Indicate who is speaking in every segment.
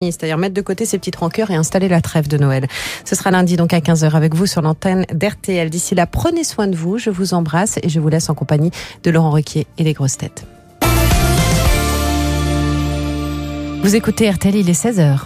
Speaker 1: c'est-à-dire mettre de côté ses petites rancœurs et installer la trêve de Noël. Ce sera lundi donc à 15h avec vous sur l'antenne d'RTL. D'ici là, prenez soin de vous, je vous embrasse et je vous laisse en compagnie de Laurent Requier et les grosses têtes. Vous écoutez RTL, il est 16h.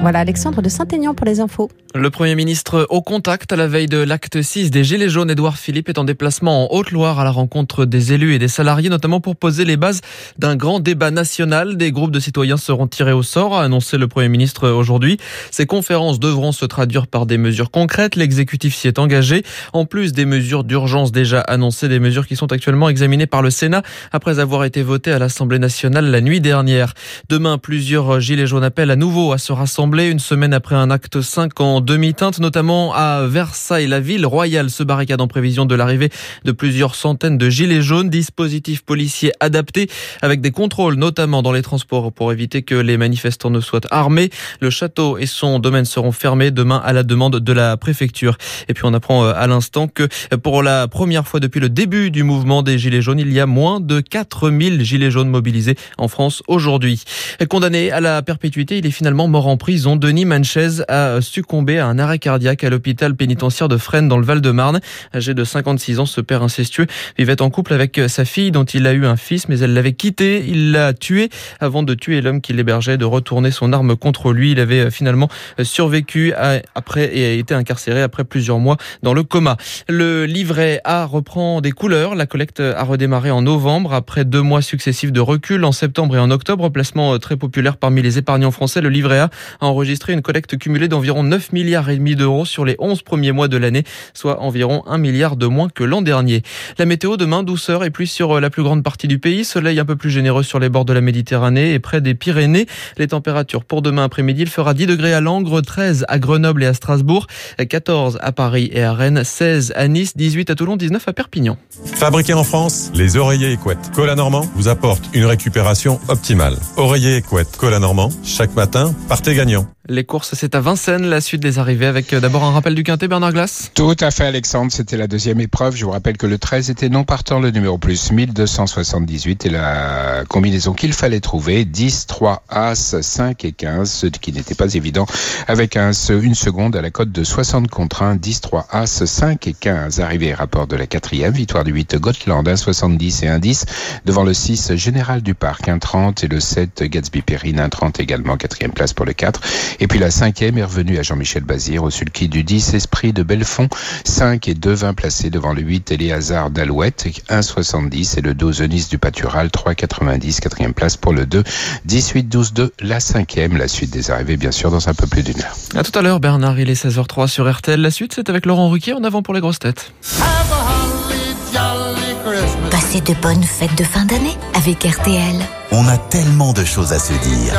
Speaker 1: Voilà Alexandre de Saint-Aignan pour les infos.
Speaker 2: Le Premier ministre au contact à la veille de l'acte 6 des Gilets jaunes, Édouard Philippe est en déplacement en Haute-Loire à la rencontre des élus et des salariés, notamment pour poser les bases d'un grand débat national. Des groupes de citoyens seront tirés au sort, a annoncé le Premier ministre aujourd'hui. Ces conférences devront se traduire par des mesures concrètes. L'exécutif s'y est engagé. En plus des mesures d'urgence déjà annoncées, des mesures qui sont actuellement examinées par le Sénat après avoir été votées à l'Assemblée nationale la nuit dernière. Demain, plusieurs Gilets jaunes appellent à nouveau à se rassembler une semaine après un acte 5 en demi-teinte, notamment à Versailles. La ville royale se barricade en prévision de l'arrivée de plusieurs centaines de gilets jaunes, dispositifs policiers adaptés avec des contrôles, notamment dans les transports pour éviter que les manifestants ne soient armés. Le château et son domaine seront fermés demain à la demande de la préfecture. Et puis on apprend euh, à l'instant que pour la première fois depuis le début du mouvement des gilets jaunes, il y a moins de 4000 gilets jaunes mobilisés en France aujourd'hui. Condamné à la perpétuité, il est finalement mort en prison Denis Manchez a succombé à un arrêt cardiaque à l'hôpital pénitentiaire de Fresnes dans le Val-de-Marne. Âgé de 56 ans, ce père incestueux vivait en couple avec sa fille dont il a eu un fils, mais elle l'avait quitté. Il l'a tué avant de tuer l'homme qui l'hébergeait, de retourner son arme contre lui. Il avait finalement survécu après et a été incarcéré après plusieurs mois dans le coma. Le livret A reprend des couleurs. La collecte a redémarré en novembre après deux mois successifs de recul en septembre et en octobre. Placement très populaire parmi les épargnants français. Le livret A a enregistré une collecte cumulée d'environ 9 milliards et demi d'euros sur les 11 premiers mois de l'année, soit environ 1 milliard de moins que l'an dernier. La météo demain, douceur et pluie sur euh, la plus grande partie du pays, soleil un peu plus généreux sur les bords de la Méditerranée et près des Pyrénées. Les températures pour demain après-midi, il fera 10 degrés à Langres, 13 à Grenoble et à Strasbourg, 14 à Paris et à Rennes, 16 à Nice, 18 à Toulon, 19 à Perpignan.
Speaker 3: Fabriqué en France, les oreillers Equette Cola Normand vous apporte une récupération optimale. Oreillers Equette Cola Normand, chaque matin, partez gagnant. região.
Speaker 2: Les courses, c'est à Vincennes, la suite des arrivées, avec euh, d'abord un rappel du quintet, Bernard Glace.
Speaker 4: Tout à fait, Alexandre. C'était la deuxième épreuve. Je vous rappelle que le 13 était non partant, le numéro plus 1278 et la combinaison qu'il fallait trouver, 10, 3, As, 5 et 15, ce qui n'était pas évident, avec un, une seconde à la cote de 60 contre 1, 10, 3, As, 5 et 15. Arrivé rapport de la quatrième, victoire du 8 Gotland, 1,70 et 1,10, devant le 6 Général du Parc, 1,30 et le 7 Gatsby Perrine, 1,30 également, quatrième place pour le 4. Et puis la cinquième est revenue à Jean-Michel Bazir au sulky du 10 Esprit de Belfond, 5 et 2 20 placés devant le 8 Eléazard d'Alouette, 1,70 et le 12 Nice du Patural, 3,90, quatrième place pour le 2, 18-12-2, la cinquième, la suite des arrivées bien sûr dans un peu plus d'une heure.
Speaker 2: À tout à l'heure Bernard, il est 16h03 sur RTL. La suite c'est avec Laurent Ruquier en avant pour les grosses têtes.
Speaker 5: Passez de bonnes fêtes de fin d'année avec RTL.
Speaker 6: On a tellement de choses à se dire.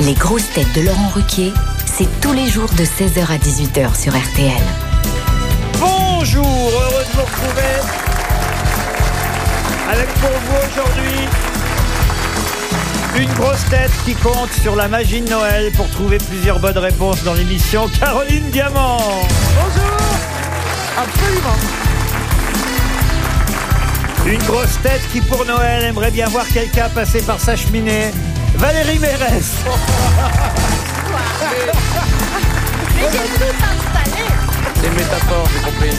Speaker 5: Les grosses têtes de Laurent Ruquier, c'est tous les jours de 16h à 18h sur RTL.
Speaker 7: Bonjour, heureux de vous retrouver avec pour vous aujourd'hui une grosse tête qui compte sur la magie de Noël pour trouver plusieurs bonnes réponses dans l'émission Caroline Diamant. Absolument Une grosse tête qui pour Noël aimerait bien voir quelqu'un passer par sa cheminée. Valérie Mérès.
Speaker 2: Les métaphores, j'ai compris.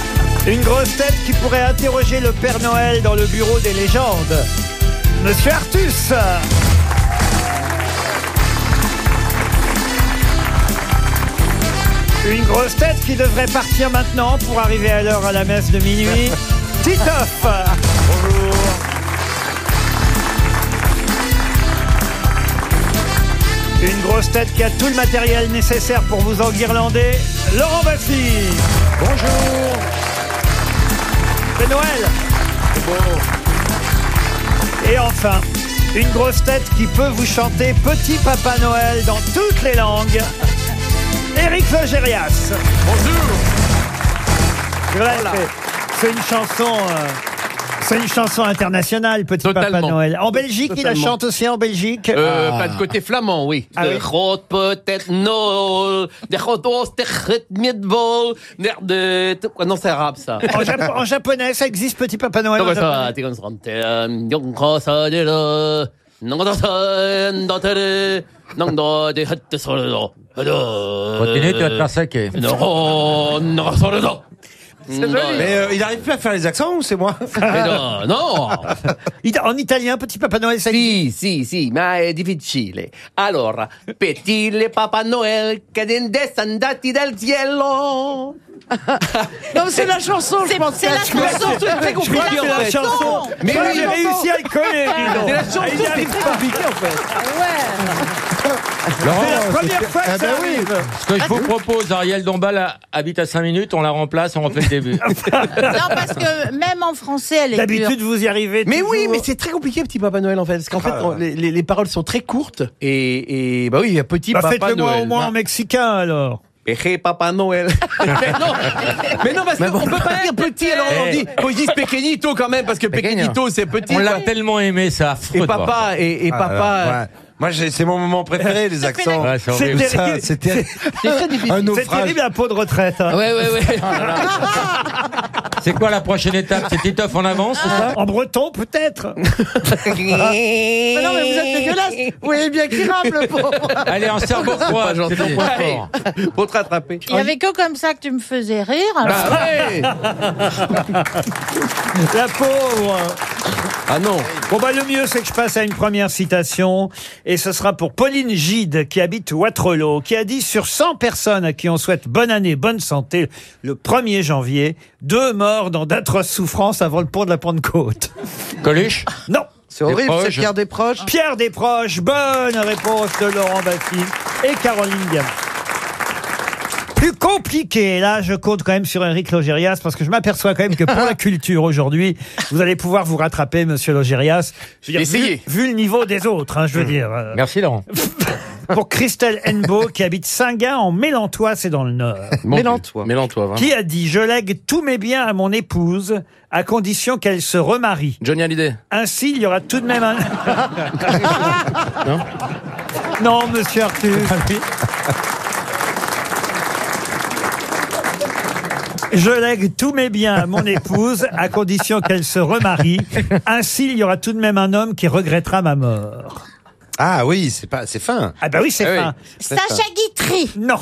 Speaker 7: Une grosse tête qui pourrait interroger le Père Noël dans le bureau des légendes. Monsieur Artus. Une grosse tête qui devrait partir maintenant pour arriver à l'heure à la messe de minuit. Titoff Bonjour Une grosse tête qui a tout le matériel nécessaire pour vous enguirlander. Laurent Baffy Bonjour C'est Noël C'est beau Et enfin, une grosse tête qui peut vous chanter Petit Papa Noël dans toutes les langues. Eric Logérias. Bonjour. C'est une chanson euh, C'est une chanson internationale, Petit Papa
Speaker 8: Totalement.
Speaker 7: Noël. En Belgique, il la
Speaker 8: Totalement.
Speaker 7: chante aussi en Belgique
Speaker 8: Euh, Pas de côté flamand, oui.
Speaker 7: Ah
Speaker 8: de
Speaker 7: oui.
Speaker 8: groot peut-être Noël, de groot osterget midbol, de... de- Non, c'est arabe, ça.
Speaker 7: en, Jap- en japonais, ça existe Petit Papa Noël en japonais
Speaker 8: non, non, des hêtes sur le dos.
Speaker 9: Continue, tu vas te faire saquer.
Speaker 8: Non, non, sur le dos.
Speaker 10: Mais euh, il arrive plus à faire les accents ou c'est moi
Speaker 8: Mais non, non.
Speaker 7: Ita- En italien, Petit Papa Noël, ça
Speaker 8: Sì, sì, sì, ma è difficile. Allora, Petile Papa Noel che descendati dal cielo.
Speaker 11: Non, c'est la chanson, je pense.
Speaker 12: C'est la chanson.
Speaker 8: C'est très compliqué
Speaker 7: C'est la chanson
Speaker 8: Mais oui,
Speaker 7: j'ai réussi à le coller, dis donc.
Speaker 8: C'est la chanson, c'est très compliqué en fait.
Speaker 7: C'est la première fois que
Speaker 9: Ah
Speaker 7: ça
Speaker 9: ben
Speaker 7: arrive.
Speaker 9: Ce que je vous propose, Ariel Dombal habite à 5 minutes, on la remplace, on refait le début.
Speaker 12: Non, parce que même en français, elle est
Speaker 7: D'habitude, vous y arrivez
Speaker 10: Mais oui, mais c'est très compliqué, petit Papa Noël, en fait. Parce qu'en fait,
Speaker 8: Ah,
Speaker 10: les, les- les paroles sont très courtes. Et, et bah oui, il y a petit
Speaker 7: Bah,
Speaker 10: Papa
Speaker 7: Faites-le moi
Speaker 10: Noël.
Speaker 7: au moins en mexicain, alors.
Speaker 8: Peje Papa Noël.
Speaker 10: mais non, mais non, parce qu'on peut pas dire petit, alors on dit, faut que je dise pequeñito quand même, parce que pequeñito, c'est petit.
Speaker 9: On l'a tellement aimé, ça
Speaker 10: Et papa, et, et papa.
Speaker 13: Moi, j'ai- c'est mon moment préféré, les accents.
Speaker 9: Ouais, c'est
Speaker 7: C'est
Speaker 9: horrible.
Speaker 13: Ça,
Speaker 7: terrible.
Speaker 13: c'est terrible.
Speaker 10: C'est très difficile.
Speaker 13: Un
Speaker 7: C'est
Speaker 13: naufrage.
Speaker 7: terrible la peau de retraite. hein.
Speaker 8: Ouais, ouais, ouais.
Speaker 9: C'est quoi la prochaine étape? C'est Titoff en avance, c'est ça?
Speaker 7: En breton, peut-être.
Speaker 11: Mais non, mais vous êtes dégueulasse. Vous voyez bien qu'il rame, le pauvre.
Speaker 9: Allez, en cerveau froid, c'est ton point
Speaker 10: Allez.
Speaker 9: fort.
Speaker 10: Pour te rattraper.
Speaker 12: Il y avait que comme ça que tu me faisais rire. alors-
Speaker 10: Ah ouais
Speaker 7: La pauvre.
Speaker 10: Ah non.
Speaker 7: Bon bah le mieux c'est que je passe à une première citation et ce sera pour Pauline Gide qui habite Waterloo qui a dit sur 100 personnes à qui on souhaite bonne année, bonne santé le 1er janvier, deux morts dans d'atroces souffrances avant le pont de la Pentecôte.
Speaker 9: Coluche
Speaker 7: Non.
Speaker 11: C'est horrible, c'est Pierre Desproges.
Speaker 7: Pierre Desproges, bonne réponse de Laurent Baffi et Caroline Diamant. Plus compliqué, là je compte quand même sur Eric Logérias parce que je m'aperçois quand même que pour la culture aujourd'hui, vous allez pouvoir vous rattraper, monsieur Logérias. Je veux dire,
Speaker 10: Essayez.
Speaker 7: Vu, vu le niveau des autres, hein, je veux dire. euh,
Speaker 9: Merci Laurent.
Speaker 7: pour Christelle Hennebeau qui habite Saint-Gin en Mélantois, c'est dans le Nord.
Speaker 11: Mélantois.
Speaker 10: Vraiment.
Speaker 7: Qui a dit Je lègue tous mes biens à mon épouse à condition qu'elle se remarie.
Speaker 10: Johnny Hallyday.
Speaker 7: Ainsi, il y aura tout de même un. non monsieur Arthur. Je lègue tous mes biens à mon épouse à condition qu'elle se remarie. Ainsi, il y aura tout de même un homme qui regrettera ma mort.
Speaker 13: Ah oui, c'est pas, c'est fin.
Speaker 7: Ah bah oui, c'est
Speaker 10: Ah oui.
Speaker 7: fin.
Speaker 12: Sacha Guitry.
Speaker 7: Non.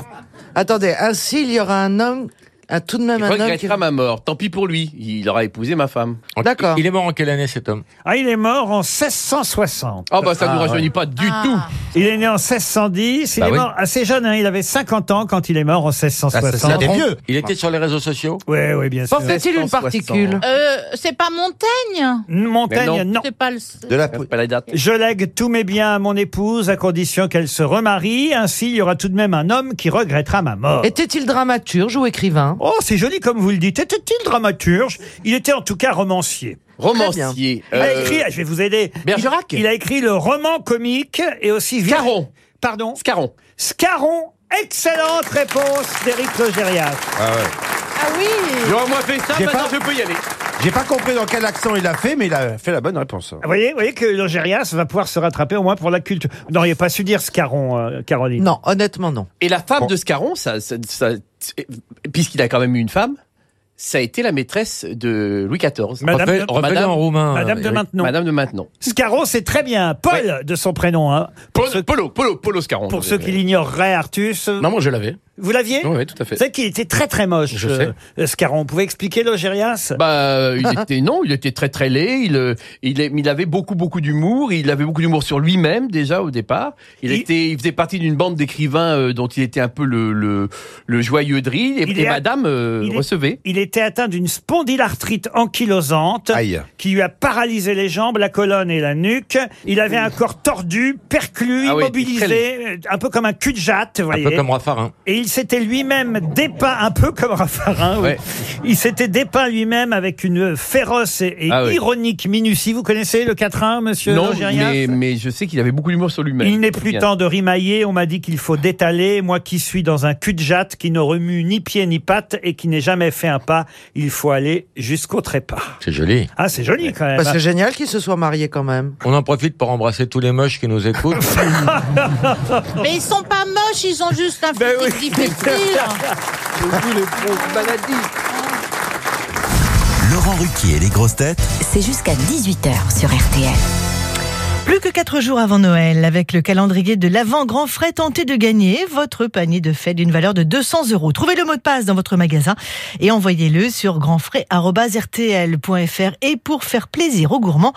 Speaker 11: Attendez, ainsi, il y aura un homme, un, tout de même
Speaker 8: Il
Speaker 11: un homme qui...
Speaker 8: regrettera ma mort. Tant pis pour lui. Il aura épousé ma femme.
Speaker 11: D'accord.
Speaker 9: Il est mort en quelle année cet homme?
Speaker 7: Ah, il est mort en 1660.
Speaker 8: Oh bah ça ne nous
Speaker 9: Ah,
Speaker 8: rajeunit pas du
Speaker 12: Ah.
Speaker 8: tout.
Speaker 7: Il est né en 1610. Il
Speaker 9: Bah
Speaker 7: est
Speaker 9: oui.
Speaker 7: mort assez jeune. hein. Il avait 50 ans quand il est mort en 1660.
Speaker 13: Ah, c'est vieux.
Speaker 9: Il était sur les réseaux sociaux?
Speaker 7: Oui, oui, bien sûr.
Speaker 11: Pensait-il une
Speaker 8: 1660.
Speaker 11: particule
Speaker 12: Euh, c'est pas Montaigne?
Speaker 7: Montaigne,
Speaker 8: Mais
Speaker 7: non.
Speaker 12: C'est pas le.
Speaker 13: De la,
Speaker 8: Pas la date.
Speaker 7: Je lègue tous mes biens à mon épouse à condition qu'elle se remarie. Ainsi, il y aura tout de même un homme qui regrettera ma mort.
Speaker 11: Était-il dramaturge ou écrivain?
Speaker 7: Oh, c'est joli comme vous le dites. Était-il dramaturge? Il était en tout cas romancier.
Speaker 8: Romancier.
Speaker 7: Il a
Speaker 8: Euh,
Speaker 7: écrit, je vais vous aider.
Speaker 8: Bergerac
Speaker 7: Il a écrit le roman comique et aussi... Vir-
Speaker 8: Scarron.
Speaker 7: Pardon?
Speaker 8: Scarron.
Speaker 7: Scarron. Excellente réponse d'Éric Logérias.
Speaker 13: ah ouais.
Speaker 12: Ah oui
Speaker 8: J'aurais moins fait ça,
Speaker 13: J'ai
Speaker 8: maintenant
Speaker 13: pas-
Speaker 8: je peux y aller.
Speaker 13: J'ai pas compris dans quel accent il a fait, mais il a fait la bonne réponse.
Speaker 7: Vous voyez, vous voyez que Logérias va pouvoir se rattraper au moins pour la culture. Vous n'auriez pas su dire Scarron, euh, Caroline.
Speaker 11: Non, honnêtement, non.
Speaker 8: Et la femme
Speaker 13: Bon.
Speaker 8: de Scarron, ça, ça, ça- puisqu'il a quand même eu une femme, ça a été la maîtresse de Louis XIV.
Speaker 7: Madame de-
Speaker 8: Madame-
Speaker 9: en roumain.
Speaker 7: Madame de. Maintenon.
Speaker 8: Madame de Maintenon.
Speaker 7: Scarron, c'est très bien. Paul, de son prénom. Hein.
Speaker 8: Polo,
Speaker 7: ceux,
Speaker 8: Polo, Polo, Polo Scarron.
Speaker 7: pour ceux qui l'ignoreraient, Artus.
Speaker 10: Non, moi je l'avais.
Speaker 7: Vous l'aviez
Speaker 10: Oui, oui, tout à fait.
Speaker 7: C'est qu'il était très très moche,
Speaker 10: Je
Speaker 7: euh, Scarron. Vous pouvez expliquer, Logérias
Speaker 8: Bah, euh, il était non, il était très très laid. Il, euh, il, il avait beaucoup beaucoup d'humour. Il avait beaucoup d'humour sur lui-même déjà au départ. Il,
Speaker 7: Il-
Speaker 8: était, il faisait partie d'une bande d'écrivains euh, dont il était un peu le le, le joyeux de rire. Et, et
Speaker 7: est-
Speaker 8: Madame euh,
Speaker 7: il est-
Speaker 8: recevait.
Speaker 7: Était atteint d'une spondylarthrite ankylosante
Speaker 13: Aïe.
Speaker 7: qui lui a paralysé les jambes, la colonne et la nuque. Il avait un corps tordu, perclus,
Speaker 8: Ah oui,
Speaker 7: immobilisé, un peu comme un cul de jatte, vous
Speaker 9: Un
Speaker 7: voyez.
Speaker 9: peu comme Raffarin.
Speaker 7: Et il s'était lui-même dépeint, un peu comme Raffarin, oui.
Speaker 8: Ouais.
Speaker 7: il s'était dépeint lui-même avec une féroce et, et
Speaker 8: Ah oui.
Speaker 7: ironique minutie. Vous connaissez le quatrain, monsieur
Speaker 8: non, mais, mais je sais qu'il avait beaucoup d'humour sur lui-même.
Speaker 7: Il n'est plus
Speaker 8: Bien.
Speaker 7: temps de rimailler, on m'a dit qu'il faut détaler. Moi qui suis dans un cul de jatte, qui ne remue ni pied ni patte et qui n'ai jamais fait un pas il faut aller jusqu'au trépas.
Speaker 9: C'est joli.
Speaker 7: Ah, c'est joli quand même.
Speaker 11: Bah, c'est génial qu'ils se soient mariés quand même.
Speaker 9: On en profite pour embrasser tous les moches qui nous écoutent.
Speaker 12: Mais ils sont pas moches, ils ont juste un
Speaker 7: Ben
Speaker 12: physique difficile.
Speaker 6: Laurent Ruquier et les grosses têtes
Speaker 5: C'est jusqu'à 18h sur RTL.
Speaker 14: Plus que 4 jours avant Noël, avec le calendrier de l'Avent Grand Frais, tentez de gagner votre panier de fête d'une valeur de 200 euros. Trouvez le mot de passe dans votre magasin et envoyez-le sur grandfrais.rtl.fr. Et pour faire plaisir aux gourmands,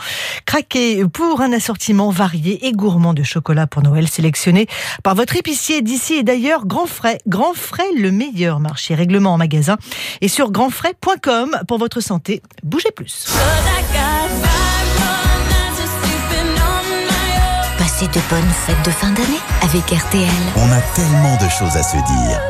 Speaker 14: craquez pour un assortiment varié et gourmand de chocolat pour Noël sélectionné par votre épicier d'ici et d'ailleurs Grand Frais. Grand Frais, le meilleur marché règlement en magasin et sur grandfrais.com pour votre santé. Bougez plus.
Speaker 5: Passez de bonnes fêtes de fin d'année avec RTL.
Speaker 6: On a tellement de choses à se dire.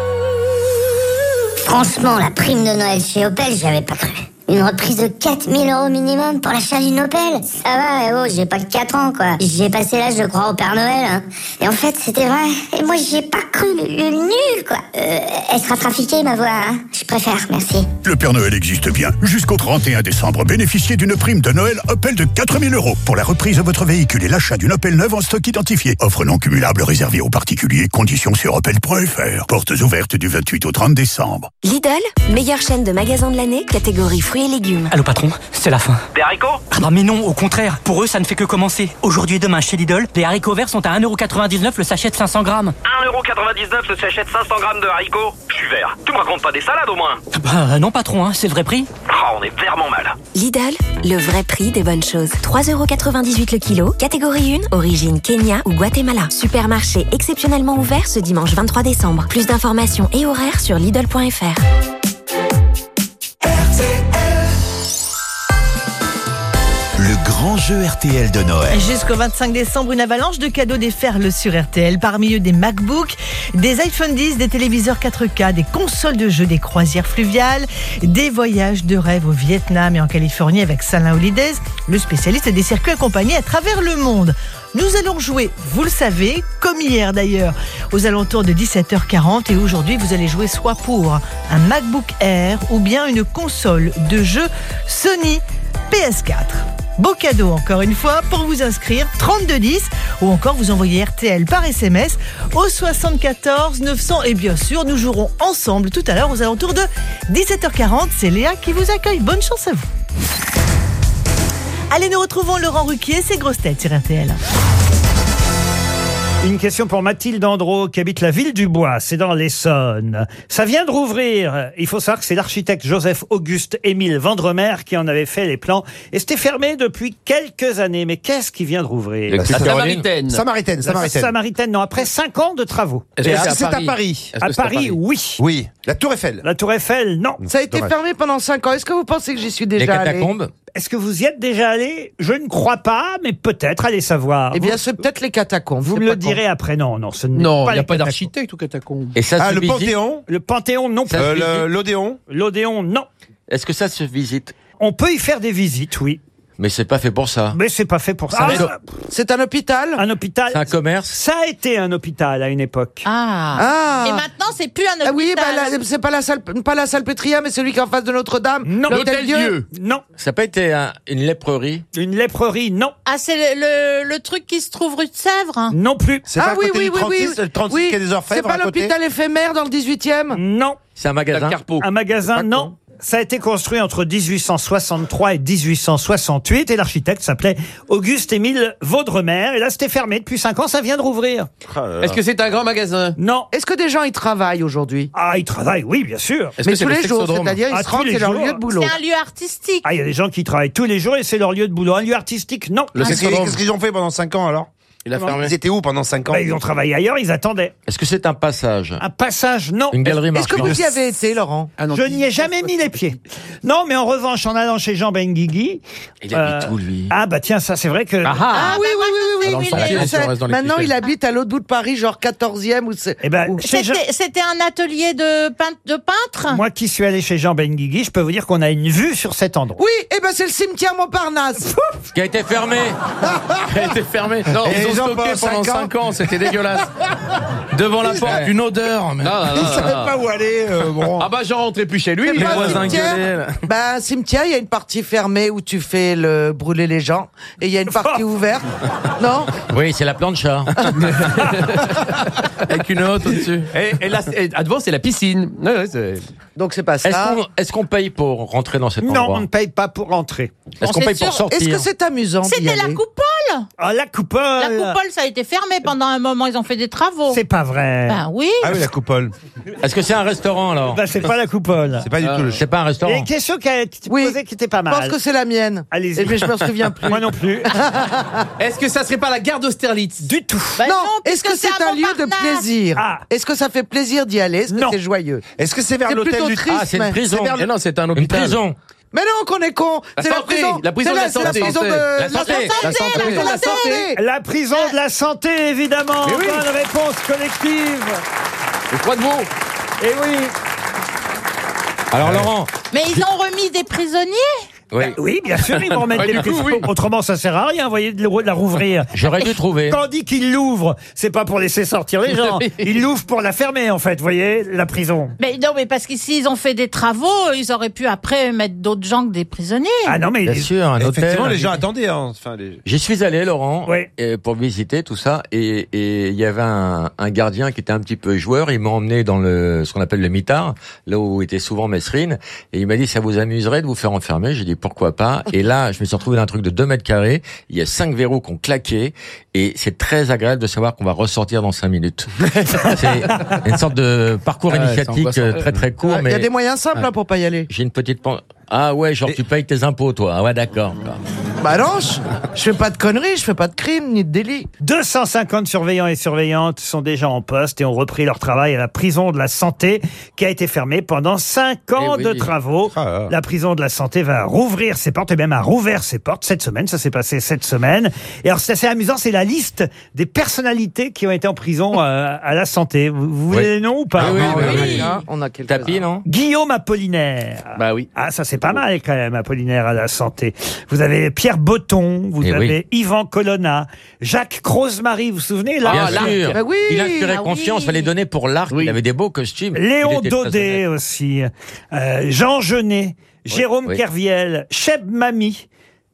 Speaker 15: Franchement, la prime de Noël chez Opel, j'y avais pas cru. Une reprise de 4000 euros minimum pour l'achat d'une Opel Ça va, oh, j'ai pas que 4 ans, quoi. J'ai passé l'âge de croire au Père Noël, hein. Et en fait, c'était vrai. Et moi, j'y ai pas cru, le, le nul, quoi. Euh, elle sera trafiquée, ma voix, hein. Je préfère, merci.
Speaker 16: Le Père Noël existe bien. Jusqu'au 31 décembre, bénéficiez d'une prime de Noël Opel de 4000 euros pour la reprise de votre véhicule et l'achat d'une Opel neuve en stock identifié. Offre non cumulable réservée aux particuliers. Conditions sur opel.fr. Portes ouvertes du 28 au 30 décembre.
Speaker 17: Lidl, meilleure chaîne de magasins de l'année, catégorie fruits et légumes.
Speaker 18: Allô patron, c'est la fin.
Speaker 19: Des haricots
Speaker 18: Ah bah mais non, au contraire. Pour eux, ça ne fait que commencer. Aujourd'hui et demain chez Lidl, les haricots verts sont à 1,99€ le sachet de 500 grammes.
Speaker 19: 1,99€ le sachet de 500 grammes de haricots Je suis vert. Tu me racontes pas des salades au moins
Speaker 18: Bah non patron, hein, c'est le vrai prix.
Speaker 19: Ah, on est vraiment mal.
Speaker 17: Lidl, le vrai prix des bonnes choses. 3,98€ le kilo, catégorie 1, origine Kenya ou Guatemala. Supermarché exceptionnellement ouvert ce dimanche 23 décembre. Plus d'informations et horaires sur Lidl.fr.
Speaker 6: grand jeu RTL de Noël.
Speaker 14: Jusqu'au 25 décembre, une avalanche de cadeaux déferle sur RTL. Parmi eux, des MacBooks, des iPhone 10, des téléviseurs 4K, des consoles de jeux, des croisières fluviales, des voyages de rêve au Vietnam et en Californie avec Salin Holidays, le spécialiste des circuits accompagnés à travers le monde. Nous allons jouer, vous le savez, comme hier d'ailleurs, aux alentours de 17h40 et aujourd'hui vous allez jouer soit pour un MacBook Air ou bien une console de jeu Sony PS4. Beau cadeau encore une fois pour vous inscrire 3210 ou encore vous envoyer RTL par SMS au 74 900 et bien sûr nous jouerons ensemble tout à l'heure aux alentours de 17h40. C'est Léa qui vous accueille. Bonne chance à vous. Allez, nous retrouvons Laurent Ruquier, ses grosses têtes sur RTL.
Speaker 7: Une question pour Mathilde Andro qui habite la ville du Bois, c'est dans l'Essonne. Ça vient de rouvrir. Il faut savoir que c'est l'architecte Joseph Auguste Émile Vendremer qui en avait fait les plans et c'était fermé depuis quelques années. Mais qu'est-ce qui vient de rouvrir
Speaker 13: La Samaritaine. Samaritaine,
Speaker 7: La
Speaker 13: Samaritaine.
Speaker 7: Samaritaine, non, après cinq ans de travaux.
Speaker 13: C'est à Paris
Speaker 7: À Paris, oui.
Speaker 13: Oui. La Tour Eiffel.
Speaker 7: La Tour Eiffel, non.
Speaker 11: Ça a été fermé pendant 5 ans. Est-ce que vous pensez que j'y suis déjà allé
Speaker 7: Est-ce que vous y êtes déjà allé? Je ne crois pas, mais peut-être, allez savoir.
Speaker 11: Eh bien, c'est peut-être les catacombes.
Speaker 7: Vous me le direz après. Non, non, ce n'est
Speaker 13: Non,
Speaker 7: pas
Speaker 13: il n'y a
Speaker 7: les
Speaker 13: pas
Speaker 7: catacombes.
Speaker 13: d'architecte ou catacombe.
Speaker 9: Et ça
Speaker 13: Ah,
Speaker 9: se
Speaker 13: le
Speaker 9: visite
Speaker 13: Panthéon
Speaker 7: Le Panthéon, non.
Speaker 9: Ça
Speaker 13: Euh, le- L'Odéon
Speaker 7: L'Odéon, non.
Speaker 9: Est-ce que ça se visite?
Speaker 7: On peut y faire des visites, oui.
Speaker 9: Mais c'est pas fait pour ça.
Speaker 7: Mais c'est pas fait pour ça.
Speaker 11: Ah, c'est un hôpital
Speaker 7: Un hôpital.
Speaker 9: C'est un commerce
Speaker 7: Ça a été un hôpital à une époque.
Speaker 12: Ah.
Speaker 11: Ah.
Speaker 12: Et maintenant, c'est plus un
Speaker 11: Ah oui,
Speaker 12: hôpital.
Speaker 11: bah, c'est pas la salle, pas la salpêtrière, mais celui qui est en face de Notre-Dame.
Speaker 7: Non.
Speaker 11: L'hôtel-Dieu.
Speaker 7: Non.
Speaker 9: Ça n'a pas été un- une léprerie
Speaker 7: Une léprerie, non.
Speaker 12: Ah, c'est le, le, le truc qui se trouve rue de Sèvres
Speaker 7: Non plus.
Speaker 13: C'est pas à côté du 36, le 36
Speaker 11: oui.
Speaker 13: quai des Orfèvres
Speaker 11: C'est pas
Speaker 13: à côté
Speaker 11: l'hôpital éphémère dans le 18e
Speaker 7: Non.
Speaker 9: C'est un magasin
Speaker 7: Un magasin, non. Ça a été construit entre 1863 et 1868 et l'architecte s'appelait Auguste Émile Vaudremer. Et là, c'était fermé depuis 5 ans, ça vient de rouvrir.
Speaker 11: Est-ce que
Speaker 13: c'est un grand magasin?
Speaker 7: Non.
Speaker 11: Est-ce que des gens y travaillent aujourd'hui?
Speaker 7: Ah, ils travaillent, oui, bien sûr.
Speaker 11: Mais tous les jours, c'est-à-dire ils
Speaker 7: Ah,
Speaker 11: se rendent,
Speaker 7: les
Speaker 11: c'est leur
Speaker 7: jours.
Speaker 11: lieu de boulot.
Speaker 12: C'est un lieu artistique.
Speaker 7: Ah, il y a des gens qui travaillent tous les jours et c'est leur lieu de boulot. Un lieu artistique, non.
Speaker 13: Le Qu'est-ce qu'ils qu'est-ce qu'ils ont fait pendant 5 ans alors?
Speaker 9: Il a fermé.
Speaker 13: Ils étaient où pendant 5 ans
Speaker 7: Bah, ils ont travaillé ailleurs, ils attendaient.
Speaker 9: Est-ce que c'est un passage
Speaker 7: Un passage, non.
Speaker 9: Une galerie
Speaker 11: Est-ce que
Speaker 9: marchande
Speaker 11: vous y avez été, Laurent
Speaker 7: Je n'y ai jamais mis les pieds. Non, mais en revanche, en allant chez Jean Benguigui.
Speaker 9: Il habite où, lui?
Speaker 7: Ah, bah tiens, ça, c'est vrai que.
Speaker 11: Ah oui, oui, oui, oui,
Speaker 9: Alors,
Speaker 11: oui. oui,
Speaker 9: si on
Speaker 11: c'est-
Speaker 9: reste dans les
Speaker 11: Maintenant,
Speaker 9: clichés.
Speaker 11: il habite à l'autre bout de Paris, genre 14e ou c'est.
Speaker 7: Eh ben,
Speaker 11: ou-
Speaker 7: chez Jean-
Speaker 12: C'était c'était un atelier de, peint- de peintre?
Speaker 7: Moi qui suis allé chez Jean Benguigui, je peux vous dire qu'on a une vue sur cet endroit.
Speaker 11: Oui, eh ben c'est le cimetière Montparnasse.
Speaker 9: Qui a été fermé Qui a été fermé. Non,
Speaker 13: Et
Speaker 9: ils ont
Speaker 10: stocké
Speaker 13: pendant
Speaker 10: pendant
Speaker 13: cinq
Speaker 10: 5 ans, c'était dégueulasse. Devant la porte,
Speaker 13: Ouais.
Speaker 10: une odeur. mais-
Speaker 13: Il savait pas où aller. euh, bon.
Speaker 10: Ah bah je rentrais plus chez lui, les
Speaker 11: pas un
Speaker 10: voisins
Speaker 11: cimetière
Speaker 10: gueulaient. là.
Speaker 11: Bah, un cimetière, il y a une partie fermée où tu fais le brûler les gens, et il y a une partie ouverte. Non?
Speaker 9: Oui, c'est la plancha.
Speaker 10: Avec une haute au-dessus.
Speaker 8: Et, et là, et à devant, c'est la piscine. Ouais, ouais, c'est-
Speaker 11: Donc c'est pas
Speaker 9: Est-ce
Speaker 11: ça.
Speaker 9: qu'on est-ce qu'on paye pour rentrer dans cet
Speaker 7: Non,
Speaker 9: endroit
Speaker 7: on ne paye pas pour rentrer.
Speaker 9: Est-ce qu'on paye pour
Speaker 12: sûr.
Speaker 11: Est-ce que
Speaker 9: sortir
Speaker 11: c'est amusant d'y
Speaker 12: C'était la
Speaker 11: aller?
Speaker 12: coupole.
Speaker 7: Ah, la coupole.
Speaker 12: La coupole, ça a été fermé pendant un moment. Ils ont fait des travaux.
Speaker 7: C'est pas vrai.
Speaker 12: Ben oui.
Speaker 13: Ah oui, la coupole.
Speaker 9: Est-ce que c'est un restaurant alors
Speaker 7: Bah, c'est pas la coupole.
Speaker 13: C'est pas du tout le
Speaker 9: C'est pas un
Speaker 7: Il y a
Speaker 9: restaurant.
Speaker 7: une question qui a été
Speaker 11: Oui.
Speaker 7: posée qui était pas
Speaker 11: Je pense
Speaker 7: mal.
Speaker 11: que c'est la mienne.
Speaker 7: Allez-y.
Speaker 11: Et mais je me souviens plus.
Speaker 7: Moi non plus.
Speaker 8: Est-ce que ça serait pas la gare d'Austerlitz
Speaker 7: du tout.
Speaker 12: Ben
Speaker 11: non,
Speaker 12: puisque
Speaker 11: est-ce que c'est
Speaker 12: à
Speaker 11: un lieu de
Speaker 12: Montparnasse.
Speaker 11: plaisir
Speaker 7: Ah.
Speaker 11: Est-ce que ça fait plaisir d'y aller Est-ce que
Speaker 7: Non.
Speaker 11: c'est joyeux
Speaker 13: Est-ce que c'est vers
Speaker 11: C'est
Speaker 13: l'hôtel
Speaker 11: plutôt
Speaker 13: du
Speaker 11: triste.
Speaker 9: Ah, c'est une
Speaker 11: mais-
Speaker 9: prison.
Speaker 13: c'est vers
Speaker 10: Mais non, c'est un
Speaker 9: Une
Speaker 10: hôpital.
Speaker 9: prison.
Speaker 11: Mais non, qu'on est con
Speaker 8: La
Speaker 11: C'est la
Speaker 8: santé,
Speaker 11: prison
Speaker 8: la prison de la santé.
Speaker 11: prison de...
Speaker 9: La santé.
Speaker 10: La santé.
Speaker 11: La
Speaker 8: La
Speaker 11: santé
Speaker 7: La prison de la santé, évidemment. Bonne réponse collective.
Speaker 8: Le croix de veau.
Speaker 7: Et oui.
Speaker 9: Alors Laurent,
Speaker 12: Mais ils ont remis des prisonniers?
Speaker 9: Oui.
Speaker 7: Oui, bien sûr, ils vont remettre
Speaker 8: Ouais,
Speaker 7: des
Speaker 8: du coup,
Speaker 7: prisons.
Speaker 8: oui.
Speaker 7: Autrement, ça sert à rien, vous voyez, de le- de la rouvrir.
Speaker 9: J'aurais dû trouver.
Speaker 7: Dit qu'ils l'ouvrent, c'est pas pour laisser sortir les gens. Ils l'ouvrent pour la fermer, en fait, vous voyez, la prison.
Speaker 12: Mais non, mais parce que s'ils ont fait des travaux, ils auraient pu après mettre d'autres gens que des prisonniers.
Speaker 7: Ah non, mais
Speaker 9: Bien
Speaker 7: ils-
Speaker 9: sûr, un hôtel.
Speaker 13: Effectivement, les gens attendaient. hein. Enfin, les...
Speaker 9: J'y suis allé, Laurent,
Speaker 7: Oui.
Speaker 9: et pour visiter tout ça, et et il y avait un, un gardien qui était un petit peu joueur. Il m'a emmené dans le ce qu'on appelle le mitard, là où était souvent Mesrine, et il m'a dit ça vous amuserait de vous faire enfermer? J'ai dit pourquoi pas. Et là, je me suis retrouvé dans un truc de 2 mètres carrés. Il y a cinq verrous qui ont claqué, et c'est très agréable de savoir qu'on va ressortir dans cinq minutes. c'est une sorte de parcours
Speaker 10: Ah ouais,
Speaker 9: initiatique euh, très très court,
Speaker 11: Il y a
Speaker 9: mais
Speaker 11: des moyens simples hein, pour pas y aller.
Speaker 9: j'ai une petite ah ouais, genre tu payes tes impôts, toi. Ah ouais, d'accord.
Speaker 11: Bah non, je, je fais pas de conneries, je fais pas de crimes ni de délits.
Speaker 7: 250 surveillants et surveillantes sont déjà en poste et ont repris leur travail à la prison de la santé qui a été fermée pendant 5 ans
Speaker 10: Eh oui.
Speaker 7: de travaux.
Speaker 13: Ah, ah.
Speaker 7: La prison de la santé va rouvrir ses portes et même a rouvert ses portes cette semaine. Ça s'est passé cette semaine. Et alors c'est assez amusant, c'est la liste des personnalités qui ont été en prison euh, à la santé. Vous, vous voulez les noms ou pas?
Speaker 9: Ah oui,
Speaker 11: Ah,
Speaker 9: oui,
Speaker 11: oui,
Speaker 9: oui.
Speaker 11: On a quelques
Speaker 9: Tapis, non?
Speaker 7: Guillaume Apollinaire.
Speaker 8: Bah oui.
Speaker 7: Ah, ça c'est pas mal quand même, Apollinaire à la santé. Vous avez Pierre Botton, vous
Speaker 9: Eh
Speaker 7: avez Yvan Colonna, Jacques Crozemarie, vous vous souvenez là
Speaker 9: Bien
Speaker 8: l'arc.
Speaker 9: sûr.
Speaker 11: Bah oui.
Speaker 9: il inspirait
Speaker 12: Ah
Speaker 9: confiance,
Speaker 12: oui.
Speaker 9: fallait donner pour l'arc.
Speaker 8: Oui.
Speaker 9: Il avait des beaux costumes.
Speaker 7: Léon
Speaker 9: Il était très
Speaker 7: Daudet
Speaker 9: honnête.
Speaker 7: aussi, euh, Jean Genet, Jérôme
Speaker 9: oui.
Speaker 7: Kerviel, Cheb Mami,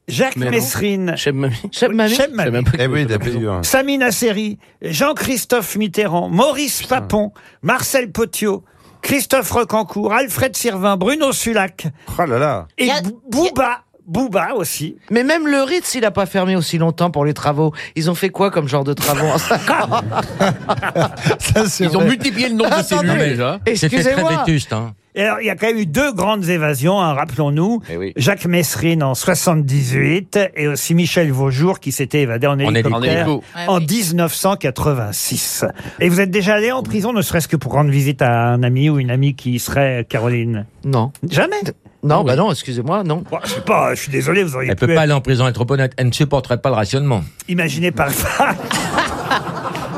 Speaker 7: Jacques
Speaker 10: Mais non.
Speaker 7: Messrine,
Speaker 10: Cheb Mamie.
Speaker 11: Cheb Mamie.
Speaker 7: Cheb Mami,
Speaker 13: Eh oui, t'as.
Speaker 7: Sami Nasseri, Jean-Christophe Mitterrand, Maurice Papon, Marcel Potiot, Christophe Recancourt, Alfred Sirvin, Bruno Sulac
Speaker 13: Oh là là.
Speaker 7: et
Speaker 12: Y a-
Speaker 7: Bou- Bouba aussi.
Speaker 11: Mais même le Ritz, il a pas fermé aussi longtemps pour les travaux. Ils ont fait quoi comme genre de travaux en 5 ans
Speaker 13: Ça, c'est
Speaker 8: Ils ont
Speaker 13: vrai.
Speaker 8: multiplié le nombre de
Speaker 11: Attendez.
Speaker 8: cellules déjà.
Speaker 9: C'était très
Speaker 11: Excusez-moi.
Speaker 9: vétuste. Hein.
Speaker 7: Et alors, il y a quand même eu deux grandes évasions, hein, rappelons-nous.
Speaker 9: Eh oui.
Speaker 7: Jacques Messrine en 78 et aussi Michel Vaujour qui s'était évadé en
Speaker 9: En
Speaker 7: hélicoptère
Speaker 8: En hélico.
Speaker 12: Ouais,
Speaker 7: en
Speaker 12: oui.
Speaker 7: 1986. Et vous êtes déjà allé en prison, ne serait-ce que pour rendre visite à un ami ou une amie qui serait Caroline?
Speaker 11: Non.
Speaker 7: Jamais?
Speaker 11: Non, bah non, excusez-moi, non.
Speaker 7: Bon, Je sais pas, je suis désolé, vous auriez
Speaker 9: Elle
Speaker 7: pu
Speaker 9: peut
Speaker 7: être-
Speaker 9: pas aller en prison, être trop honnête. Elle ne supporterait pas le rationnement.
Speaker 7: Imaginez par...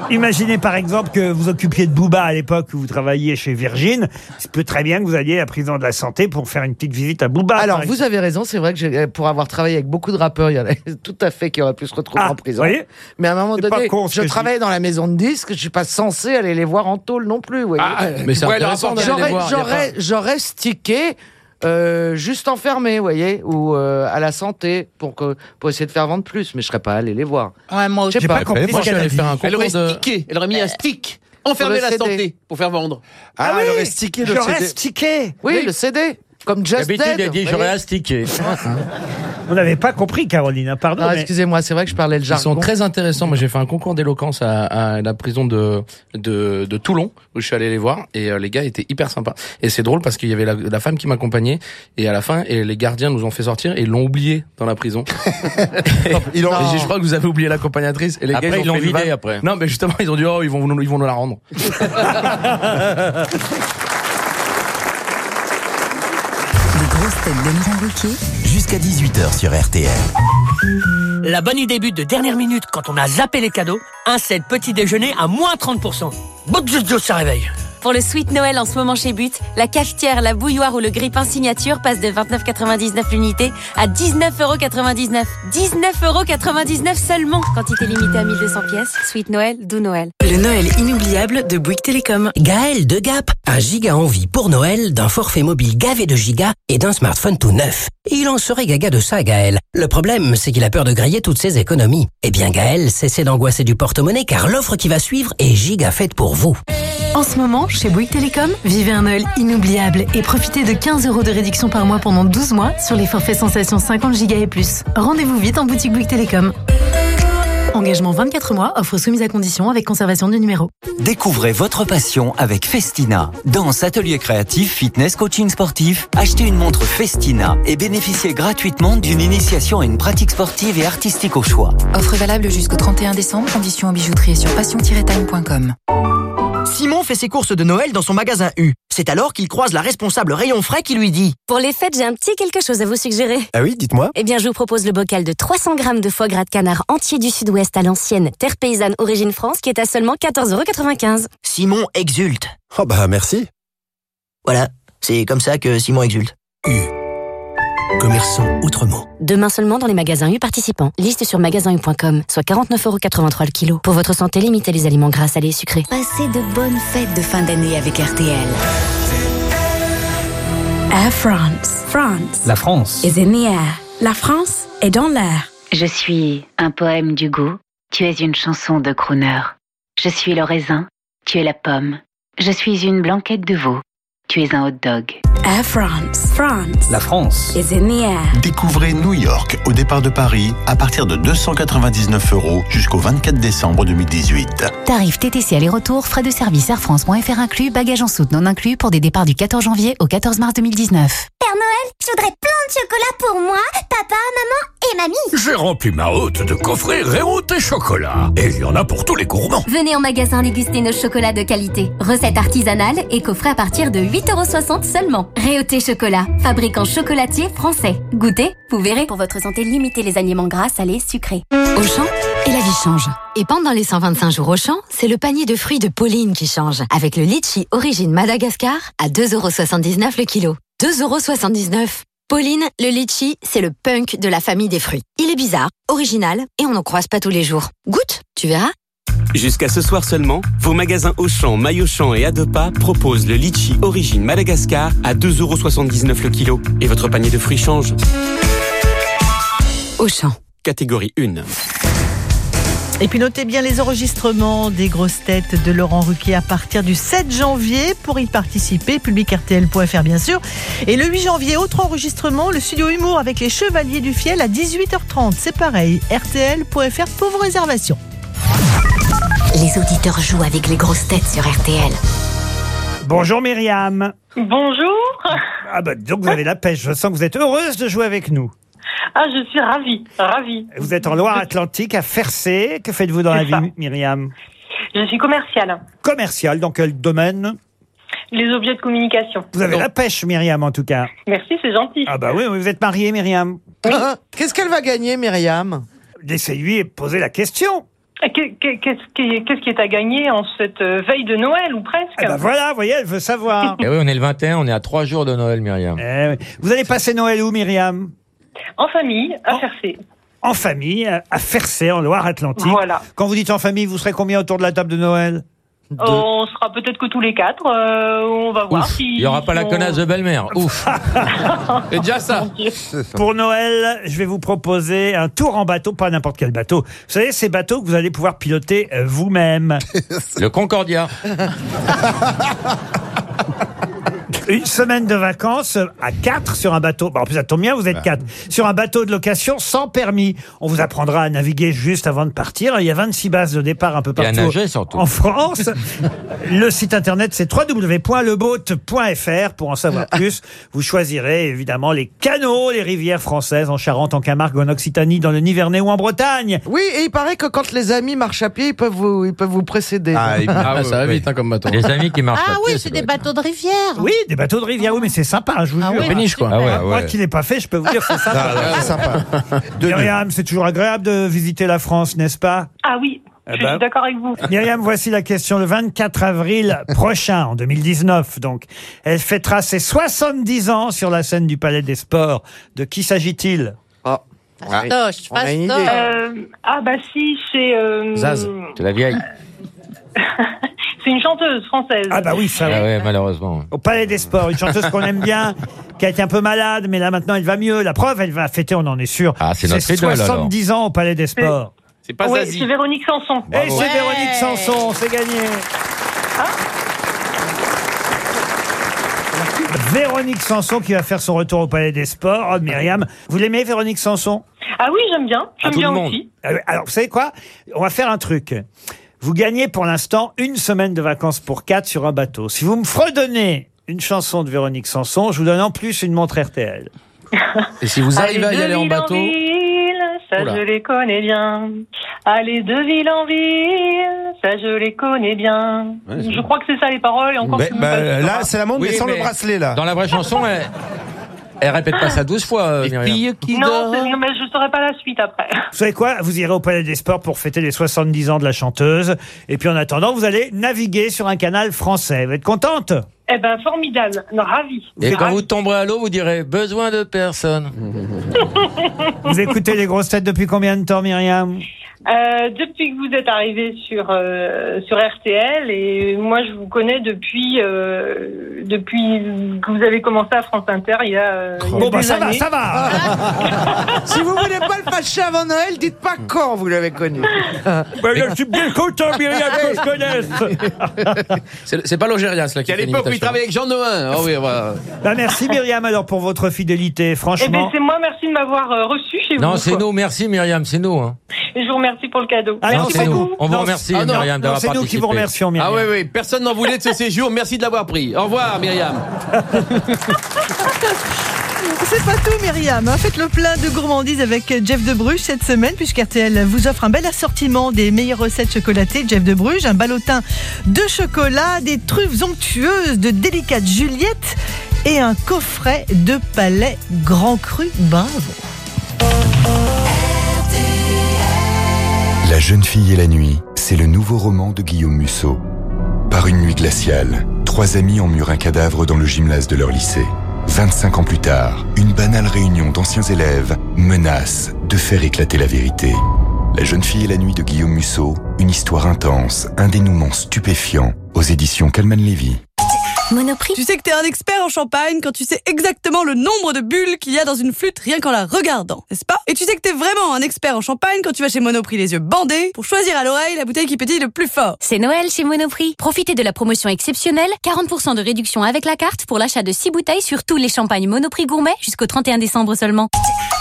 Speaker 7: Imaginez par exemple que vous occupiez de Booba à l'époque où vous travailliez chez Virgin. Il peut très bien que vous alliez à la prison de la santé pour faire une petite visite à Booba.
Speaker 11: Alors,
Speaker 7: par
Speaker 11: vous avez raison, c'est vrai que j'ai- pour avoir travaillé avec beaucoup de rappeurs, il y en a tout à fait qui auraient pu se retrouver
Speaker 7: Ah,
Speaker 11: en prison.
Speaker 7: vous voyez
Speaker 11: Mais à un moment
Speaker 7: C'est pas
Speaker 11: donné,
Speaker 7: con, ce
Speaker 11: je
Speaker 7: que je
Speaker 11: travaillais dans la maison de disques, je suis pas censé aller les voir en tôle non plus. vous voyez.
Speaker 8: Ah,
Speaker 10: Mais c'est
Speaker 8: ouais, le
Speaker 10: intéressant
Speaker 8: rapport
Speaker 10: d'aller les
Speaker 11: J'aurais,
Speaker 10: voir. y a
Speaker 11: j'aurais, j'aurais stické euh, juste enfermé, vous voyez, ou euh, à la santé pour que pour essayer de faire vendre plus, mais je serais pas allé les voir.
Speaker 12: Ouais, moi aussi.
Speaker 11: J'ai pas,
Speaker 7: compris
Speaker 10: Moi, je suis allé faire un
Speaker 8: Elle aurait
Speaker 10: de.
Speaker 8: stické. Elle aurait mis un stick. Enfermer
Speaker 11: le
Speaker 8: la
Speaker 11: CD.
Speaker 8: santé pour faire vendre.
Speaker 13: Ah,
Speaker 7: oui,
Speaker 13: elle aurait stické le
Speaker 7: J'aurais
Speaker 13: CD.
Speaker 7: stické
Speaker 11: Oui, le CD, comme Just
Speaker 9: D'habitude,
Speaker 11: Dead.
Speaker 9: elle dit
Speaker 11: vous
Speaker 9: j'aurais astiqué.
Speaker 7: Vous n'avez pas compris, Caroline, hein, pardon.
Speaker 11: Non,
Speaker 7: mais-
Speaker 11: excusez-moi, c'est vrai que je parlais le
Speaker 10: Ils
Speaker 11: jargon.
Speaker 10: sont très intéressants. Moi, j'ai fait un concours d'éloquence à, à la prison de, de de Toulon où je suis allé les voir et euh, les gars étaient hyper sympas. Et c'est drôle parce qu'il y avait la, la femme qui m'accompagnait et à la fin et les gardiens nous ont fait sortir et ils l'ont oublié dans la prison.
Speaker 13: Ils ont-
Speaker 10: Et j'ai- je crois que vous avez oublié l'accompagnatrice et les
Speaker 9: Après,
Speaker 10: gars
Speaker 9: ils l'ont
Speaker 10: fait une
Speaker 9: vidé
Speaker 10: vanne.
Speaker 9: après.
Speaker 10: Non, mais justement ils ont dit oh ils vont nous ils vont nous la rendre.
Speaker 6: Les grosses têtes de Laurent Ruquier, jusqu'à 18h sur RTL.
Speaker 5: La bonne idée but de dernière minute quand on a zappé les cadeaux, un set petit déjeuner à moins 30%. Bon, ça réveille. Pour le Sweet Noël en ce moment chez But, la cafetière, la bouilloire ou le grille-pain signature passe de 29,99 l'unité à 19,99€. 19,99€ seulement. Quantité limitée à 1200 pièces. Sweet Noël, doux Noël.
Speaker 20: Le Noël inoubliable de Bouygues Télécom. Gaël de Gap, un giga envie pour Noël d'un forfait mobile gavé de gigas et d'un smartphone tout neuf. Il en serait gaga de ça, Gaël. Le problème, c'est qu'il a peur de griller toutes ses économies. Eh bien, Gaël, cessez d'angoisser du porte-monnaie car l'offre qui va suivre est giga faite pour vous.
Speaker 21: En ce moment, chez Bouygues Télécom, vivez un Noël inoubliable et profitez de 15 euros de réduction par mois pendant 12 mois sur les forfaits sensations 50 Go et plus. Rendez-vous vite en boutique Bouygues Télécom. Engagement 24 mois, offre soumise à condition avec conservation du numéro.
Speaker 22: Découvrez votre passion avec Festina. Danse, atelier créatif, fitness, coaching sportif. Achetez une montre Festina et bénéficiez gratuitement d'une initiation à une pratique sportive et artistique au choix.
Speaker 23: Offre valable jusqu'au 31 décembre, conditions en bijouterie et sur passion-time.com.
Speaker 24: Simon fait ses courses de Noël dans son magasin U. C'est alors qu'il croise la responsable rayon frais qui lui dit
Speaker 5: Pour les fêtes, j'ai un petit quelque chose à vous suggérer.
Speaker 24: Ah oui, dites-moi.
Speaker 5: Eh bien, je vous propose le bocal de 300 grammes de foie gras de canard entier du sud-ouest à l'ancienne, terre paysanne origine France, qui est à seulement 14,95€.
Speaker 24: Simon exulte.
Speaker 25: Oh bah merci.
Speaker 24: Voilà, c'est comme ça que Simon exulte.
Speaker 20: Commerçant autrement.
Speaker 5: Demain seulement dans les magasins U participants. Liste sur magasin.u.com, soit 49,83€ le kilo. Pour votre santé, limitez les aliments gras, salés et sucrés.
Speaker 26: Passez de bonnes fêtes de fin d'année avec RTL.
Speaker 21: Air France. France.
Speaker 27: La France.
Speaker 21: Is in the air. La France est dans l'air.
Speaker 28: Je suis un poème du goût, tu es une chanson de crooner. Je suis le raisin, tu es la pomme. Je suis une blanquette de veau, tu es un hot dog.
Speaker 21: Air France. France.
Speaker 27: La France.
Speaker 21: Is in the air.
Speaker 29: Découvrez New York au départ de Paris à partir de 299 euros jusqu'au 24 décembre 2018.
Speaker 17: Tarif TTC aller-retour, frais de service Air France.fr inclus, bagages en soute non inclus pour des départs du 14 janvier au 14 mars 2019.
Speaker 30: Père Noël, je voudrais plein de chocolat pour moi, papa, maman et mamie.
Speaker 16: J'ai rempli ma haute de coffrets Réauté Chocolat. Et il y en a pour tous les gourmands.
Speaker 17: Venez en magasin déguster nos chocolats de qualité. Recettes artisanales et coffrets à partir de 8,60€ seulement. Réauté Chocolat, fabricant chocolatier français. Goûtez, vous verrez. Pour votre santé, limitez les aliments gras, salés, sucrés. Auchan, et la vie change. Et pendant les 125 jours Auchan, c'est le panier de fruits de Pauline qui change. Avec le litchi origine Madagascar à 2,79€ le kilo. 2,79€. Pauline, le litchi, c'est le punk de la famille des fruits. Il est bizarre, original et on n'en croise pas tous les jours. Goûte, tu verras.
Speaker 31: Jusqu'à ce soir seulement, vos magasins Auchan, Maillotchan et Adepa proposent le litchi origine Madagascar à 2,79€ le kilo. Et votre panier de fruits change.
Speaker 17: Auchan.
Speaker 31: Catégorie 1.
Speaker 14: Et puis notez bien les enregistrements des grosses têtes de Laurent Ruquier à partir du 7 janvier pour y participer, publicrtl.fr bien sûr. Et le 8 janvier, autre enregistrement, le studio Humour avec les Chevaliers du Fiel à 18h30. C'est pareil, rtl.fr pour vos réservations.
Speaker 26: Les auditeurs jouent avec les grosses têtes sur RTL.
Speaker 7: Bonjour Myriam.
Speaker 32: Bonjour.
Speaker 7: Ah bah donc vous avez la pêche, je sens que vous êtes heureuse de jouer avec nous.
Speaker 32: Ah, je suis ravie, ravie.
Speaker 7: Vous êtes en Loire-Atlantique, à Fercé. Que faites-vous dans la vie. Myriam?
Speaker 32: Je suis commerciale.
Speaker 7: Commercial, dans quel domaine?
Speaker 32: Les objets de communication.
Speaker 7: Vous avez la pêche, Myriam, en tout cas.
Speaker 32: Merci, c'est gentil.
Speaker 7: Ah bah oui, oui, vous êtes mariée, Myriam.
Speaker 11: Qu'est-ce qu'elle va gagner, Myriam?
Speaker 7: Laissez-lui poser la question.
Speaker 32: Que- Qu'est-ce qui, est à gagner en cette euh, veille de Noël ou presque?
Speaker 7: Ah bah voilà, vous voyez, elle veut savoir.
Speaker 9: Eh oui, on est le 21, on est à trois jours de Noël, Myriam.
Speaker 7: Eh. Vous allez passer Noël où, Myriam?
Speaker 32: En famille, à Fercé.
Speaker 7: En famille, à Fercé, en Loire-Atlantique.
Speaker 32: Voilà.
Speaker 7: Quand vous dites en famille, vous serez combien autour de la table de Noël?
Speaker 32: Euh, on sera peut-être que tous les quatre. euh, on va voir
Speaker 9: Ouf,
Speaker 32: si.
Speaker 9: il n'y aura pas la connasse de belle-mère. Ouf. C'est déjà ça.
Speaker 7: Pour Noël, je vais vous proposer un tour en bateau, pas n'importe quel bateau. Vous savez, ces bateaux que vous allez pouvoir piloter euh, vous-même.
Speaker 9: Le Concordia.
Speaker 7: Une semaine de vacances à quatre sur un bateau. Bon, en plus, ça tombe bien, vous êtes quatre. Sur un bateau de location sans permis. On vous apprendra à naviguer juste avant de partir. Il y a 26 bases de départ un peu
Speaker 9: Et à
Speaker 7: partout
Speaker 9: nager, surtout.
Speaker 7: en France. Le site internet, c'est www.leboat.fr. Pour en savoir plus, vous choisirez évidemment les canaux, les rivières françaises en Charente, en Camargue, en Occitanie, dans le Nivernais ou en Bretagne.
Speaker 11: Oui, et il paraît que quand les amis marchent à pied, ils peuvent vous, ils peuvent vous précéder.
Speaker 9: Ah, ouais, ça va vite hein, comme bateau. Les amis qui marchent
Speaker 12: Ah
Speaker 9: à
Speaker 12: oui,
Speaker 9: pied,
Speaker 12: c'est
Speaker 9: ça
Speaker 12: des
Speaker 9: doit être-
Speaker 12: bateaux de rivière.
Speaker 7: Oui, des bateaux de rivière, oui, mais c'est sympa, hein, je vous
Speaker 12: Ah
Speaker 7: jure.
Speaker 12: oui, Péniche, quoi.
Speaker 7: Ah ouais. Moi
Speaker 12: Ah ouais.
Speaker 7: qui l'ai pas fait, je peux vous dire que c'est sympa.
Speaker 12: Ah, c'est sympa.
Speaker 7: Myriam, c'est toujours agréable de visiter la France, n'est-ce pas?
Speaker 32: Ah oui, Je
Speaker 7: ben,
Speaker 32: suis d'accord avec vous.
Speaker 7: Myriam, voici la question. Le 24 avril prochain, en 2019, donc, elle fêtera ses 70 ans sur la scène du Palais des Sports. De qui s'agit-il?
Speaker 12: Fastoche, fastoche.
Speaker 32: Euh, ah bah si, c'est euh,
Speaker 9: C'est la vieille.
Speaker 32: c'est une chanteuse française.
Speaker 7: Ah bah oui, ça.
Speaker 9: Ah ouais, malheureusement.
Speaker 7: Au Palais des Sports, une chanteuse qu'on aime bien, qui a été un peu malade, mais là maintenant elle va mieux. La preuve, elle va fêter, on en est sûr.
Speaker 9: Ah, c'est
Speaker 7: ses
Speaker 9: notre idole, alors.
Speaker 7: 70 ans au Palais des Sports.
Speaker 32: C'est pas Oui, c'est Véronique Sanson.
Speaker 7: Et c'est Véronique Sanson, c'est gagné. Véronique Sanson qui va faire son retour au Palais des Sports. Oh, Myriam, vous l'aimez Véronique Sanson?
Speaker 32: Ah oui, j'aime bien. J'aime
Speaker 7: tout
Speaker 32: bien
Speaker 7: le monde.
Speaker 32: aussi.
Speaker 7: Ah oui, Alors, vous savez quoi? On va faire un truc. Vous gagnez pour l'instant une semaine de vacances pour quatre sur un bateau. Si vous me fredonnez une chanson de Véronique Sanson, je vous donne en plus une montre RTL.
Speaker 10: Et si vous arrivez à y aller en
Speaker 32: ville
Speaker 10: bateau,
Speaker 32: ville, ça
Speaker 10: Oula.
Speaker 32: je les connais bien. Allez de ville en ville, ça je les connais bien. je crois que c'est ça les paroles. Et encore, pas sûre.
Speaker 8: là, c'est la montre, mais sans le bracelet, là.
Speaker 9: Dans la vraie chanson, elle, elle répète pas ça 12 fois, euh, Myriam.
Speaker 32: Non, c'est- non, mais je saurais pas la suite après.
Speaker 7: Vous savez quoi? Vous irez au Palais des Sports pour fêter les 70 ans de la chanteuse. Et puis en attendant, vous allez naviguer sur un canal français. Vous êtes contente?
Speaker 32: Eh ben formidable, non, ravi.
Speaker 9: Et quand vous tomberez à l'eau, vous direz besoin de personne.
Speaker 7: Vous écoutez les grosses têtes depuis combien de temps, Myriam?
Speaker 32: Euh, depuis que vous êtes arrivé sur euh, sur RTL et moi je vous connais depuis euh, depuis que vous avez commencé à France Inter il y a, euh, il y a
Speaker 7: Bon, bah,
Speaker 32: des
Speaker 7: ça va, ça va.
Speaker 11: si vous voulez pas le fâcher avant Noël, dites pas quand vous l'avez connu.
Speaker 7: Là, je suis bien content, Myriam, qu'on se connaisse.
Speaker 10: c'est c'est pas l'Algérien, cela qui
Speaker 8: À
Speaker 10: fait
Speaker 8: l'époque où il
Speaker 10: l'imitation.
Speaker 8: travaillait avec Jean Noin. Oh oui, voilà.
Speaker 7: Ben, merci Myriam alors pour votre fidélité,
Speaker 32: Eh ben
Speaker 7: franchement.
Speaker 32: c'est moi, merci de m'avoir euh, reçu chez vous.
Speaker 9: Non, c'est
Speaker 32: quoi.
Speaker 9: nous, merci Myriam, c'est nous. Hein.
Speaker 32: Et je vous remercie pour le cadeau.
Speaker 7: Ah
Speaker 32: merci
Speaker 7: c'est
Speaker 32: beaucoup.
Speaker 9: nous. On vous remercie,
Speaker 7: ah non,
Speaker 9: Myriam, d'avoir
Speaker 7: c'est nous qui vous remercions, Myriam.
Speaker 8: Ah oui, oui, personne n'en voulait de ce séjour. Merci de l'avoir pris. Au revoir, Myriam.
Speaker 14: C'est pas tout, Myriam. Faites le plein de gourmandises avec Jeff de Bruges cette semaine, puisqu'RTL vous offre un bel assortiment des meilleures recettes chocolatées. Jeff de Bruges, un ballotin de chocolat, des truffes onctueuses de délicate Juliette et un coffret de palais grand cru. Bravo.
Speaker 33: La jeune fille et la nuit, c'est le nouveau roman de Guillaume Musso. Par une nuit glaciale, trois amis emmurent un cadavre dans le gymnase de leur lycée. 25 ans plus tard, une banale réunion d'anciens élèves menace de faire éclater la vérité. La jeune fille et la nuit de Guillaume Musso, une histoire intense, un dénouement stupéfiant, aux éditions Calman Lévy.
Speaker 27: Monoprix. Tu sais que t'es un expert en champagne quand tu sais exactement le nombre de bulles qu'il y a dans une flûte rien qu'en la regardant, n'est-ce pas? Et tu sais que t'es vraiment un expert en champagne quand tu vas chez Monoprix les yeux bandés pour choisir à l'oreille la bouteille qui pétille le plus fort.
Speaker 17: C'est Noël chez Monoprix. Profitez de la promotion exceptionnelle, 40% de réduction avec la carte pour l'achat de 6 bouteilles sur tous les champagnes Monoprix Gourmet jusqu'au 31 décembre seulement.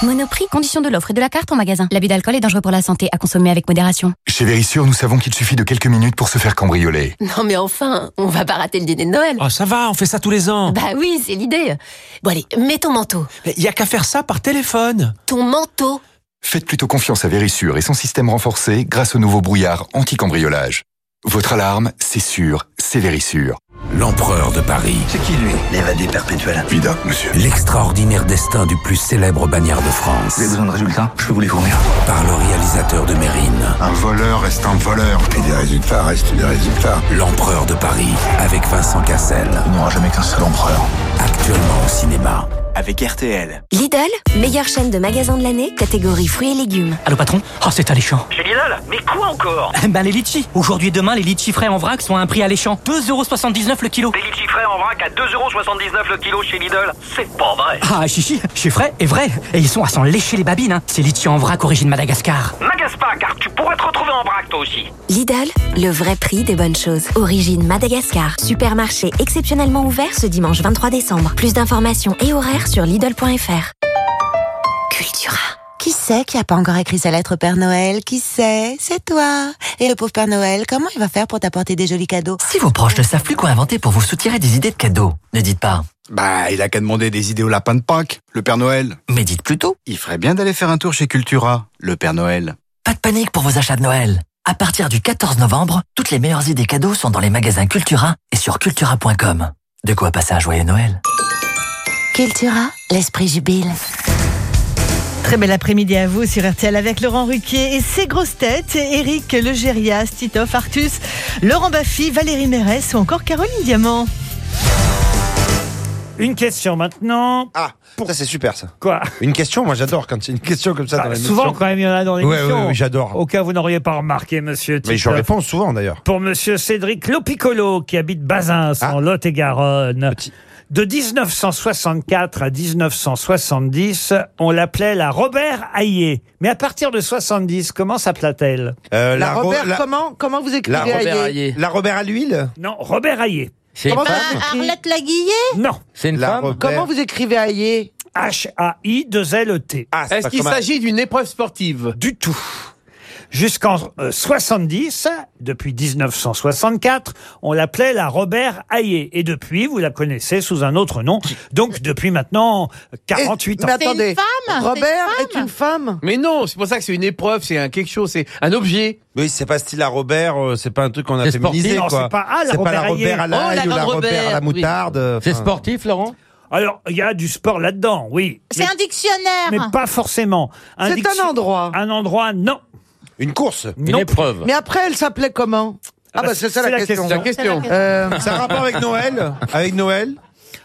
Speaker 17: Monoprix, condition de l'offre et de la carte en magasin. L'abus d'alcool est dangereux pour la santé, à consommer avec modération.
Speaker 33: Chez Vérissure, nous savons qu'il suffit de quelques minutes pour se faire cambrioler.
Speaker 17: Non mais enfin, on va pas rater le dîner de Noël.
Speaker 34: Oh, ça va, on fait ça tous les ans.
Speaker 17: Bah oui, c'est l'idée. Bon allez, mets ton manteau.
Speaker 34: Il y a qu'à faire ça par téléphone.
Speaker 17: Ton manteau.
Speaker 33: Faites plutôt confiance à Vérissure et son système renforcé grâce au nouveau brouillard anti-cambriolage. Votre alarme, c'est sûr, c'est Vérissure.
Speaker 16: L'empereur de Paris.
Speaker 35: C'est qui lui? L'évadé perpétuel.
Speaker 36: Vida, monsieur.
Speaker 16: L'extraordinaire destin du plus célèbre bagnard de France.
Speaker 35: Vous avez besoin de résultats? Je peux vous les fournir.
Speaker 16: Par le réalisateur de Mérine.
Speaker 36: Un voleur reste un voleur. Et des résultats restent des résultats.
Speaker 16: L'empereur de Paris. Avec Vincent Cassel.
Speaker 35: Il n'y aura jamais qu'un seul empereur.
Speaker 16: Actuellement au cinéma.
Speaker 35: Avec RTL.
Speaker 17: Lidl, meilleure chaîne de magasins de l'année, catégorie fruits et légumes.
Speaker 37: Allô patron? Oh c'est alléchant.
Speaker 19: Chez Lidl? Mais quoi encore?
Speaker 37: Ben les litchis. Aujourd'hui et demain, les litchis frais en vrac sont à un prix alléchant. 2,79€ le kilo.
Speaker 19: Des litchis frais en vrac à 2,79€ le kilo chez Lidl C'est pas vrai
Speaker 37: Ah chichi, suis frais et vrai. Et ils sont à s'en lécher les babines. Hein. C'est litchis en vrac origine Madagascar.
Speaker 19: M'agace pas car tu pourrais te retrouver en vrac toi aussi
Speaker 17: Lidl, le vrai prix des bonnes choses. Origine Madagascar. Supermarché exceptionnellement ouvert ce dimanche 23 décembre. Plus d'informations et horaires sur Lidl.fr. Cultura.
Speaker 38: Qui c'est qui a pas encore écrit sa lettre au Père Noël? Qui c'est? C'est toi. Et le pauvre Père Noël, comment il va faire pour t'apporter des jolis cadeaux?
Speaker 20: Si vos proches ne savent plus quoi inventer pour vous soutirer des idées de cadeaux, ne dites pas.
Speaker 38: Bah, il a qu'à demander des idées au lapin de Pâques, le Père Noël.
Speaker 20: Mais dites plutôt.
Speaker 38: Il ferait bien d'aller faire un tour chez Cultura, le Père Noël.
Speaker 20: Pas de panique pour vos achats de Noël. À partir du 14 novembre, toutes les meilleures idées cadeaux sont dans les magasins Cultura et sur cultura.com. De quoi passer un joyeux Noël.
Speaker 38: Cultura, l'esprit jubile.
Speaker 14: Très bel après-midi à vous sur RTL avec Laurent Ruquier et ses grosses têtes, Eric Legérias, Titoff Artus, Laurent Baffy, Valérie Mérès ou encore Caroline Diamant.
Speaker 7: Une question maintenant.
Speaker 13: Ah, ça c'est super ça.
Speaker 7: Quoi
Speaker 13: Une question, moi j'adore quand c'est une question comme ça dans
Speaker 7: Ah,
Speaker 13: l'émission.
Speaker 7: souvent, quand même, il y en a dans
Speaker 13: Ouais,
Speaker 7: l'émission.
Speaker 13: ouais, ouais, j'adore.
Speaker 7: Au cas où vous n'auriez pas remarqué, monsieur
Speaker 13: Mais je
Speaker 7: Titoff.
Speaker 13: réponds souvent d'ailleurs.
Speaker 7: Pour monsieur Cédric Lopicolo, qui habite Bazins,
Speaker 13: Ah.
Speaker 7: en Lot-et-Garonne. De 1964 à 1970, on l'appelait la Robert Hayé. Mais à partir de 70, comment s'appelait-elle
Speaker 13: Euh,
Speaker 11: La,
Speaker 13: Ro-
Speaker 11: Robert,
Speaker 13: la-
Speaker 11: comment, comment vous
Speaker 13: la
Speaker 11: écrivez
Speaker 13: Robert
Speaker 11: Hayé
Speaker 13: La Robert à l'huile?
Speaker 7: Non, Robert Hayé.
Speaker 9: C'est une
Speaker 11: Comment
Speaker 9: femme?
Speaker 12: Arlette Laguillet?
Speaker 7: Non.
Speaker 9: C'est une
Speaker 13: La
Speaker 9: femme?
Speaker 13: Robert-
Speaker 11: Comment vous écrivez Hayé
Speaker 7: H-A-I-2-L-E-T.
Speaker 13: Ah, c'est
Speaker 8: Est-ce
Speaker 13: pas
Speaker 8: qu'il
Speaker 13: comme un-
Speaker 8: s'agit d'une épreuve sportive?
Speaker 7: Du tout. Jusqu'en euh, 70, depuis 1964, on l'appelait la Robert Hayé. Et depuis, vous la connaissez sous un autre nom. Donc, depuis maintenant 48 ans.
Speaker 11: Mais
Speaker 12: C'est une
Speaker 11: attendez,
Speaker 12: femme
Speaker 11: Robert
Speaker 12: C'est une
Speaker 11: est une femme
Speaker 8: Mais non, c'est pour ça que c'est une épreuve, c'est un quelque chose, c'est un objet.
Speaker 13: Oui, c'est pas style la Robert, euh, c'est pas un truc qu'on a
Speaker 9: C'est sportif,
Speaker 13: féminisé
Speaker 7: non,
Speaker 13: quoi.
Speaker 7: c'est pas- ah, la
Speaker 13: c'est pas
Speaker 7: Robert
Speaker 13: la Robert à l'ail
Speaker 8: Oh,
Speaker 13: ou
Speaker 8: la
Speaker 13: la Robert à la
Speaker 8: Robert, oui.
Speaker 13: moutarde.
Speaker 9: C'est
Speaker 13: enfin.
Speaker 9: sportif, Laurent?
Speaker 7: Alors, il y a du sport là-dedans, oui.
Speaker 12: C'est un dictionnaire.
Speaker 7: Mais pas forcément.
Speaker 11: C'est un endroit.
Speaker 7: Un endroit, non.
Speaker 13: Une course.
Speaker 9: Une
Speaker 7: Non.
Speaker 9: épreuve.
Speaker 11: Mais après, elle s'appelait comment? Ah
Speaker 7: bah,
Speaker 11: bah c'est ça la
Speaker 7: la
Speaker 11: question.
Speaker 8: C'est la question.
Speaker 11: Euh,
Speaker 13: C'est un rapport avec Noël? Avec Noël?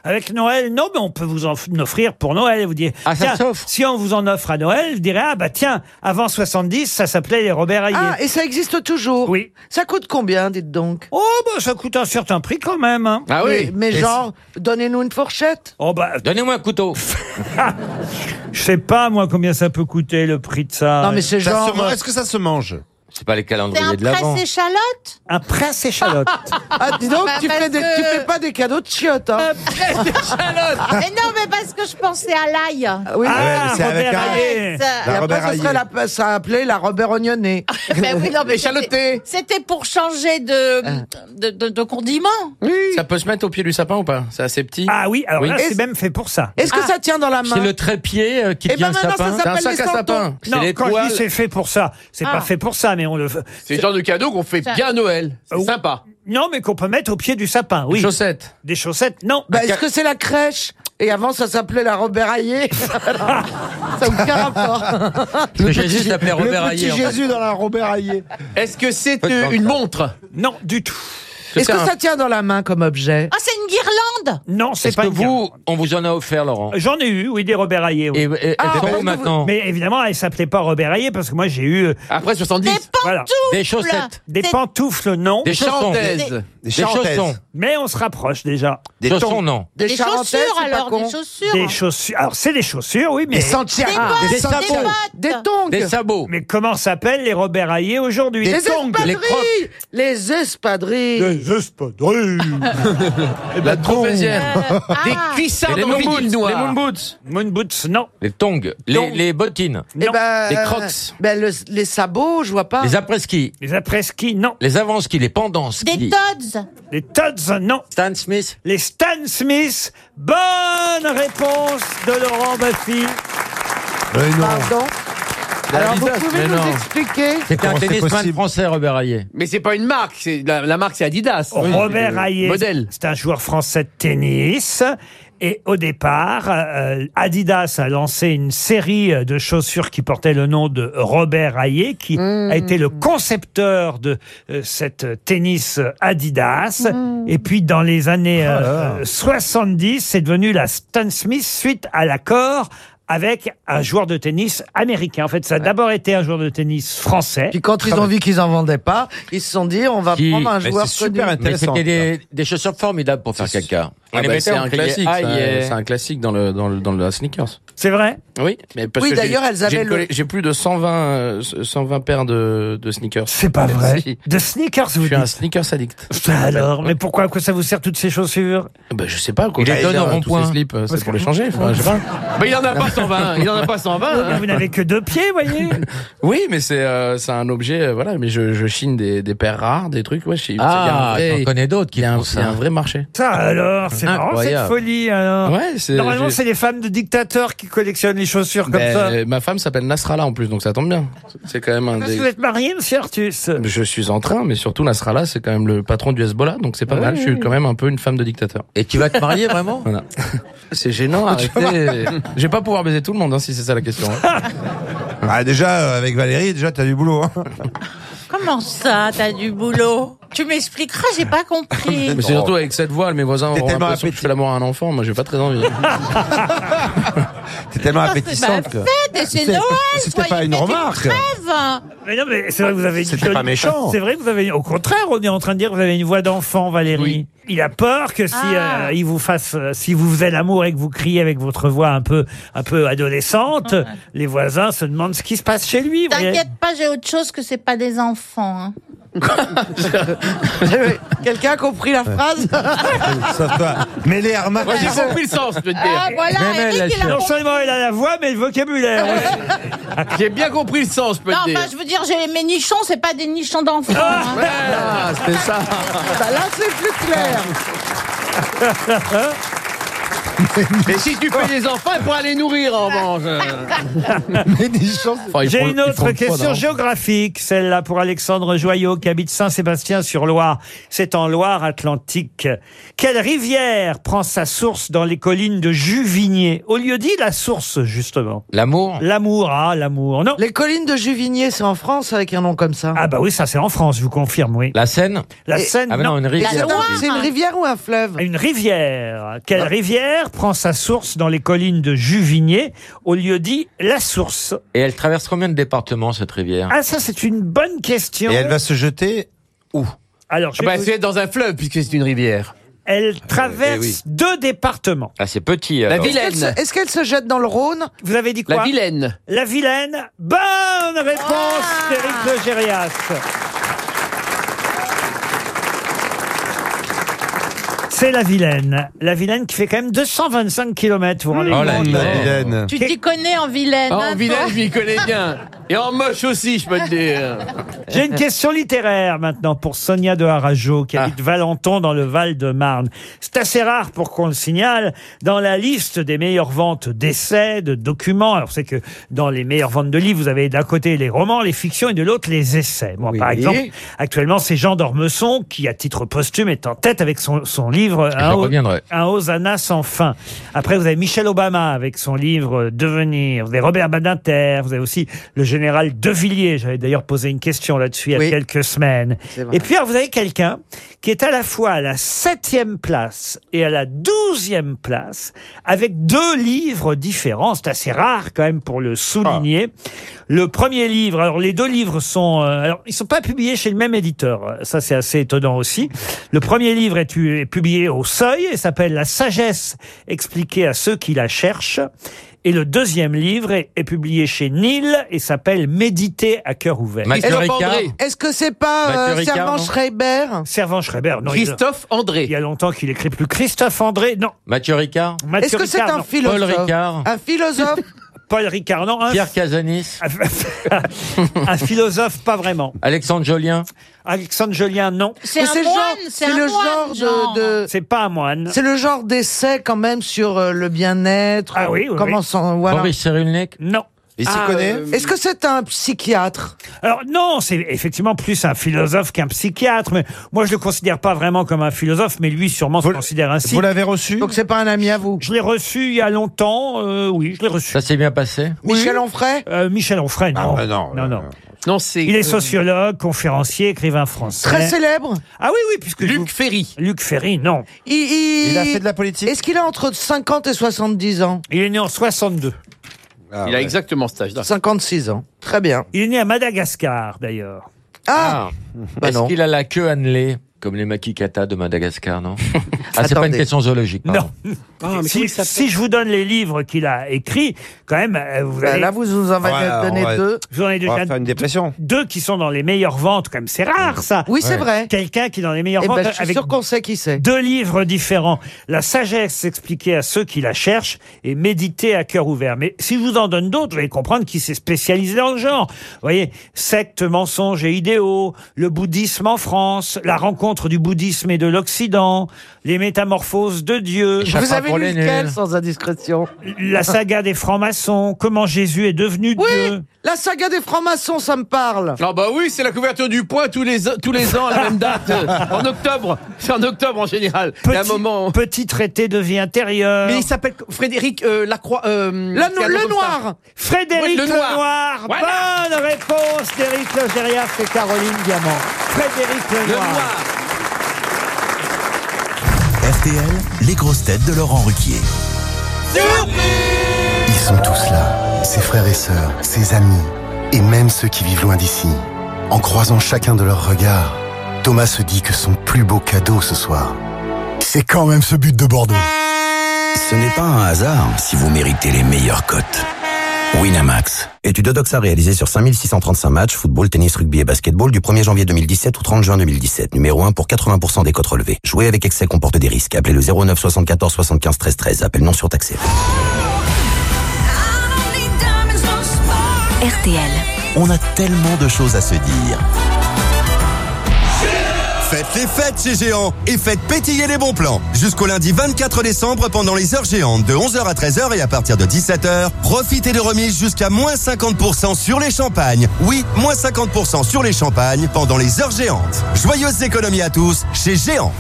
Speaker 7: Avec Noël, non, mais on peut vous en offrir pour Noël. Vous dire,
Speaker 9: Ah, ça s'offre.
Speaker 7: si on vous en offre à Noël, je dirais, ah bah tiens, avant 70, ça s'appelait les Robert Hayé.
Speaker 11: Ah, et ça existe toujours
Speaker 7: Oui.
Speaker 11: Ça coûte combien, dites donc?
Speaker 7: Oh, bah ça coûte un certain prix quand même. hein.
Speaker 8: Ah oui.
Speaker 11: Mais, mais
Speaker 13: Et
Speaker 11: genre, donnez-nous une fourchette.
Speaker 7: Oh bah,
Speaker 9: Donnez-moi un couteau.
Speaker 7: je sais pas moi combien ça peut coûter le prix de ça.
Speaker 11: non, mais c'est
Speaker 13: Ça
Speaker 11: genre.
Speaker 13: mange- Est-ce que ça se mange?
Speaker 9: C'est pas les
Speaker 12: C'est
Speaker 9: calendriers
Speaker 12: un
Speaker 9: de l'avant.
Speaker 12: presse échalote
Speaker 7: Un prince échalote.
Speaker 11: Ah, dis donc,
Speaker 12: Bah,
Speaker 11: tu, fais des-
Speaker 12: que-
Speaker 11: tu fais pas des cadeaux de chiottes, hein
Speaker 12: Mais non, mais parce que je pensais à l'ail.
Speaker 11: Ah Oui.
Speaker 7: Ah,
Speaker 13: ouais, c'est avec un-.
Speaker 12: Ça-
Speaker 11: Et
Speaker 13: La
Speaker 11: après,
Speaker 13: Robert
Speaker 11: ça serait la, ça appelait la Robert Oignonnée.
Speaker 12: Ben oui, non, mais
Speaker 8: Échaloté.
Speaker 12: c'était- pour changer de, de, de, de condiment.
Speaker 10: Ça peut se mettre au pied du sapin ou pas? C'est assez petit?
Speaker 7: Ah oui, alors
Speaker 10: Oui.
Speaker 7: là, c'est même fait pour ça.
Speaker 11: Est-ce que ça tient dans la main?
Speaker 9: C'est le trépied euh, qui
Speaker 11: Eh
Speaker 9: tient
Speaker 11: ben
Speaker 9: le sapin.
Speaker 11: s'appelle
Speaker 10: C'est un sac à sapin.
Speaker 7: Non, quand je dis c'est fait pour ça, c'est
Speaker 12: Ah.
Speaker 7: pas fait pour ça, mais on le.
Speaker 8: C'est le genre de cadeau qu'on fait bien à Noël. C'est
Speaker 7: Oh.
Speaker 8: sympa.
Speaker 7: Non, mais qu'on peut mettre au pied du sapin, oui.
Speaker 10: Chaussettes.
Speaker 7: Des chaussettes, non.
Speaker 11: Bah, Est-ce que c'est la crèche Et avant, ça s'appelait la Robert Hayé. ça n'a aucun rapport.
Speaker 9: Le Jésus s'appelait Robert
Speaker 13: Le
Speaker 9: Hayé.
Speaker 13: petit
Speaker 9: en fait.
Speaker 13: Jésus dans la Robert Hayé.
Speaker 8: Est-ce que c'est euh, une montre?
Speaker 7: Non, du tout.
Speaker 11: Est-ce que
Speaker 8: un-
Speaker 11: ça tient dans la main comme objet?
Speaker 12: Ah, c'est une guirlande
Speaker 7: Non, c'est
Speaker 9: Est-ce
Speaker 7: pas
Speaker 9: que
Speaker 7: une
Speaker 9: vous, on vous en a offert, Laurent?
Speaker 7: J'en ai eu, oui, des Robert Hayé. oui.
Speaker 9: Et, et-
Speaker 11: Ah,
Speaker 9: elles sont
Speaker 11: parce
Speaker 9: où
Speaker 11: que
Speaker 9: maintenant
Speaker 7: Mais évidemment, elle s'appelait pas Robert Hayé parce que moi j'ai eu euh,
Speaker 8: Après 70.
Speaker 12: Des
Speaker 7: voilà,
Speaker 12: pantoufles
Speaker 9: Des chaussettes.
Speaker 7: des
Speaker 12: C'est-
Speaker 7: pantoufles, non.
Speaker 9: Des chaussons.
Speaker 8: Charentaises.
Speaker 13: Des charentaises.
Speaker 9: chaussons.
Speaker 7: Mais on se rapproche déjà.
Speaker 13: Des
Speaker 9: Chaussons,
Speaker 13: tons.
Speaker 9: non.
Speaker 11: Des, charentaises,
Speaker 12: chaussures,
Speaker 11: c'est pas
Speaker 12: alors,
Speaker 11: con.
Speaker 12: des chaussures.
Speaker 7: Des chaussures. Alors c'est des chaussures, oui, mais
Speaker 13: Des Ah,
Speaker 12: bottes,
Speaker 13: Des
Speaker 12: des
Speaker 13: sabots.
Speaker 12: bottes.
Speaker 11: Des tongs.
Speaker 9: Des sabots.
Speaker 7: mais comment s'appellent les Robert Hayé aujourd'hui?
Speaker 13: Des
Speaker 11: Les
Speaker 13: tongs.
Speaker 11: espadrilles.
Speaker 9: les crocs.
Speaker 11: Les espadrilles.
Speaker 7: Des espadrilles.
Speaker 10: La Tropézienne.
Speaker 8: Des
Speaker 12: Ah.
Speaker 8: cuissards
Speaker 10: Et les
Speaker 8: dans
Speaker 10: moon
Speaker 8: le vinyle
Speaker 10: boots. Les moon boots.
Speaker 7: Moon boots, non.
Speaker 9: Les tongs. Les,
Speaker 7: Tongs.
Speaker 9: les bottines.
Speaker 11: Eh
Speaker 7: Non.
Speaker 11: ben,
Speaker 10: Des crocs.
Speaker 11: ben, le- les sabots, je vois pas.
Speaker 9: Les après-ski.
Speaker 7: Les après-ski, non.
Speaker 9: Les avant-ski. Les pendants
Speaker 12: Des. Tods.
Speaker 7: Les Tods, non.
Speaker 9: Stan Smith.
Speaker 7: Les Stan Smith. Bonne réponse de Laurent Baffy.
Speaker 11: Pardon. Alors, vous
Speaker 8: Adidas,
Speaker 11: pouvez
Speaker 8: mais
Speaker 11: nous
Speaker 8: non.
Speaker 11: expliquer
Speaker 9: C'est un tennisman français, Robert Hayé.
Speaker 8: Mais c'est pas une marque, c'est la, la marque c'est Adidas.
Speaker 7: Robert
Speaker 8: Le
Speaker 7: Hayé,
Speaker 8: Modèle.
Speaker 7: c'est un joueur français de tennis. Et au départ, euh, Adidas a lancé une série de chaussures qui portait le nom de Robert Hayé, qui a été le concepteur de euh, cette tennis Adidas. Et puis dans les années euh, 70, c'est devenu la Stan Smith suite à l'accord avec un joueur de tennis américain. En fait, ça a d'abord été un joueur de tennis français.
Speaker 11: Puis quand ils ont vu qu'ils en vendaient pas, ils se sont dit on va
Speaker 9: Qui-
Speaker 11: prendre un
Speaker 13: Mais
Speaker 11: joueur
Speaker 13: c'est
Speaker 11: connu.
Speaker 13: super
Speaker 9: Mais
Speaker 13: intéressant.
Speaker 9: c'était des, des chaussures formidables pour faire caca.
Speaker 10: Ah bah, c'est un classique.
Speaker 9: aïe,
Speaker 10: c'est un-
Speaker 9: euh,
Speaker 10: C'est un classique dans le dans le dans la sneakers.
Speaker 7: C'est vrai?
Speaker 10: Oui, mais parce
Speaker 11: Oui, d'ailleurs, elles avaient
Speaker 10: j'ai
Speaker 11: le-
Speaker 10: J'ai plus de 120 euh, 120 paires de de sneakers.
Speaker 7: C'est pas vrai.
Speaker 10: Si.
Speaker 7: De sneakers,
Speaker 10: Je
Speaker 7: vous
Speaker 10: suis un sneakers addict.
Speaker 7: Alors, mais pourquoi à quoi ça vous sert toutes ces chaussures?
Speaker 10: Ben je sais pas quoi.
Speaker 9: Il les donne rond-point.
Speaker 10: Tous ces slips, euh, c'est pour les changer. enfin, je sais pas.
Speaker 8: Mais il en a pas 120, il en a pas 120.
Speaker 7: Mais
Speaker 8: hein.
Speaker 7: Vous n'avez que deux pieds, voyez
Speaker 10: Oui, mais c'est euh, c'est un objet, euh, voilà. Mais je, je chine des, des paires rares, des trucs. Ouais, je-
Speaker 9: Ah, j'en connais d'autres qui
Speaker 10: il y a un vrai marché.
Speaker 7: Ça alors, C'est marrant cette
Speaker 10: Incroyable.
Speaker 7: folie. alors.
Speaker 10: Ouais, c'est-
Speaker 7: Normalement,
Speaker 10: j'ai-
Speaker 7: c'est les femmes de dictateurs qui collectionnent les chaussures comme
Speaker 10: Ben,
Speaker 7: ça.
Speaker 10: Ma femme s'appelle Nasrallah en plus, donc ça tombe bien. C'est quand même un
Speaker 7: Est-ce que
Speaker 10: des.
Speaker 7: vous êtes marié, monsieur Artus
Speaker 10: Je suis en train, mais surtout Nasrallah, c'est quand même le patron du Hezbollah, donc c'est pas mal. Je suis quand même un peu une femme de dictateur.
Speaker 9: Et tu vas te marier vraiment
Speaker 10: Voilà. C'est gênant, arrêtez. Je vais pas pouvoir baiser tout le monde, hein, si c'est ça la question. hein.
Speaker 13: Ah, déjà, euh, avec Valérie, déjà, t'as du boulot. hein.
Speaker 12: Comment ça, t'as du boulot? Tu m'expliqueras, j'ai pas compris.
Speaker 10: Mais c'est surtout avec cette voix, mes voisins
Speaker 13: T'es
Speaker 10: auront
Speaker 13: tellement
Speaker 10: l'impression que je fais l'amour à un enfant. Moi, j'ai pas très envie.
Speaker 13: T'es tellement
Speaker 12: Bah,
Speaker 13: appétissante. que-
Speaker 12: et c'est Noël
Speaker 13: C'était pas une remarque.
Speaker 7: Mais non, mais c'est vrai que vous avez une
Speaker 13: C'était pas méchant.
Speaker 7: C'est vrai que vous avez, au contraire, on est en train de dire que vous avez une voix d'enfant, Valérie. Il a peur que si
Speaker 12: Ah.
Speaker 7: euh, il vous fasse, euh, si vous faisiez l'amour et que vous criez avec votre voix un peu, un peu adolescente, les voisins se demandent ce qui se passe chez lui. vous voyez.
Speaker 12: T'inquiète pas, j'ai autre chose que c'est pas des enfants. hein.
Speaker 11: Quelqu'un a compris la phrase
Speaker 13: Ça. Mais les remarques.
Speaker 8: Moi, j'ai compris le sens, je peux te
Speaker 12: Ah,
Speaker 8: dire.
Speaker 12: voilà,
Speaker 9: Même elle,
Speaker 12: Eric,
Speaker 9: la
Speaker 12: il a
Speaker 7: Non
Speaker 12: compris.
Speaker 7: seulement il a la voix, mais le vocabulaire.
Speaker 8: J'ai bien compris le sens, je peux
Speaker 12: Non,
Speaker 8: te dire.
Speaker 12: enfin, je veux dire, j'ai mes nichons, c'est pas des nichons d'enfants. hein.
Speaker 10: Ah, c'était ça.
Speaker 11: Bah Là, c'est plus clair.
Speaker 8: Et si tu fais des enfants, il pourra les nourrir en revanche.
Speaker 13: Mais
Speaker 7: J'ai une autre question géographique, celle-là pour Alexandre Joyot qui habite Saint-Sébastien-sur-Loire. C'est en Loire-Atlantique. Quelle rivière prend sa source dans les collines de Juvigné? Au lieu dit la source, justement.
Speaker 9: L'amour
Speaker 7: L'amour, ah, l'amour. Non.
Speaker 11: Les collines de Juvigné, c'est en France avec un nom comme ça?
Speaker 7: Ah bah oui, ça c'est en France, je vous confirme, oui.
Speaker 9: La Seine
Speaker 7: La
Speaker 11: Et-
Speaker 7: Seine,
Speaker 9: Ah, mais non, une
Speaker 11: C'est
Speaker 9: rivière.
Speaker 11: c'est une rivière ou un fleuve?
Speaker 7: Une rivière. Quelle
Speaker 11: Ah.
Speaker 7: Rivière prend sa source dans les collines de Juvigné Au lieu dit la source.
Speaker 9: Et elle traverse combien de départements, cette rivière?
Speaker 7: Ah ça c'est une bonne question.
Speaker 13: Et elle va se jeter où?
Speaker 7: Alors je
Speaker 8: Ah
Speaker 7: vais
Speaker 8: bah,
Speaker 7: vous-
Speaker 8: c'est dans un fleuve, puisque c'est une rivière.
Speaker 7: elle traverse
Speaker 8: Eh oui.
Speaker 7: deux départements.
Speaker 9: Ah, c'est petit,
Speaker 8: La
Speaker 9: alors.
Speaker 11: Est-ce qu'elle se- Est-ce qu'elle se jette dans le Rhône?
Speaker 7: Vous avez dit quoi?
Speaker 8: La Vilaine.
Speaker 7: La Vilaine. Bonne réponse d'Éric Logérias. C'est la Vilaine. La Vilaine qui fait quand même 225 km, vous vous rendez
Speaker 9: Oh, la
Speaker 7: compte
Speaker 9: Vilaine.
Speaker 13: La Vilaine.
Speaker 12: Tu t'y connais en Vilaine.
Speaker 8: Ah,
Speaker 12: hein,
Speaker 8: en Vilaine, je m'y connais bien. Et en moche aussi, je peux te dire.
Speaker 7: J'ai une question littéraire maintenant pour Sonia de Harajo qui habite Valenton dans le Val-de-Marne. C'est assez rare pour qu'on le signale. Dans la liste des meilleures ventes d'essais, de documents, alors c'est que dans les meilleures ventes de livres, vous avez d'un côté les romans, les fictions et de l'autre les essais. Moi, par exemple, actuellement, c'est Jean d'Ormesson qui, à titre posthume, est en tête avec son, son livre Un Hosanna sans fin. Après, vous avez Michel Obama avec son livre euh, Devenir. Vous avez Robert Badinter. Vous avez aussi le général De Villiers. J'avais d'ailleurs posé une question là-dessus il y a quelques semaines. Et puis, alors, vous avez quelqu'un qui est à la fois à la septième place et à la douzième place avec deux livres différents. C'est assez rare quand même pour le souligner. Le premier livre, alors les deux livres sont, euh, alors ils sont pas publiés chez le même éditeur. Ça c'est assez étonnant aussi. Le premier livre est, est publié au Seuil et s'appelle La sagesse expliquée à ceux qui la cherchent. Et le deuxième livre est, est publié chez Nil et s'appelle Méditer à cœur ouvert.
Speaker 9: Mathieu Ricard.
Speaker 8: André.
Speaker 11: Est-ce que c'est pas
Speaker 9: Mathieu
Speaker 11: euh,
Speaker 9: Ricard,
Speaker 11: Servan
Speaker 9: non
Speaker 11: Schreiber?
Speaker 7: Servan Schreiber, non. il-
Speaker 8: Christophe André.
Speaker 7: Il y a longtemps qu'il écrit plus. Christophe André, non.
Speaker 9: Mathieu Ricard
Speaker 7: Mathieu
Speaker 11: Est-ce que c'est
Speaker 7: Ricard,
Speaker 11: un
Speaker 7: non.
Speaker 11: philosophe?
Speaker 9: Paul Ricard.
Speaker 11: Un philosophe?
Speaker 7: Paul Ricard, non. Un,
Speaker 9: Pierre Casanis
Speaker 7: un philosophe, pas vraiment.
Speaker 9: Alexandre Jolien
Speaker 7: Alexandre Jolien, non.
Speaker 12: C'est
Speaker 11: Mais
Speaker 12: un
Speaker 11: le
Speaker 12: moine,
Speaker 11: genre-
Speaker 12: c'est
Speaker 11: c'est
Speaker 12: un
Speaker 11: le
Speaker 12: moine,
Speaker 11: genre
Speaker 12: genre.
Speaker 11: de, de-
Speaker 7: C'est pas un moine.
Speaker 11: c'est le genre d'essai quand même sur euh, le bien-être.
Speaker 7: Ah oui, oui,
Speaker 11: Comment
Speaker 7: oui.
Speaker 11: s'en voilà.
Speaker 9: Boris Cyrulnik
Speaker 7: Non.
Speaker 13: Il s'y
Speaker 8: Ah,
Speaker 13: connaît
Speaker 8: euh,
Speaker 11: Est-ce que c'est un psychiatre
Speaker 7: Alors non, c'est effectivement plus un philosophe qu'un psychiatre, mais moi je le considère pas vraiment comme un philosophe, mais lui sûrement se considère ainsi.
Speaker 13: Vous l'avez reçu
Speaker 11: Donc c'est pas un ami à vous?
Speaker 7: Je l'ai reçu il y a longtemps, euh, oui, je l'ai reçu.
Speaker 9: Ça s'est bien passé?
Speaker 11: Michel Onfray?
Speaker 7: Euh, Michel Onfray, non.
Speaker 13: Ah, bah non,
Speaker 7: non,
Speaker 13: euh,
Speaker 7: non.
Speaker 8: Non, c'est.
Speaker 7: Il est
Speaker 8: euh,
Speaker 7: sociologue, conférencier, écrivain français.
Speaker 11: Très célèbre?
Speaker 7: Ah oui, oui, puisque
Speaker 8: Luc Ferry.
Speaker 7: Luc Ferry, non.
Speaker 11: il, il-
Speaker 13: Il a fait de la politique
Speaker 11: Est-ce qu'il a entre 50 et 70 ans?
Speaker 7: Il est né en 62.
Speaker 13: Ah,
Speaker 8: Il a
Speaker 13: ouais.
Speaker 8: exactement cet âge-là.
Speaker 11: 56 ans. Très bien.
Speaker 7: Il est né à Madagascar, d'ailleurs.
Speaker 11: Ah, Bah
Speaker 9: Est-ce
Speaker 11: non.
Speaker 9: qu'il a la queue annelée? Comme les makikata de Madagascar, non Ah, c'est pas une
Speaker 11: Attendez.
Speaker 9: question zoologique. pardon.
Speaker 7: Non.
Speaker 8: Ah, mais
Speaker 7: si,
Speaker 8: comment il s'appelle
Speaker 7: si je vous donne les livres qu'il a écrits, quand même, euh, vous allez...
Speaker 11: là, vous nous en avez
Speaker 13: Ouais,
Speaker 11: donné
Speaker 13: on va-
Speaker 11: deux.
Speaker 7: je vous en ai
Speaker 13: On
Speaker 7: déjà
Speaker 13: va faire une dépression.
Speaker 7: deux qui sont dans les meilleures ventes, comme c'est rare ça.
Speaker 11: Oui, c'est
Speaker 13: Ouais.
Speaker 11: vrai.
Speaker 7: Quelqu'un qui est dans les meilleures
Speaker 11: Eh
Speaker 7: ventes
Speaker 11: ben, je suis
Speaker 7: avec
Speaker 11: sûr qu'on sait qui c'est.
Speaker 7: deux livres différents. La sagesse expliquée à ceux qui la cherchent et méditer à cœur ouvert. Mais si je vous en donne d'autres, vous allez comprendre qui s'est spécialisé dans le genre. Vous voyez, secte, mensonges et idéaux, le bouddhisme en France, la rencontre du bouddhisme et de l'Occident, les métamorphoses de Dieu,
Speaker 11: Vous avez lu lequel, sans indiscrétion
Speaker 7: la saga des francs-maçons, comment Jésus est devenu Dieu.
Speaker 11: La saga des francs-maçons, ça me parle.
Speaker 8: Ah bah oui, c'est la couverture du point tous les, tous les ans à la même date. en octobre. C'est en octobre en général. Il y a un
Speaker 7: Petit,
Speaker 8: moment.
Speaker 7: petit traité de vie intérieure.
Speaker 8: Mais il s'appelle Frédéric euh, Lacroix. Euh,
Speaker 11: La-
Speaker 8: un
Speaker 11: le noir.
Speaker 7: Frédéric
Speaker 8: Oui, le
Speaker 7: Lenoir.
Speaker 8: noir. Voilà.
Speaker 7: Bonne réponse d'Éric Logérias et Caroline Diamant. Frédéric
Speaker 8: Le
Speaker 7: Lenoir.
Speaker 8: noir.
Speaker 6: RTL, les grosses têtes de Laurent Ruquier.
Speaker 33: Ils sont tous là, ses frères et sœurs, ses amis, et même ceux qui vivent loin d'ici. En croisant chacun de leurs regards, Thomas se dit que son plus beau cadeau ce soir, c'est quand même ce but de Bordeaux.
Speaker 6: Ce n'est pas un hasard si vous méritez les meilleures cotes. Winamax. Étude Odoxa réalisée sur 5635 matchs, football, tennis, rugby et basketball du 1er janvier 2017 au 30 juin 2017. Numéro 1 pour 80% des cotes relevées. Jouer avec excès comporte des risques. Appelez le 09 74 75 13 13. Appel non surtaxé.
Speaker 23: RTL.
Speaker 6: On a tellement de choses à se dire. Faites les fêtes chez Géant et faites pétiller les bons plans. Jusqu'au lundi 24 décembre pendant les heures géantes de 11h à 13h et à partir de 17h, profitez de remises jusqu'à moins 50% sur les champagnes. Oui, moins 50% sur les champagnes pendant les heures géantes. Joyeuses économies à tous chez Géant.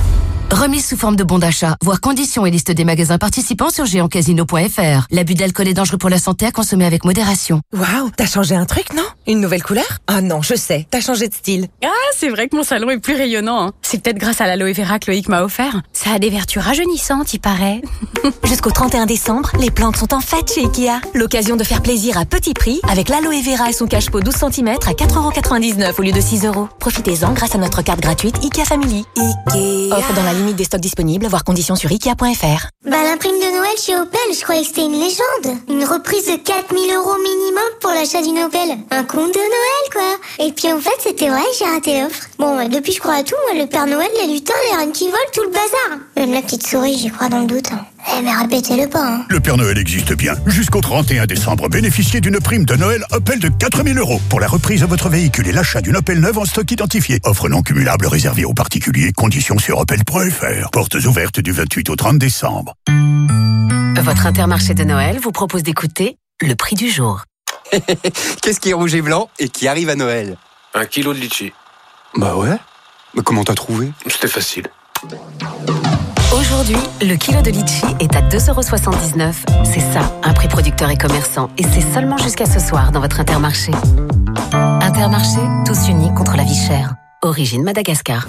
Speaker 23: Remise sous forme de bon d'achat. Voir conditions et liste des magasins participants sur géantcasino.fr. L'abus d'alcool est dangereux pour la santé à consommer avec modération.
Speaker 5: Waouh, t'as changé un truc, non? Une nouvelle couleur? Ah non, je sais, t'as changé de style.
Speaker 21: Ah, c'est vrai que mon salon est plus rayonnant. hein. C'est peut-être grâce à l'aloe vera que Loïc m'a offert. Ça a des vertus rajeunissantes, il paraît.
Speaker 5: Jusqu'au 31 décembre, les plantes sont en fête chez Ikea. L'occasion de faire plaisir à petit prix avec l'aloe vera et son cache-pot 12 cm à 4,99€ au lieu de 6 euros. Profitez-en grâce à notre carte gratuite Ikea Family. Ikea. Offre dans la limite des stocks disponibles, voir conditions sur Ikea.fr.
Speaker 15: Bah, la prime de Noël chez Opel, je croyais que c'était une légende. Une reprise de 4000 euros minimum pour l'achat d'une Opel. Un compte de Noël, quoi. Et puis en fait, c'était vrai, j'ai raté l'offre. Bon, bah, depuis, je crois à tout. Moi, le Père Noël, les lutins, les reines qui volent, tout le bazar. Même la petite souris, j'y crois dans le doute. Eh, mais répétez-le pas, hein.
Speaker 16: Le Père Noël existe bien. Jusqu'au 31 décembre, bénéficiez d'une prime de Noël Opel de 4000 euros pour la reprise de votre véhicule et l'achat d'une Opel neuve en stock identifié. Offre non cumulable réservée aux particuliers. Conditions sur opel.fr. Portes ouvertes du 28 au 30 décembre.
Speaker 23: Votre intermarché de Noël vous propose d'écouter le prix du jour.
Speaker 39: Qu'est-ce qui est rouge et blanc et qui arrive à Noël?
Speaker 40: Un kilo de litchi.
Speaker 39: Bah ouais. Mais comment t'as trouvé?
Speaker 40: C'était facile.
Speaker 23: Aujourd'hui, le kilo de litchi est à 2,79€. C'est ça, un prix producteur et commerçant. Et c'est seulement jusqu'à ce soir dans votre Intermarché. Intermarché, tous unis contre la vie chère. Origine Madagascar.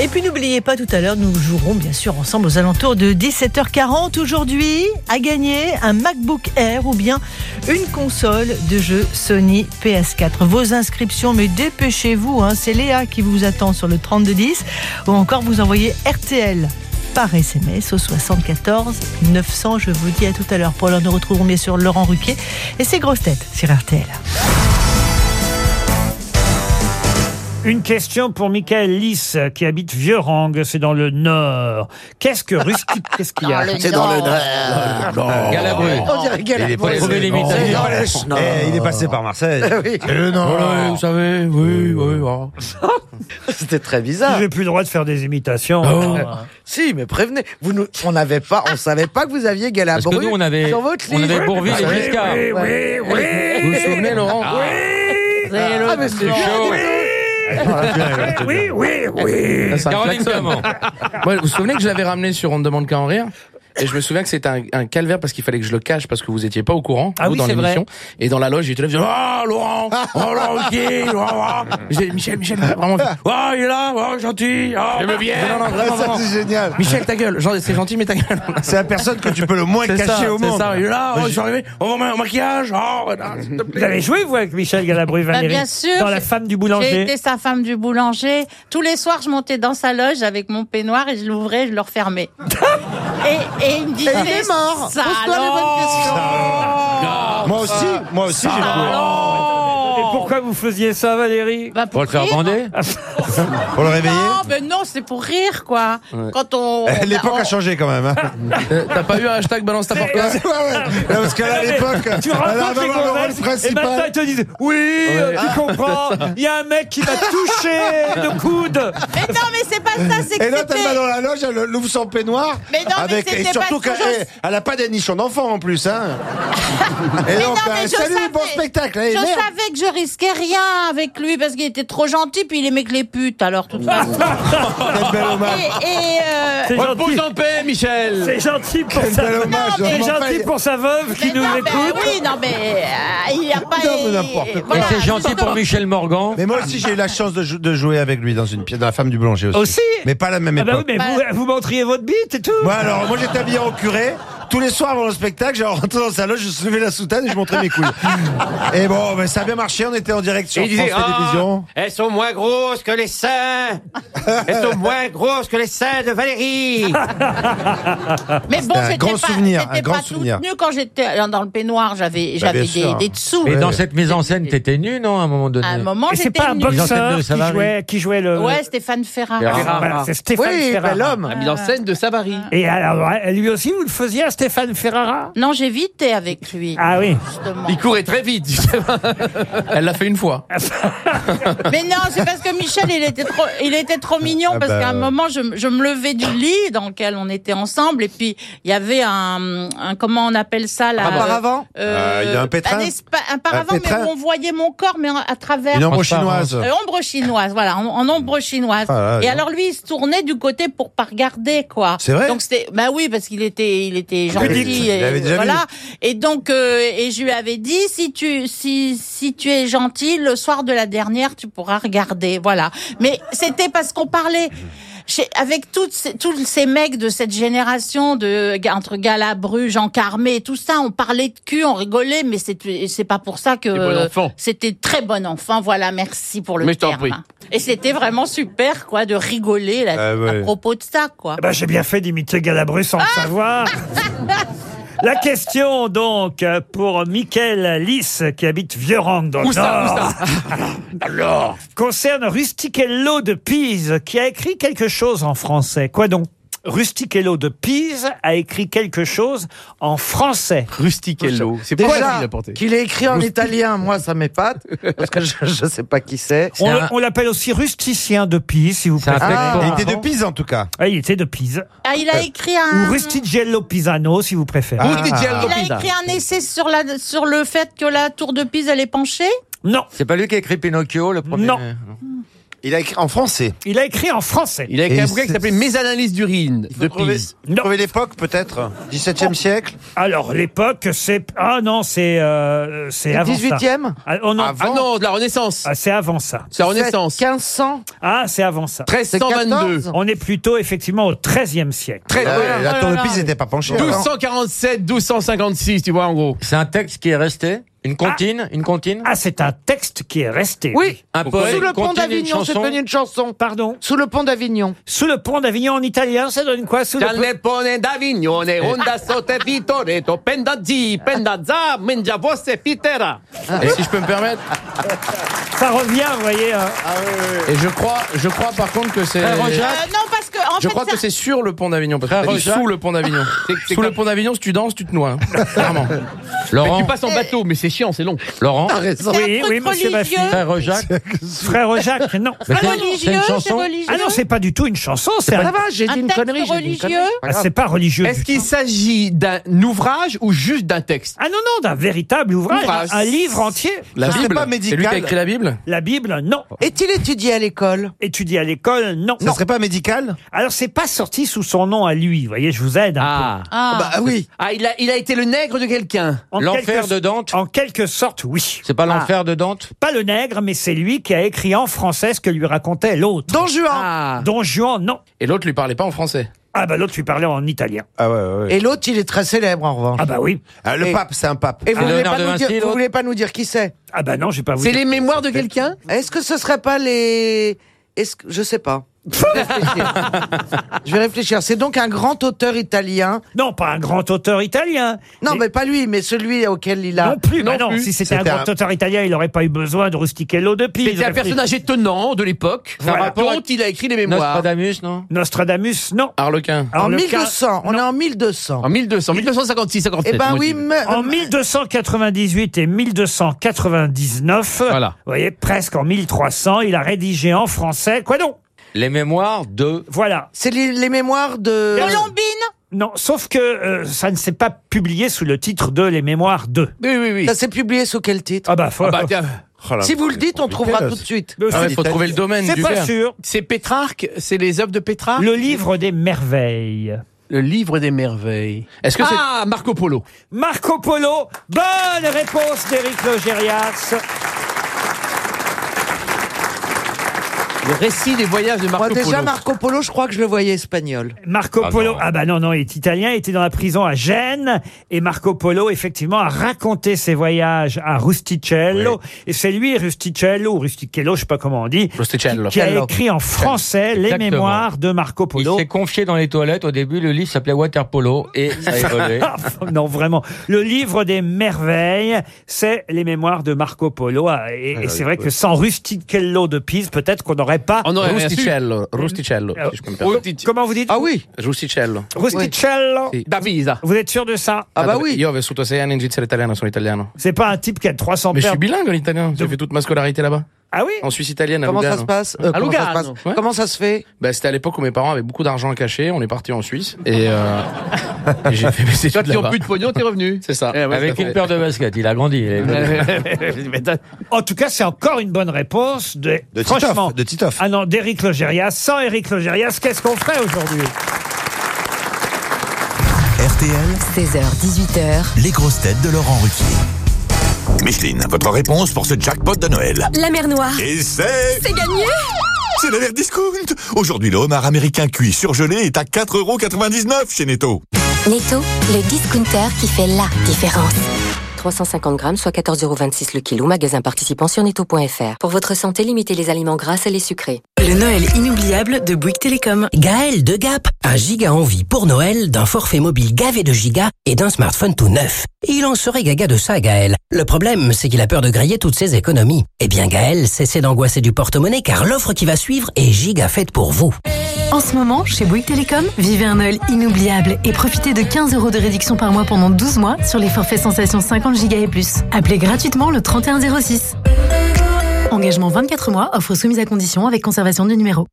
Speaker 14: Et puis n'oubliez pas, tout à l'heure, nous jouerons bien sûr ensemble aux alentours de 17h40. Aujourd'hui, à gagner un MacBook Air ou bien une console de jeu Sony PS4. Vos inscriptions, mais dépêchez-vous, hein, c'est Léa qui vous attend sur le 3210 ou encore vous envoyez RTL par SMS au 74 900. Je vous dis à tout à l'heure. Pour l'heure, nous retrouverons bien sûr Laurent Ruquier et ses grosses têtes sur RTL.
Speaker 7: Une question pour Michael Lys qui habite Vieux-Rang, c'est dans le Nord. Qu'est-ce que Rusty Qu'est-ce qu'il y a
Speaker 11: C'est dans le Nord.
Speaker 8: Galabru.
Speaker 11: On dirait Galabru.
Speaker 8: Il est.
Speaker 13: Eh, il est passé par Marseille.
Speaker 11: Oui.
Speaker 13: Et le Nord.
Speaker 10: Voilà, vous savez, oui, oui. voilà.
Speaker 11: C'était très bizarre.
Speaker 7: J'ai plus le droit de faire des imitations.
Speaker 10: Ah.
Speaker 11: Si, mais prévenez. Vous nous, on n'avait pas, on savait pas que vous aviez Galabru
Speaker 8: Parce que nous, on avait-
Speaker 11: sur votre
Speaker 8: on avait Bourvil et
Speaker 11: Oui,
Speaker 8: Giscard.
Speaker 11: oui, oui, oui.
Speaker 10: Vous vous souvenez, Laurent
Speaker 11: Ah, mais c'est
Speaker 8: chaud.
Speaker 7: Oui, oui, oui.
Speaker 10: Ça, c'est un
Speaker 8: Caroline
Speaker 10: klaxon.
Speaker 8: Diamant.
Speaker 10: Ouais, vous vous souvenez que je l'avais ramené sur On ne demande qu'à en rire? Et je me souviens que c'était un, un calvaire parce qu'il fallait que je le cache parce que vous étiez pas au courant
Speaker 7: Ah
Speaker 10: vous,
Speaker 7: oui,
Speaker 10: dans
Speaker 7: c'est
Speaker 10: l'émission. Et dans la loge, j'étais là, je disais, ah Laurent, oh Laurent, ok, Laurent. Je disais, Michel, Michel, vraiment, oh il est là, oh gentil, oh.
Speaker 8: J'aime bien.
Speaker 10: Non, non, vraiment,
Speaker 13: Ça, c'est génial.
Speaker 10: Michel, ta gueule, Genre, c'est gentil mais ta gueule.
Speaker 13: C'est la personne que tu peux le moins
Speaker 10: C'est
Speaker 13: cacher
Speaker 10: ça,
Speaker 13: au
Speaker 10: c'est
Speaker 13: monde.
Speaker 10: ça. Il est là, oh, je suis arrivé, on va au maquillage, oh, plaît.
Speaker 7: Vous avez joué, vous, avec Michel Galabru,
Speaker 12: Bah,
Speaker 7: Valérie
Speaker 12: bien sûr.
Speaker 7: Dans La
Speaker 12: j'ai-
Speaker 7: femme du
Speaker 12: J'ai
Speaker 7: boulanger
Speaker 12: été sa femme du boulanger. Tous les soirs, je montais dans sa loge avec mon peignoir et je l'ouvrais, je le refermais. et, et il me disait.
Speaker 11: Il est mort. Pose-toi les bonnes questions.
Speaker 13: Moi aussi, moi aussi, j'ai joué.
Speaker 7: Pourquoi vous faisiez ça, Valérie
Speaker 12: Bah,
Speaker 9: Pour le faire
Speaker 12: rire.
Speaker 9: bander
Speaker 13: Pour le réveiller
Speaker 12: Non, mais non, c'est pour rire, quoi. Quand on.
Speaker 13: Eh, L'époque
Speaker 12: on-
Speaker 13: a changé quand même. Hein.
Speaker 10: T'as pas eu un hashtag balance ta porte
Speaker 13: Ouais, ouais. Non, parce qu'à l'époque,
Speaker 7: Tu
Speaker 13: elle
Speaker 7: les
Speaker 13: le rôle
Speaker 7: gonzesses, et maintenant
Speaker 13: principal.
Speaker 7: ils te disent Oui, euh, tu comprends, il y a un mec qui m'a touché le coude.
Speaker 12: Mais non, mais c'est pas ça, c'est que
Speaker 13: Et là, t'as
Speaker 12: c'était-
Speaker 13: le dans la loge, elle ouvre son peignoir.
Speaker 12: Mais non, mais
Speaker 13: avec, et
Speaker 12: c'était
Speaker 13: surtout
Speaker 12: pas
Speaker 13: qu'elle
Speaker 12: toujours-
Speaker 13: elle a pas des nichons d'enfants en plus. Hein. et
Speaker 12: Mais
Speaker 13: donc,
Speaker 12: non, mais
Speaker 13: euh,
Speaker 12: je
Speaker 13: salut,
Speaker 12: savais-
Speaker 13: bon spectacle. Allez,
Speaker 12: Je
Speaker 13: merde.
Speaker 12: savais que je risquais rien avec lui parce qu'il était trop gentil, puis il aimait que les putes, alors, de toute façon.
Speaker 13: Quel bel hommage.
Speaker 12: Et, et, euh,
Speaker 7: C'est
Speaker 8: Repose
Speaker 7: gentil,
Speaker 8: en paix, Michel.
Speaker 7: c'est gentil pour
Speaker 13: Quel
Speaker 7: sa
Speaker 13: bel hommage.
Speaker 7: c'est gentil
Speaker 13: il-
Speaker 7: pour sa veuve qui
Speaker 12: mais
Speaker 7: nous
Speaker 12: non,
Speaker 7: écoute.
Speaker 12: oui, non, mais euh, il a pas.
Speaker 13: Non, mais n'importe quoi.
Speaker 12: Voilà,
Speaker 9: c'est gentil
Speaker 12: justement.
Speaker 9: pour Michel Morgan.
Speaker 13: Mais moi aussi, j'ai eu la chance de, jou- de jouer avec lui dans une pièce, dans La femme du boulanger aussi.
Speaker 7: Aussi
Speaker 13: Mais pas à la même
Speaker 7: Ah bah oui,
Speaker 13: époque.
Speaker 7: mais vous, vous montriez votre bite et tout.
Speaker 13: Moi, alors, moi, j'étais habillé en curé. Tous les soirs avant le spectacle, j'ai rentré dans sa loge, je soulevais la soutane et je montrais mes couilles. et bon, ben, ça a bien marché, on était en direct sur France Télévisions.
Speaker 8: Ah, elles sont moins grosses que les seins. elles sont moins grosses que les seins de Valérie.
Speaker 12: Mais bon,
Speaker 13: C'était un
Speaker 12: c'était
Speaker 13: grand
Speaker 12: pas,
Speaker 13: souvenir,
Speaker 12: c'était
Speaker 13: un grand
Speaker 12: pas
Speaker 13: souvenir.
Speaker 12: toute nue quand j'étais dans le peignoir. J'avais,
Speaker 13: Bah,
Speaker 12: j'avais des, des dessous.
Speaker 9: Et dans cette mise en scène, t'étais nu, non, à un moment donné
Speaker 12: À un moment,
Speaker 7: Et c'est
Speaker 12: j'étais
Speaker 7: pas un
Speaker 12: nue.
Speaker 9: Mise en scène
Speaker 7: boxeur qui jouait, qui jouait le.
Speaker 12: Ouais, Stéphane Ferrara.
Speaker 9: Ferrara.
Speaker 7: Voilà, c'est Stéphane
Speaker 8: oui,
Speaker 7: Ferrara.
Speaker 8: bel homme. La mise en scène de Savary.
Speaker 7: Et alors, lui aussi, vous le faisiez à Stéphane Ferrara
Speaker 12: Non, j'ai vité avec lui.
Speaker 7: Ah oui.
Speaker 12: Justement.
Speaker 8: Il courait très vite.
Speaker 10: Elle l'a fait une fois.
Speaker 12: Mais non, c'est parce que Michel, il était trop, il était trop mignon
Speaker 13: Ah
Speaker 12: parce
Speaker 13: bah,
Speaker 12: qu'à un moment, je, je me levais du lit dans lequel on était ensemble et puis il y avait un, un comment on appelle ça là
Speaker 8: Un paravent
Speaker 12: euh,
Speaker 13: Euh, il y a un pétrin
Speaker 12: espa- un paravent,
Speaker 13: Un
Speaker 12: mais
Speaker 13: pétrin
Speaker 12: où on voyait mon corps, mais à travers.
Speaker 13: Une ombre chinoise.
Speaker 12: Euh, ombre chinoise, voilà, en, en ombre chinoise.
Speaker 13: Ah là,
Speaker 12: et alors lui, il se tournait du côté pour pas regarder, quoi.
Speaker 13: C'est vrai
Speaker 12: Donc c'était, bah oui, parce qu'il était, il était gentil. Et
Speaker 13: déjà
Speaker 12: voilà. Et donc, euh, et je lui avais dit, si tu, si, si tu es gentil, le soir de la dernière, tu pourras regarder, voilà. Mais c'était parce qu'on parlait. Chez- avec toutes ces, tous ces mecs de cette génération de entre Galabru, Jean Carmé, et tout ça, on parlait de cul, on rigolait, mais c'est c'est pas pour ça que
Speaker 8: bon enfant.
Speaker 12: c'était très bon enfant. Voilà, merci pour le
Speaker 8: Mais
Speaker 12: terme.
Speaker 8: prie.
Speaker 12: Et c'était vraiment super, quoi, de rigoler là,
Speaker 13: Ah ouais.
Speaker 12: à propos de ça, quoi.
Speaker 7: Ah bah, J'ai bien fait d'imiter Galabru sans le savoir. La question donc pour Mickaël Lys qui habite Vieux-Rang dans le Nord. Alors concerne Rustichello de Pise qui a écrit quelque chose en français. Quoi donc? Rustichello de Pise a écrit quelque chose en français.
Speaker 8: Rustichello. C'est quoi la qu'il a porté
Speaker 11: qu'il ait écrit en italien, moi, ça m'épate. Parce que je, je sais pas qui c'est.
Speaker 7: On, on l'appelle aussi rusticien de Pise, si vous préférez.
Speaker 9: pour
Speaker 13: Il était de. Pise en tout cas.
Speaker 7: Ah, il était de Pise.
Speaker 12: Ah, il a écrit un.
Speaker 7: Ou Rustigello Pisano, si vous préférez.
Speaker 13: Ah.
Speaker 12: Il a écrit un essai sur, la, sur le fait que la tour de Pise, elle est penchée?
Speaker 7: Non,
Speaker 9: C'est pas lui qui a écrit Pinocchio, le premier?
Speaker 7: Non.
Speaker 13: Il a écrit en français.
Speaker 7: il a écrit en français.
Speaker 8: Il a écrit
Speaker 13: Et
Speaker 8: un bouquin qui s'appelait Mes analyses d'urine de Pise.
Speaker 7: Non.
Speaker 13: trouver l'époque peut-être 17e siècle
Speaker 7: Alors, l'époque, c'est... Ah non, c'est euh, c'est avant ça.
Speaker 11: 18e
Speaker 7: Ah, oh non,
Speaker 8: Ah non, de la Renaissance.
Speaker 7: Ah, c'est avant ça.
Speaker 8: C'est la Renaissance.
Speaker 11: 1500
Speaker 7: Ah, c'est avant ça.
Speaker 8: 1322.
Speaker 11: 14.
Speaker 7: On est plutôt, effectivement, au XIIIe siècle.
Speaker 8: Très-
Speaker 13: Euh, La tour de. Pise n'était pas penchée. avant.
Speaker 8: 1247, 1256, tu vois, en gros.
Speaker 9: C'est un texte qui est resté Une comptine Une comptine
Speaker 7: Ah, c'est un texte qui est resté.
Speaker 11: Oui,
Speaker 9: Un poème,
Speaker 11: sous le
Speaker 9: une
Speaker 11: pont
Speaker 9: comptine, une
Speaker 11: d'Avignon, c'est
Speaker 9: chanson
Speaker 11: devenu une chanson.
Speaker 7: Pardon
Speaker 11: Sous le pont d'Avignon.
Speaker 7: Sous le pont d'Avignon en italien, ça donne quoi sous le pont...
Speaker 8: pone d'Avignone, onda sotto Vittoreto, pendazi, pendazza, mengia vosse pitera.
Speaker 10: Et si je peux me permettre,
Speaker 7: Ça revient, vous voyez. hein.
Speaker 10: et je crois, je crois par contre que c'est.
Speaker 12: Euh, Non, parce que, en
Speaker 10: Je
Speaker 12: fait,
Speaker 10: crois
Speaker 12: ça-
Speaker 10: que c'est sur le pont d'Avignon, parce que t'as dit
Speaker 9: Rojac.
Speaker 10: sous le pont d'Avignon. Sous le pont d'Avignon, si tu danses, tu te noies. hein. Clairement.
Speaker 8: Mais
Speaker 9: Laurent
Speaker 8: tu passes en bateau, mais c'est chiant, c'est long.
Speaker 9: Laurent
Speaker 7: Oui, oui, monsieur
Speaker 12: religieux.
Speaker 7: Baffy.
Speaker 9: Frère Jacques
Speaker 7: Frère Jacques, non.
Speaker 9: Mais
Speaker 12: C'est
Speaker 9: c'est-
Speaker 12: religieux,
Speaker 9: c'est une
Speaker 12: c'est
Speaker 9: chanson
Speaker 12: religieux.
Speaker 7: Ah non, c'est pas du tout une chanson, c'est
Speaker 11: Ça
Speaker 7: un...
Speaker 11: va, j'ai
Speaker 12: Un
Speaker 11: dit une
Speaker 12: texte
Speaker 11: connerie. j'ai dit une
Speaker 12: religieux.
Speaker 7: Ah, c'est pas religieux.
Speaker 8: Est-ce
Speaker 7: du
Speaker 8: qu'il
Speaker 7: tout.
Speaker 8: s'agit d'un ouvrage ou juste d'un texte
Speaker 7: Ah non, non, d'un véritable ouvrage,
Speaker 8: Ouvrage.
Speaker 7: un livre entier.
Speaker 10: La
Speaker 13: Ça, c'est
Speaker 10: Bible.
Speaker 13: pas
Speaker 10: C'est lui qui a
Speaker 13: médical.
Speaker 10: écrit la Bible
Speaker 7: La Bible, non.
Speaker 11: Est-il étudié à l'école
Speaker 7: Étudié à l'école, non.
Speaker 13: Ça serait pas médical
Speaker 7: Alors, c'est pas sorti sous son nom à lui. Vous voyez, je vous aide. un
Speaker 8: Ah.
Speaker 12: Ah.
Speaker 11: Bah oui.
Speaker 8: Ah, il a, il a été le nègre de quelqu'un.
Speaker 7: peu. En
Speaker 9: L'enfer
Speaker 7: quelque-
Speaker 9: de Dante
Speaker 7: En quelque sorte, oui.
Speaker 9: C'est pas l'enfer de Dante
Speaker 7: Pas le nègre, mais c'est lui qui a écrit en français ce que lui racontait l'autre.
Speaker 11: Don Juan.
Speaker 8: Ah.
Speaker 7: Don Juan, non.
Speaker 10: Et l'autre lui parlait pas en français.
Speaker 7: Ah bah l'autre lui parlait en italien.
Speaker 13: Ah ouais, ouais. ouais.
Speaker 11: Et l'autre, il est très célèbre, en revanche.
Speaker 7: Ah bah oui.
Speaker 13: Ah, le
Speaker 11: Et-
Speaker 13: pape, c'est un pape.
Speaker 11: Et vous
Speaker 9: Ah,
Speaker 11: voulez,
Speaker 9: Léonard
Speaker 11: pas
Speaker 9: de
Speaker 11: nous
Speaker 9: Vinci,
Speaker 11: dire, vous
Speaker 9: l'autre
Speaker 11: voulez pas nous dire qui c'est?
Speaker 7: Ah bah non, je vais pas vous
Speaker 8: C'est
Speaker 7: dire.
Speaker 8: les mémoires de quelqu'un?
Speaker 11: Est-ce que ce serait pas les... Est-ce que... Je sais pas. Je vais réfléchir. C'est donc un grand auteur italien.
Speaker 7: Non, pas un grand auteur italien.
Speaker 11: Non, mais, pas lui, mais celui auquel il a.
Speaker 7: Non plus, bah non, si c'était un grand auteur italien, il n'aurait pas eu besoin de Rustichello de Pise.
Speaker 8: C'était un personnage étonnant de l'époque.
Speaker 7: Voilà.
Speaker 8: Dont il a écrit les mémoires.
Speaker 9: Nostradamus, non
Speaker 7: Nostradamus, non.
Speaker 10: Harlequin.
Speaker 11: En 1200. On est en 1200.
Speaker 8: En 1200, 1256, 57.
Speaker 11: Eh ben oui, mais-
Speaker 7: En 1298 et 1299,
Speaker 9: Voilà.
Speaker 7: vous voyez, presque en 1300, il a rédigé en français, quoi donc?
Speaker 9: Les mémoires de.
Speaker 7: Voilà.
Speaker 11: C'est les, les mémoires de.
Speaker 12: Colombine
Speaker 7: Non, sauf que euh, ça ne s'est pas publié sous le titre de Les Mémoires de.
Speaker 8: Oui, oui, oui.
Speaker 11: Ça s'est publié sous quel titre
Speaker 7: Ah bah, faut-
Speaker 8: Ah bah, tiens.
Speaker 10: Oh là,
Speaker 11: Si vous le dites, on trouvera
Speaker 10: là,
Speaker 11: tout de suite.
Speaker 7: Le-
Speaker 10: Ah ouais, faut trouver le domaine
Speaker 7: C'est pas sûr.
Speaker 8: C'est Pétrarque C'est les œuvres de Pétrarque
Speaker 7: Le livre des merveilles.
Speaker 8: Le livre des merveilles.
Speaker 10: Est-ce que c'est
Speaker 8: Ah, Marco Polo.
Speaker 7: Marco Polo, bonne réponse d'Éric Logérias.
Speaker 8: Le récit des voyages de Marco
Speaker 11: Moi, déjà,
Speaker 8: Polo.
Speaker 11: Marco Polo, je crois que je le voyais espagnol.
Speaker 7: Marco
Speaker 9: Ah
Speaker 7: Polo,
Speaker 9: non.
Speaker 7: ah bah non, non, il est italien, il était dans la prison à Gênes, et Marco Polo, effectivement, a raconté ses voyages à Rusticello, et c'est lui, Rusticello, ou Rustichello, je sais pas comment on dit,
Speaker 10: Rusticello.
Speaker 7: qui a écrit en français les
Speaker 9: Exactement.
Speaker 7: mémoires de Marco
Speaker 9: Il
Speaker 7: Polo.
Speaker 9: s'est confié dans les toilettes. Au début, le livre s'appelait Water Polo et ça a évolué.
Speaker 7: non, vraiment. Le livre des merveilles, c'est les mémoires de Marco Polo. Ah, Et, et c'est vrai que sans Rustichello de Pise, peut-être qu'on n'aurait pas.
Speaker 8: On aurait rien su.
Speaker 10: Rusticello. Rusticello,
Speaker 7: Euh,
Speaker 10: si je peux me permettre.
Speaker 7: Comment vous dites
Speaker 11: Ah oui
Speaker 10: Rusticello.
Speaker 7: Rusticello
Speaker 10: Sì.
Speaker 8: Davisa.
Speaker 7: Vous êtes sûr de ça
Speaker 11: Ah bah oui
Speaker 10: Io ho vissuto sei anni in Svizzera italiana, sono italiano.
Speaker 7: C'est pas un type qui a 300
Speaker 10: Mais je suis bilingue en italien. J'ai fait toute ma scolarité là-bas.
Speaker 7: Ah oui
Speaker 10: En Suisse italienne, à
Speaker 11: Comment ça se passe Euh,
Speaker 8: À
Speaker 11: comment, ça se
Speaker 8: Lugano.
Speaker 11: passe
Speaker 10: Ouais.
Speaker 11: comment ça se fait
Speaker 10: Bah, c'était à l'époque où mes parents avaient beaucoup d'argent à cacher. On est parti en Suisse. Et, euh, et j'ai fait mes
Speaker 8: Toi,
Speaker 10: études
Speaker 8: tu n'as
Speaker 10: là-bas.
Speaker 8: plus de pognon, t'es revenu.
Speaker 10: C'est ça.
Speaker 8: Eh ouais,
Speaker 9: Avec une
Speaker 8: fait-
Speaker 9: paire de baskets. Il a grandi. il est-
Speaker 7: En tout cas, c'est encore une bonne réponse de,
Speaker 13: De
Speaker 7: franchement.
Speaker 13: Titoff. De Titoff.
Speaker 7: Ah non, d'Éric Logérias. Sans Éric Logérias, qu'est-ce qu'on ferait aujourd'hui
Speaker 6: RTL,
Speaker 23: 16h, 18h,
Speaker 6: les grosses têtes de Laurent Ruquier. Micheline, votre réponse pour ce jackpot de Noël
Speaker 21: La mer Noire.
Speaker 6: Et c'est...
Speaker 21: C'est gagné
Speaker 6: C'est la discount Aujourd'hui, le homard américain cuit surgelé est à 4,99€ chez Netto.
Speaker 23: Netto, le discounter qui fait la différence. 350 grammes, soit 14,26€ le kilo. Magasin participant sur netto.fr. Pour votre santé, limitez les aliments gras et les sucrés.
Speaker 21: Le Noël inoubliable de Bouygues Télécom.
Speaker 20: Gaël de Gap, un giga envie pour Noël d'un forfait mobile gavé de gigas et d'un smartphone tout neuf. Il en serait gaga de ça, Gaël. Le problème, c'est qu'il a peur de griller toutes ses économies. Eh bien, Gaël, cessez d'angoisser du porte-monnaie car l'offre qui va suivre est giga faite pour vous.
Speaker 21: En ce moment, chez Bouygues Télécom, vivez un Noël inoubliable et profitez de 15 euros de réduction par mois pendant 12 mois sur les forfaits sensations 50 Go et plus. Appelez gratuitement le 3106. Engagement 24 mois, offre soumise à condition avec conservation du numéro.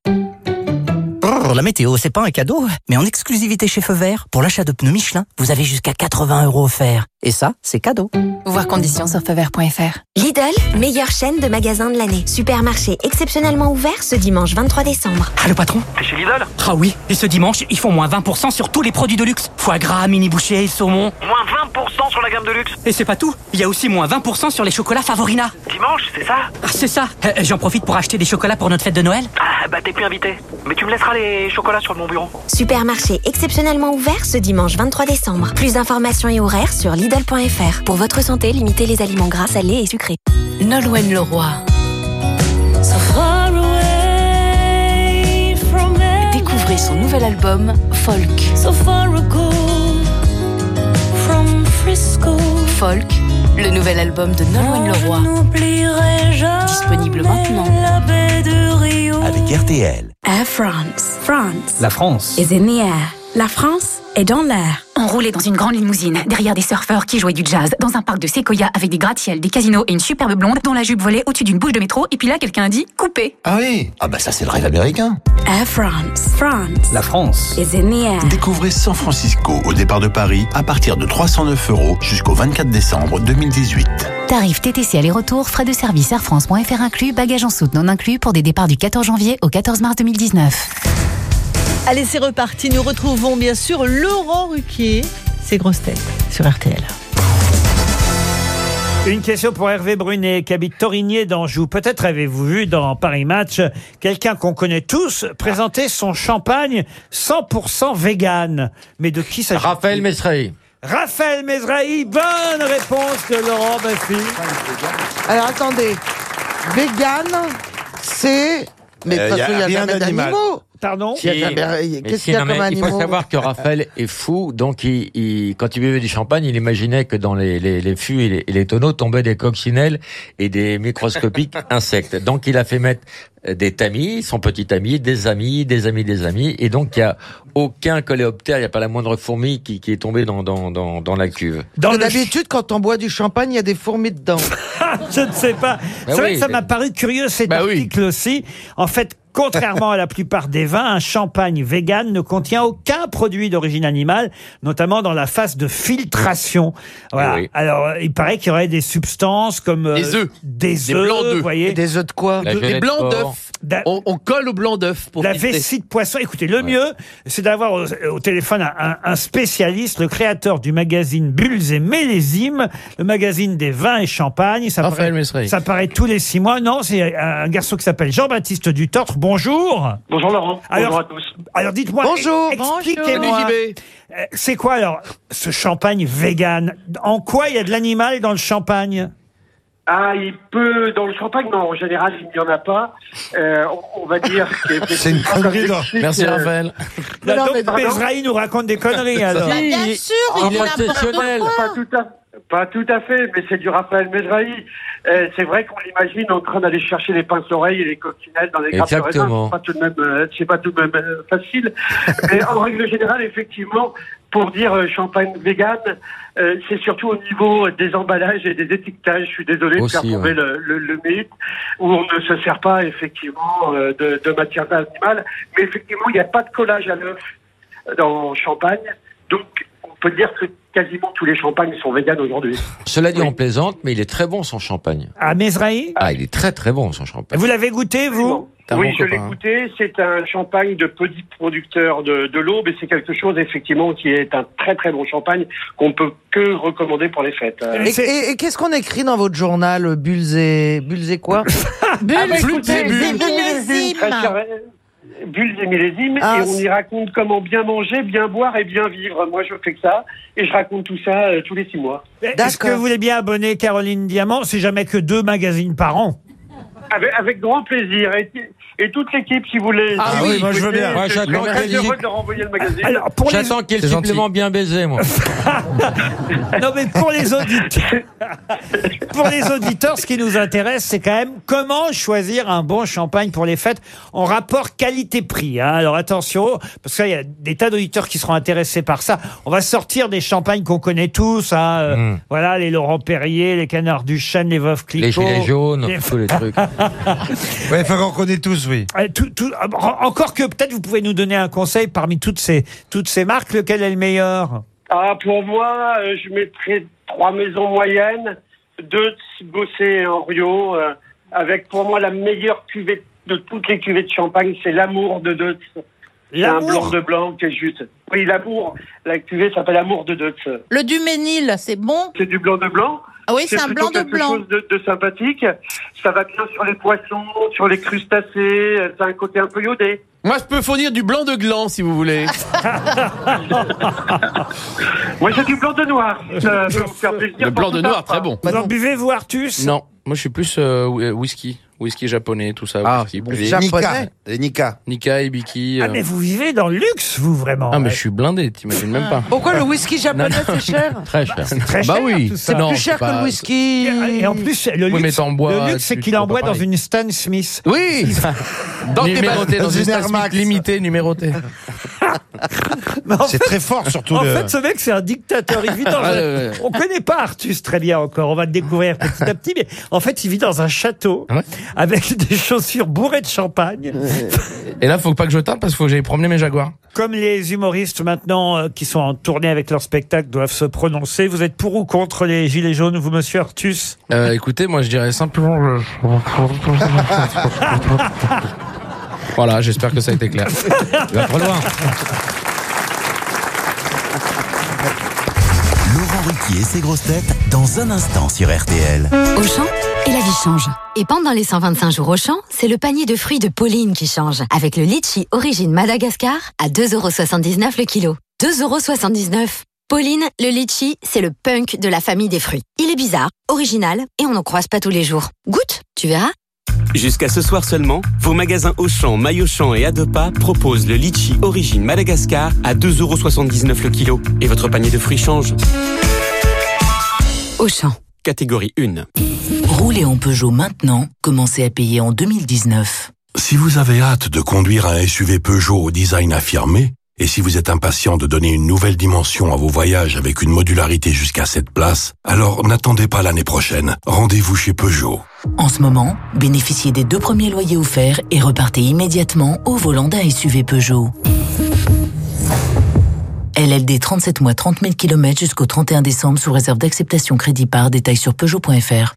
Speaker 20: La météo, c'est pas un cadeau, mais en exclusivité chez Feu Vert, pour l'achat de pneus Michelin, vous avez jusqu'à 80 euros offerts. Et ça, c'est cadeau.
Speaker 21: Voir conditions sur feuvert.fr.
Speaker 17: Lidl, meilleure chaîne de magasins de l'année. Supermarché exceptionnellement ouvert ce dimanche 23 décembre.
Speaker 20: Ah, le patron
Speaker 19: T'es chez Lidl
Speaker 20: Ah oui, et ce dimanche, ils font moins 20% sur tous les produits de luxe. Foie gras, mini bouchée, saumon.
Speaker 19: Moins 20% sur la gamme de luxe.
Speaker 20: Et c'est pas tout, il y a aussi moins 20% sur les chocolats Favorina.
Speaker 19: Dimanche, c'est ça
Speaker 20: Ah, c'est ça Euh, J'en profite pour acheter des chocolats pour notre fête de Noël.
Speaker 19: Ah, bah t'es plus invité. Mais tu me laisseras les chocolats sur mon bureau.
Speaker 17: Supermarché exceptionnellement ouvert ce dimanche 23 décembre. Plus d'informations et horaires sur Lidl.fr. Pour votre santé, limitez les aliments gras, salés et sucrés.
Speaker 21: Nolwenn Leroy. Découvrez son nouvel album Folk. Folk, le nouvel album de Nolwenn Leroy. Disponible maintenant.
Speaker 6: Avec RTL.
Speaker 21: Air France. France
Speaker 20: La France.
Speaker 21: is in the air. La France est dans l'air.
Speaker 5: On roulait dans une grande limousine, derrière des surfeurs qui jouaient du jazz, dans un parc de séquoia avec des gratte-ciels, des casinos et une superbe blonde dont la jupe volait au-dessus d'une bouche de métro, et puis là, quelqu'un a dit « coupé
Speaker 6: Ah oui Ah bah ça c'est le rêve américain.
Speaker 21: Air France. France
Speaker 20: La France.
Speaker 21: is in the air.
Speaker 29: Découvrez San Francisco au départ de Paris à partir de 309 euros jusqu'au 24 décembre 2018.
Speaker 5: Tarif TTC aller-retour, frais de service Air France.fr inclus, bagages en soute non inclus pour des départs du 14 janvier au 14 mars 2019.
Speaker 14: Allez, c'est reparti. Nous retrouvons bien sûr Laurent Ruquier, ses grosses têtes sur RTL.
Speaker 7: Une question pour Hervé Brunet, qui habite Torigné d'Anjou. Peut-être avez-vous vu dans Paris Match quelqu'un qu'on connaît tous présenter son champagne 100% vegan. Mais de qui s'agit
Speaker 9: Raphaël Mesrahi.
Speaker 7: Raphaël Mesrahi, bonne réponse de Laurent Baffy.
Speaker 11: Alors attendez. Vegan, c'est Mais
Speaker 13: Euh,
Speaker 11: parce
Speaker 13: y a
Speaker 11: qu'il y a
Speaker 13: rien
Speaker 11: jamais
Speaker 13: d'animal.
Speaker 11: d'animaux.
Speaker 7: Pardon
Speaker 9: Si, mais
Speaker 11: Qu'est-ce
Speaker 9: si,
Speaker 11: qu'il y a
Speaker 9: non, mais
Speaker 11: comme
Speaker 9: Il faut savoir que Raphaël est fou, donc il, il- quand il buvait du champagne, il imaginait que dans les, les, les fûts et les, et les tonneaux tombaient des coccinelles et des microscopiques insectes. Donc il a fait mettre des tamis, son petit ami, des amis, des amis, des amis, et donc il y a aucun coléoptère, il n'y a pas la moindre fourmi qui, qui est tombée dans, dans, dans, dans la cuve.
Speaker 11: Parce que D'habitude, quand on boit du champagne, il y a des fourmis dedans.
Speaker 7: Je ne sais pas.
Speaker 9: Bah
Speaker 7: c'est vrai
Speaker 9: oui,
Speaker 7: que ça m'a paru curieux cet
Speaker 11: Bah
Speaker 7: article aussi. En fait, contrairement à la plupart des vins, un champagne vegan ne contient aucun produit d'origine animale, notamment dans la phase de filtration. Voilà.
Speaker 9: Oui.
Speaker 7: Alors, euh, il paraît qu'il y aurait des substances comme euh,
Speaker 8: Des œufs.
Speaker 7: des
Speaker 8: Des
Speaker 7: œufs,
Speaker 8: blancs d'œufs.
Speaker 7: vous voyez,
Speaker 11: Des œufs de quoi
Speaker 9: La
Speaker 8: Des blancs d'œufs. On, on colle au blanc d'œuf pour
Speaker 7: la
Speaker 8: filtrer.
Speaker 7: vessie de poisson. Écoutez, le mieux, c'est d'avoir au, au téléphone un, un spécialiste, le créateur du magazine Bulles et Mélésimes, le magazine des vins et champagnes. Ça
Speaker 10: Raphaël
Speaker 7: paraît, ça paraît tous les six mois. Non, c'est un garçon qui s'appelle Jean-Baptiste Dutortre. Bonjour.
Speaker 41: Bonjour Laurent.
Speaker 7: Alors-
Speaker 41: Bonjour à tous.
Speaker 7: Alors dites-moi,
Speaker 11: Bonjour.
Speaker 7: expliquez-moi, euh, c'est quoi alors ce champagne vegan? En quoi il y a de l'animal dans le champagne?
Speaker 41: Ah, il peut, dans le champagne, non, en général, il n'y en a pas. Euh, on, on va dire que
Speaker 13: C'est une connerie, là.
Speaker 10: Merci
Speaker 41: euh,
Speaker 10: Raphaël.
Speaker 7: Là,
Speaker 11: non, mais.
Speaker 7: Bezrahi nous raconte des conneries alors.
Speaker 12: Bah, bien sûr,
Speaker 9: il
Speaker 12: il
Speaker 9: est
Speaker 12: quoi.
Speaker 41: Pas tout à, pas tout à fait, mais c'est du Raphaël Mesrahi. Euh, c'est vrai qu'on l'imagine en train d'aller chercher les pinces-oreilles et les coccinelles dans les grappes.
Speaker 9: Exactement.
Speaker 41: C'est pas tout de même, euh, c'est pas tout de même euh, facile. mais en règle générale, effectivement, pour dire champagne vegan, euh, c'est surtout au niveau des emballages et des étiquetages. Je suis désolé
Speaker 9: Aussi,
Speaker 41: de faire tomber
Speaker 9: ouais.
Speaker 41: le, le, le mythe où on ne se sert pas effectivement de, de matière animale, mais effectivement, il n'y a pas de collage à l'œuf dans champagne. Donc, on peut dire que quasiment tous les champagnes sont véganes aujourd'hui.
Speaker 9: Cela dit, on plaisante, mais il est très bon son champagne.
Speaker 7: À Mesrahi
Speaker 9: Ah, il est très très bon son champagne.
Speaker 7: Vous l'avez goûté, vous
Speaker 41: Oui,
Speaker 10: bon
Speaker 41: je l'ai
Speaker 10: hein.
Speaker 41: goûté. C'est un champagne de petit producteur de, de l'Aube et c'est quelque chose effectivement qui est un très très bon champagne qu'on peut que recommander pour les fêtes.
Speaker 11: Et,
Speaker 7: C'est-
Speaker 11: et- et qu'est-ce qu'on écrit dans votre journal, Bulles et, Bulles et quoi
Speaker 12: Bulles,
Speaker 41: bah,
Speaker 12: c'est
Speaker 41: écoutez, bulles. très cher, euh, bulles et millésimes
Speaker 11: Ah,
Speaker 41: et on y raconte comment bien manger, bien boire et bien vivre. Moi, je fais que ça et je raconte tout ça euh, tous les six mois.
Speaker 7: Est-ce que vous voulez bien abonner Caroline Diamant C'est jamais que deux magazines par an?
Speaker 41: Avec, avec grand plaisir. Et, et toute l'équipe, si vous voulez.
Speaker 9: Ah oui, moi, je veux bien.
Speaker 41: Je
Speaker 9: j'attends
Speaker 41: suis très
Speaker 9: qu'elle
Speaker 41: heureux
Speaker 9: dise-
Speaker 41: de leur envoyer le magazine.
Speaker 7: Alors, pour les...
Speaker 9: J'attends qu'il y ait
Speaker 10: C'est
Speaker 9: le
Speaker 10: gentil.
Speaker 9: supplément bien baisé, moi.
Speaker 7: Non, mais pour les auditeurs, pour les auditeurs, ce qui nous intéresse, c'est quand même comment choisir un bon champagne pour les fêtes en rapport qualité-prix. hein. Alors attention, parce qu'il y a des tas d'auditeurs qui seront intéressés par ça. On va sortir des champagnes qu'on connaît tous. hein, euh,
Speaker 9: Mm.
Speaker 7: Voilà, les Laurent Perrier, les Canards Duchesne, les Veuves Clicquot.
Speaker 9: Les gilets jaunes,
Speaker 7: les-
Speaker 9: tous les trucs.
Speaker 13: Ouais, enfin, on connaît tous, oui.
Speaker 7: Euh, tout- tout- ah, en- encore que peut-être vous pouvez nous donner un conseil parmi toutes ces, toutes ces marques, lequel est le meilleur?
Speaker 41: Ah, pour moi, euh, je mettrais trois maisons moyennes, deux Bossé et Henriot, euh, avec pour moi la meilleure cuvée de toutes les cuvées de champagne, c'est l'amour de Deutz. C'est un blanc de blanc qui est juste. Oui, l'amour. La cuvée s'appelle l'amour de Deutz.
Speaker 12: Le Duménil, c'est bon?
Speaker 41: C'est du blanc de blanc.
Speaker 12: Ah oui, c'est un
Speaker 41: plutôt
Speaker 12: blanc de
Speaker 41: quelque
Speaker 12: blanc.
Speaker 41: chose de, de sympathique. Ça va bien sur les poissons, sur les crustacés. euh, Ça a un côté un peu iodé.
Speaker 8: Moi, je peux fournir du blanc de gland, si vous voulez.
Speaker 41: Moi, j'ai du blanc de noir. Ça peut vous faire plaisir.
Speaker 8: Le blanc de noir, très bon.
Speaker 7: Vous en buvez, vous, Artus?
Speaker 10: Non, moi je suis plus euh, whi- whisky. Whisky japonais, tout ça.
Speaker 8: Ah,
Speaker 10: whisky
Speaker 8: bon,
Speaker 11: japonais.
Speaker 13: Nika. Les Nika.
Speaker 10: Nika, Ibiki.
Speaker 7: Ah,
Speaker 10: euh.
Speaker 7: mais vous vivez dans le luxe, vous, vraiment.
Speaker 10: Ah, mais je suis blindé, t'imagines même pas.
Speaker 11: Pourquoi le whisky japonais, c'est cher
Speaker 9: Très cher.
Speaker 7: Très
Speaker 10: Bah
Speaker 7: cher,
Speaker 10: oui.
Speaker 7: tout
Speaker 11: C'est plus cher que le whisky.
Speaker 7: Et en plus, le
Speaker 10: Oui,
Speaker 7: luxe, c'est qu'il en boit dans une Stan Smith.
Speaker 8: Oui Dans
Speaker 10: numéroté dans une
Speaker 13: Max.
Speaker 10: limitée, numérotée.
Speaker 13: C'est très fort, surtout.
Speaker 7: En
Speaker 13: le-
Speaker 7: fait, ce mec, c'est un dictateur. Il vit dans
Speaker 10: Ouais,
Speaker 7: un-
Speaker 10: ouais, ouais.
Speaker 7: On connaît pas Artus très bien encore. On va le découvrir petit à petit. Mais en fait, il vit dans un château
Speaker 10: Ouais?
Speaker 7: Avec des chaussures bourrées de champagne.
Speaker 10: Et là, faut pas que je tarde parce qu'il faut que j'aille promener mes jaguars.
Speaker 7: Comme les humoristes maintenant euh, qui sont en tournée avec leur spectacle doivent se prononcer. Vous êtes pour ou contre les gilets jaunes, vous, monsieur Artus?
Speaker 10: Euh, écoutez, moi je dirais simplement. voilà, j'espère que ça a été clair.
Speaker 9: Il va trop loin.
Speaker 6: Laurent Ruquier et ses grosses têtes dans un instant sur RTL.
Speaker 5: Auchan et la vie change. Et pendant les 125 jours Auchan, c'est le panier de fruits de Pauline qui change. Avec le litchi origine Madagascar à 2,79€ le kilo. 2,79€. Pauline, le litchi, c'est le punk de la famille des fruits. Il est bizarre, original et on n'en croise pas tous les jours. Goûte, tu verras.
Speaker 42: Jusqu'à ce soir seulement, vos magasins Auchan, Maillotchan et Adepa proposent le litchi origine Madagascar à 2,79€ le kilo. Et votre panier de fruits change.
Speaker 43: Auchan.
Speaker 42: Catégorie 1.
Speaker 43: Roulez en Peugeot maintenant, commencez à payer en 2019.
Speaker 44: Si vous avez hâte de conduire un SUV Peugeot au design affirmé, et si vous êtes impatient de donner une nouvelle dimension à vos voyages avec une modularité jusqu'à 7 places, alors n'attendez pas l'année prochaine. Rendez-vous chez Peugeot.
Speaker 43: En ce moment, bénéficiez des deux premiers loyers offerts et repartez immédiatement au volant d'un SUV Peugeot. LLD 37 mois 30 000 km jusqu'au 31 décembre sous réserve d'acceptation crédit par détail sur Peugeot.fr.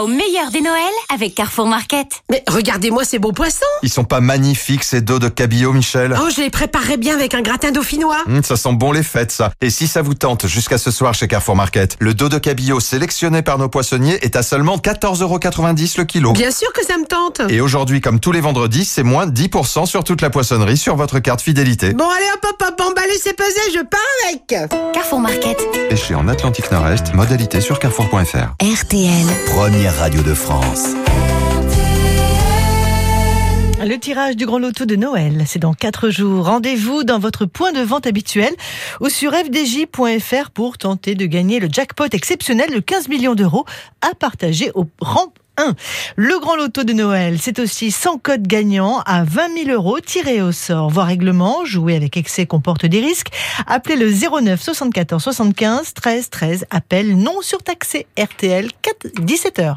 Speaker 5: Droit au meilleur des Noëls avec Carrefour Market.
Speaker 45: Mais regardez-moi ces beaux poissons
Speaker 46: Ils sont pas magnifiques ces dos de cabillaud, Michel?
Speaker 45: Oh, je les préparerais bien avec un gratin dauphinois
Speaker 46: Hum, Ça sent bon les fêtes, ça. Et si ça vous tente, jusqu'à ce soir chez Carrefour Market, le dos de cabillaud sélectionné par nos poissonniers est à seulement 14,90€ le kilo.
Speaker 45: Bien sûr que ça me tente
Speaker 46: Et aujourd'hui, comme tous les vendredis, c'est moins 10% sur toute la poissonnerie sur votre carte fidélité.
Speaker 45: Bon allez hop hop hop, emballez c'est pesé, je pars avec
Speaker 5: Carrefour Market.
Speaker 46: Et chez en Atlantique Nord-Est, modalité sur carrefour.fr.
Speaker 47: RTL.
Speaker 29: Première radio de France.
Speaker 14: Le tirage du grand loto de Noël, c'est dans 4 jours. Rendez-vous dans votre point de vente habituel ou sur fdj.fr pour tenter de gagner le jackpot exceptionnel de 15 millions d'euros à partager au rang 1. Le grand loto de Noël, c'est aussi 100 codes gagnants à 20 000 euros tirés au sort. Voir règlement, jouer avec excès comporte des risques. Appelez le 09 74 75 13 13. Appel non surtaxé. RTL 4, 17h.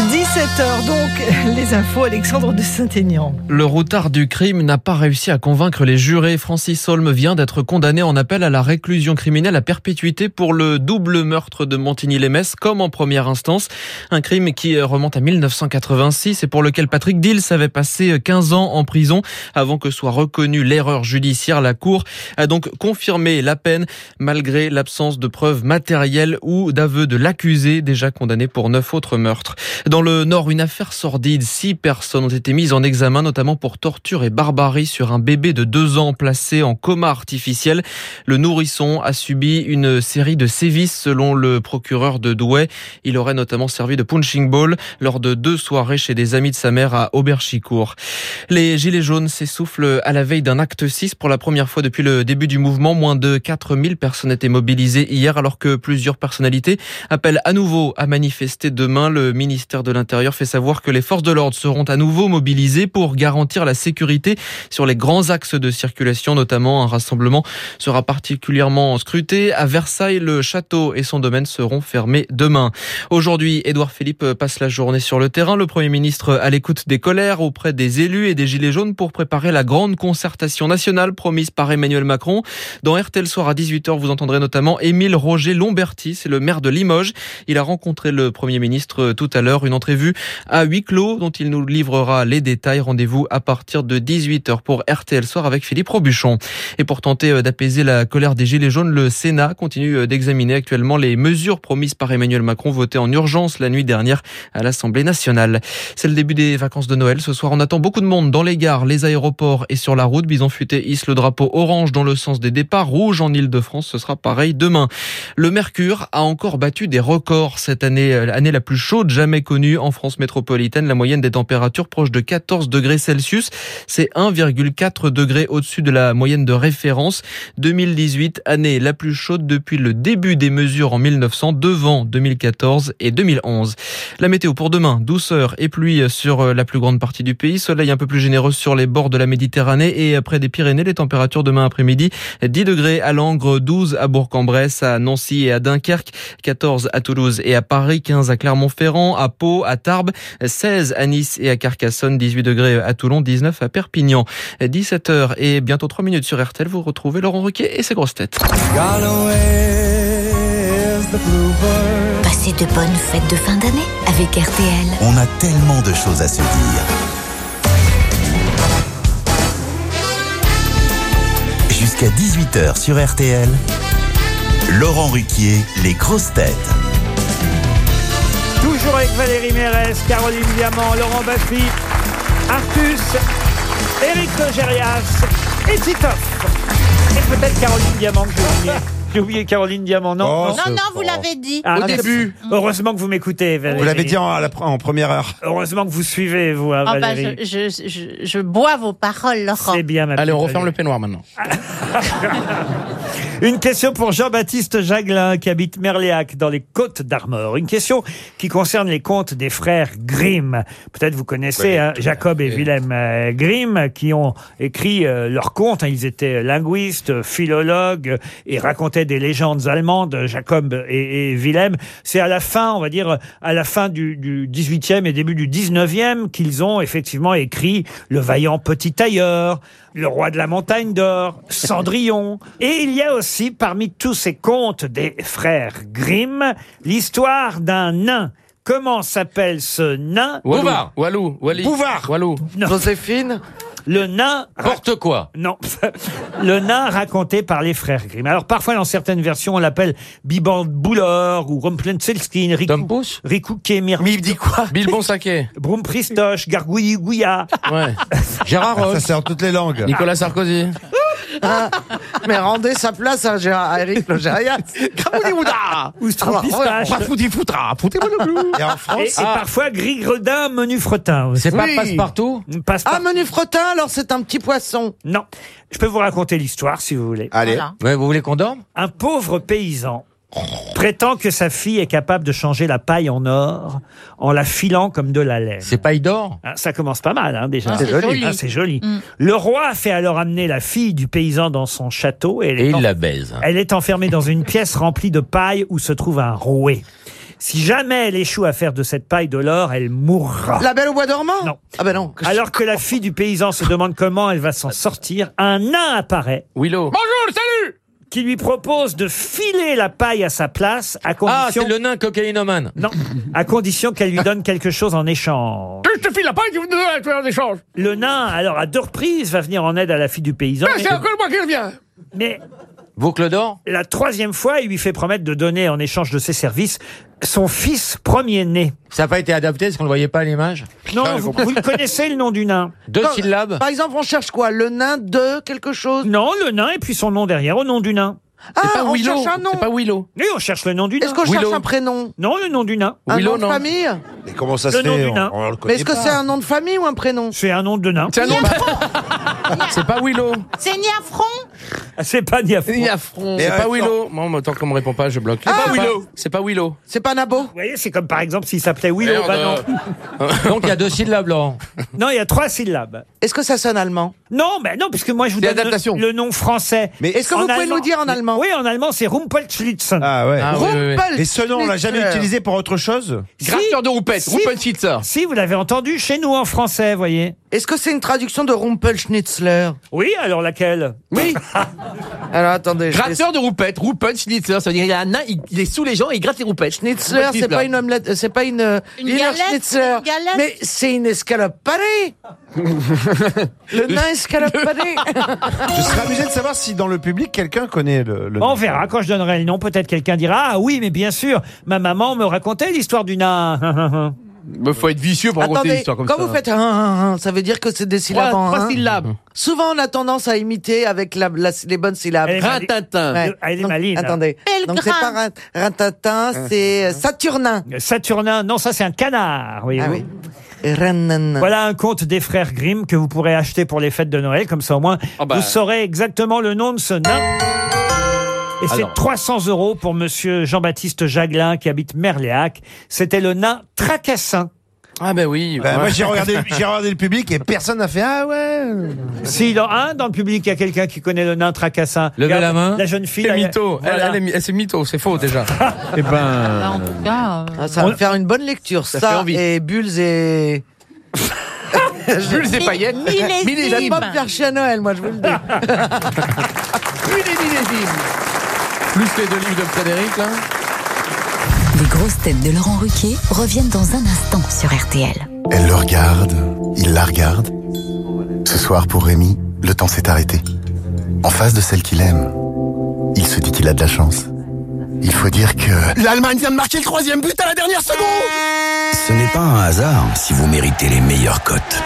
Speaker 14: 17h donc, les infos, Alexandre de Saint-Aignan.
Speaker 2: Le routard du crime n'a pas réussi à convaincre les jurés. Francis Holm vient d'être condamné en appel à la réclusion criminelle à perpétuité pour le double meurtre de Montigny-les-Metz, comme en première instance. Un crime qui remonte à 1986 et pour lequel Patrick Dills avait passé 15 ans en prison avant que soit reconnue l'erreur judiciaire. La Cour a donc confirmé la peine malgré l'absence de preuves matérielles ou d'aveu de l'accusé déjà condamné pour neuf autres meurtres. Dans le Nord, une affaire sordide. Six personnes ont été mises en examen, notamment pour torture et barbarie sur un bébé de deux ans placé en coma artificiel. Le nourrisson a subi une série de sévices selon le procureur de Douai. Il aurait notamment servi de punching ball lors de deux soirées chez des amis de sa mère à Auberchicourt. Les Gilets jaunes s'essoufflent à la veille d'un acte 6 pour la première fois depuis le début du mouvement. Moins de 4000 personnes étaient mobilisées hier alors que plusieurs personnalités appellent à nouveau à manifester demain. Le ministère de l'Intérieur fait savoir que les forces de l'ordre seront à nouveau mobilisées pour garantir la sécurité sur les grands axes de circulation, notamment un rassemblement sera particulièrement scruté. À Versailles, le château et son domaine seront fermés demain. Aujourd'hui, Édouard Philippe passe la journée sur le terrain. Le Premier ministre à l'écoute des colères auprès des élus et des Gilets jaunes pour préparer la grande concertation nationale promise par Emmanuel Macron. Dans RTL Soir à 18h, vous entendrez notamment Émile Roger Lomberti, c'est le maire de Limoges. Il a rencontré le Premier ministre tout à l'heure, une entrevue à huis clos dont il nous livrera les détails. Rendez-vous à partir de 18h pour RTL Soir avec Philippe Robuchon. Et pour tenter d'apaiser la colère des Gilets jaunes, le Sénat continue d'examiner actuellement les mesures promises par Emmanuel Macron votées en urgence la nuit dernière à l'Assemblée nationale. C'est le début des vacances de Noël. Ce soir, on attend beaucoup de monde dans les gares, les aéroports et sur la route. Bison Futé hisse le drapeau orange dans le sens des départs, rouge en Ile-de-France. Ce sera pareil demain. Le Mercure a encore battu des records cette année, l'année la plus chaude jamais en France métropolitaine. La moyenne des températures proche de 14 degrés Celsius. C'est 1,4 degrés au-dessus de la moyenne de référence. 2018, année la plus chaude depuis le début des mesures en 1900, devant 2014 et 2011. La météo pour demain, douceur et pluie sur la plus grande partie du pays. Soleil un peu plus généreux sur les bords de la Méditerranée et près des Pyrénées. Les températures demain après-midi, 10 degrés à Langres, 12 à Bourg-en-Bresse, à Nancy et à Dunkerque, 14 à Toulouse et à Paris, 15 à Clermont-Ferrand, à Pau, à Tarbes, 16 à Nice et à Carcassonne, 18 degrés à Toulon, 19 à Perpignan. 17h et bientôt 3 minutes sur RTL, vous retrouvez Laurent Ruquier et ses grosses têtes.
Speaker 47: Passez de bonnes fêtes de fin d'année avec RTL.
Speaker 29: On a tellement de choses à se dire. Jusqu'à 18h sur RTL, Laurent Ruquier, les grosses têtes.
Speaker 7: Toujours avec Valérie Mérès, Caroline Diamant, Laurent Baffy, Artus, Éric Logérias et Titoff. Et peut-être Caroline Diamant que je. J'ai oublié Caroline Diamant, non
Speaker 13: Oh,
Speaker 12: Non, non, vous l'avez dit.
Speaker 7: Ah, Heureusement que vous m'écoutez, Valérie.
Speaker 13: Vous l'avez dit en, à la- en première heure.
Speaker 7: Heureusement que vous suivez, vous, hein,
Speaker 12: Ah bah,
Speaker 7: Valérie.
Speaker 12: je, je, je, je bois vos paroles, Laurent.
Speaker 7: C'est bien, ma
Speaker 10: Allez, on
Speaker 7: petite
Speaker 10: referme le
Speaker 7: Valérie.
Speaker 10: peignoir maintenant.
Speaker 7: Une question pour Jean-Baptiste Jaglin qui habite Merléac dans les Côtes d'Armor. Une question qui concerne les contes des frères Grimm. Peut-être vous connaissez hein, Jacob et Wilhelm euh, Grimm qui ont écrit euh, leurs contes. hein. Ils étaient linguistes, philologues et racontaient des légendes allemandes. Jacob et, et Wilhelm. C'est à la fin, on va dire, à la fin du, du 18e et début du 19e qu'ils ont effectivement écrit Le vaillant petit tailleur, Le roi de la montagne d'or, Cendrillon. Et il y a aussi, parmi tous ces contes des frères Grimm, l'histoire d'un nain. Comment s'appelle ce nain?
Speaker 10: Bouvard. Walou. Wally.
Speaker 7: Bouvard.
Speaker 10: Walou.
Speaker 7: Non.
Speaker 11: Joséphine
Speaker 7: Le nain.
Speaker 8: N'importe quoi.
Speaker 7: Non. le nain raconté par les frères Grimm. Alors parfois, dans certaines versions, on l'appelle Biband Boulor ou Rumpelstiltskin, Riku, Riku Kemir.
Speaker 13: Mais il dit quoi
Speaker 10: Bill Bonsaquet.
Speaker 7: Brumpristoche, Gargouillis Gouya.
Speaker 10: Ouais.
Speaker 8: Gérard
Speaker 13: Ça,
Speaker 8: Ross.
Speaker 13: c'est en toutes les langues.
Speaker 10: Nicolas Sarkozy.
Speaker 11: Ah, mais rendez sa place à, Gérard, à Eric Logérias.
Speaker 7: Ou Stroupistache.
Speaker 13: Et en
Speaker 7: Et,
Speaker 13: France,
Speaker 7: et parfois Gris-Gredin, Menu Fretin. aussi.
Speaker 8: C'est pas
Speaker 11: Oui.
Speaker 8: passe-partout
Speaker 7: Passe
Speaker 11: Ah, menu fretin, alors c'est un petit poisson.
Speaker 7: Non. Je peux vous raconter l'histoire si vous voulez.
Speaker 13: allez.
Speaker 12: Voilà.
Speaker 8: Ouais, vous voulez qu'on dorme?
Speaker 7: Un pauvre paysan prétend que sa fille est capable de changer la paille en or en la filant comme de la laine.
Speaker 8: C'est paille d'or
Speaker 7: Ah, ça commence pas mal, hein, déjà.
Speaker 12: Ah, c'est joli.
Speaker 7: Ah, c'est joli.
Speaker 12: Mm.
Speaker 7: Le roi fait alors amener la fille du paysan dans son château et elle,
Speaker 8: Et
Speaker 7: est,
Speaker 8: il
Speaker 7: en-
Speaker 8: la baise.
Speaker 7: elle est enfermée dans une pièce remplie de paille où se trouve un rouet. Si jamais elle échoue à faire de cette paille de l'or, elle mourra.
Speaker 11: La belle au bois dormant
Speaker 7: Non.
Speaker 11: Ah ben non.
Speaker 7: Alors que la fille du paysan se demande comment elle va s'en sortir, un nain apparaît
Speaker 10: Willow. Bonjour, salut
Speaker 7: qui lui propose de filer la paille à sa place à
Speaker 8: Ah,
Speaker 7: condition,
Speaker 8: c'est le nain cocaïnomane.
Speaker 7: non, à condition qu'elle lui donne quelque chose en échange.
Speaker 10: Je te file la paille, tu me donnes un échange.
Speaker 7: Le nain, alors à deux reprises, va venir en aide à la fille du paysan.
Speaker 10: Mais c'est encore moi qui reviens.
Speaker 7: Mais
Speaker 8: Boucle d'or
Speaker 7: la troisième fois, il lui fait promettre de donner en échange de ses services son fils premier-né.
Speaker 8: Ça n'a pas été adapté parce qu'on ne le voyait pas à l'image
Speaker 7: Non, vous, vous le connaissez le nom du nain
Speaker 8: Deux
Speaker 11: Quand-
Speaker 8: syllabes
Speaker 11: Par exemple, on cherche quoi? Le nain de quelque chose?
Speaker 7: Non, le nain et puis son nom derrière, au nom du nain.
Speaker 11: Ah, on
Speaker 10: Willow.
Speaker 11: cherche un nom.
Speaker 10: C'est pas Willow.
Speaker 7: Oui, on cherche le nom du nain.
Speaker 11: Est-ce qu'on
Speaker 10: Willow.
Speaker 11: cherche un prénom
Speaker 7: Non, le nom du nain.
Speaker 11: Un
Speaker 10: Willow,
Speaker 11: nom de
Speaker 10: non.
Speaker 11: famille
Speaker 13: Mais comment ça
Speaker 7: Le
Speaker 13: se
Speaker 7: nom
Speaker 13: fait
Speaker 7: du
Speaker 13: on-
Speaker 7: nain.
Speaker 13: on le
Speaker 11: Mais
Speaker 13: connaît
Speaker 11: est-ce que
Speaker 13: pas.
Speaker 11: c'est un nom de famille ou un prénom
Speaker 7: C'est un nom de nain.
Speaker 10: C'est un nom. C'est pas Willow.
Speaker 12: C'est Niafron
Speaker 7: Ah, C'est pas Niafron.
Speaker 10: Il y a front.
Speaker 13: Mais
Speaker 10: C'est pas
Speaker 13: attends.
Speaker 10: Willow. Bon, bah, tant qu'on me répond pas, je bloque.
Speaker 11: Ah,
Speaker 10: C'est pas
Speaker 11: Willow.
Speaker 10: C'est pas Willow.
Speaker 11: C'est pas Nabo
Speaker 7: Vous voyez, c'est comme par exemple s'il s'appelait Willow.
Speaker 10: Merde.
Speaker 7: bah non.
Speaker 8: Donc il y a deux syllabes, Laurent.
Speaker 7: non, il y a trois syllabes.
Speaker 11: Est-ce que ça sonne allemand
Speaker 7: Non, mais non, puisque moi je vous
Speaker 10: C'est
Speaker 7: donne le, nom français.
Speaker 13: Mais
Speaker 11: Est-ce que vous pouvez
Speaker 7: allemand-
Speaker 11: nous dire en allemand
Speaker 7: Oui, en allemand, c'est Rumpelstiltskin.
Speaker 13: Ah ouais.
Speaker 10: Ah, oui, oui, oui.
Speaker 11: Rumpel-
Speaker 13: Et ce nom, on l'a jamais
Speaker 11: Schnitzer.
Speaker 13: utilisé pour autre chose
Speaker 10: Gratteur de roupette.
Speaker 7: Si.
Speaker 10: Rumpelstiltskin.
Speaker 7: Si, vous l'avez entendu chez nous en français, voyez.
Speaker 11: Est-ce que c'est une traduction de Rumpelschnitzler
Speaker 7: Oui, alors laquelle?
Speaker 10: Oui.
Speaker 11: Alors attendez. je vais-
Speaker 10: Gratteur de roupette. Rumpelstiltskin. Ça veut dire il y a un nain, il, il est sous les gens et il gratte les roupettes.
Speaker 11: Schnitzler, c'est pas une omelette, euh, c'est pas une. euh,
Speaker 12: Une galette,
Speaker 11: Schnitzler.
Speaker 12: une galette.
Speaker 11: Mais c'est une escalope pareille. Le nain escalope.
Speaker 13: Je serais amusé de savoir si dans le public quelqu'un connaît le, le
Speaker 7: On verra quand je donnerai le nom. Peut-être quelqu'un dira Ah oui, mais bien sûr, ma maman me racontait l'histoire du nain.
Speaker 10: Il faut être vicieux pour raconter une
Speaker 11: Attendez,
Speaker 10: histoire comme
Speaker 11: quand
Speaker 10: ça.
Speaker 11: vous faites un, un, un, ça veut dire que c'est des syllabes en
Speaker 10: trois
Speaker 11: un.
Speaker 10: syllabes.
Speaker 11: Souvent, on a tendance à imiter avec la, la- les bonnes syllabes.
Speaker 7: Elle est mali-
Speaker 10: Rintintin.
Speaker 11: Ouais.
Speaker 7: Elle est
Speaker 11: Donc,
Speaker 7: maline.
Speaker 11: Attendez. Donc c'est pas rin- rintintin, c'est euh, saturnin.
Speaker 7: Saturnin, non, ça c'est un canard, voyez-vous.
Speaker 11: Ah oui.
Speaker 7: Voilà un conte des frères Grimm que vous pourrez acheter pour les fêtes de Noël. Comme ça, au moins,
Speaker 10: Ah bah.
Speaker 7: vous saurez exactement le nom de ce nain. Et c'est
Speaker 10: Alors.
Speaker 7: 300 euros pour monsieur Jean-Baptiste Jaglin qui habite Merléac. C'était le nain Tracassin.
Speaker 10: Ah ben oui.
Speaker 13: Ben, moi j'ai regardé, j'ai regardé le public et personne n'a fait ah ouais.
Speaker 7: Si dans un dans le public il y a quelqu'un qui connaît le nain Tracassin,
Speaker 8: Levez
Speaker 7: Regarde,
Speaker 8: la main.
Speaker 7: La jeune fille.
Speaker 10: C'est mytho. Elle,
Speaker 7: voilà.
Speaker 10: elle elle, c'est mytho, c'est faux déjà.
Speaker 13: Eh ben.
Speaker 12: Bah, En tout cas, euh,
Speaker 11: Ah, ça va
Speaker 7: On-
Speaker 11: me faire une bonne lecture.
Speaker 10: Ça
Speaker 11: Ça, et bulles et.
Speaker 10: Jules et paillettes.
Speaker 12: millésime.
Speaker 11: Millésime. pas me faire chier à Noël, moi je vous le dis.
Speaker 10: Et millésime. Plus les deux livres de Frédéric, là.
Speaker 43: Les grosses têtes de Laurent Ruquier reviennent dans un instant sur RTL.
Speaker 48: Elle le regarde, il la regarde. Ce soir, pour Rémi, le temps s'est arrêté. En face de celle qu'il aime, il se dit qu'il a de la chance. Il faut dire que... L'Allemagne vient de marquer le troisième but à la dernière seconde
Speaker 6: Ce n'est pas un hasard si vous méritez les meilleures cotes.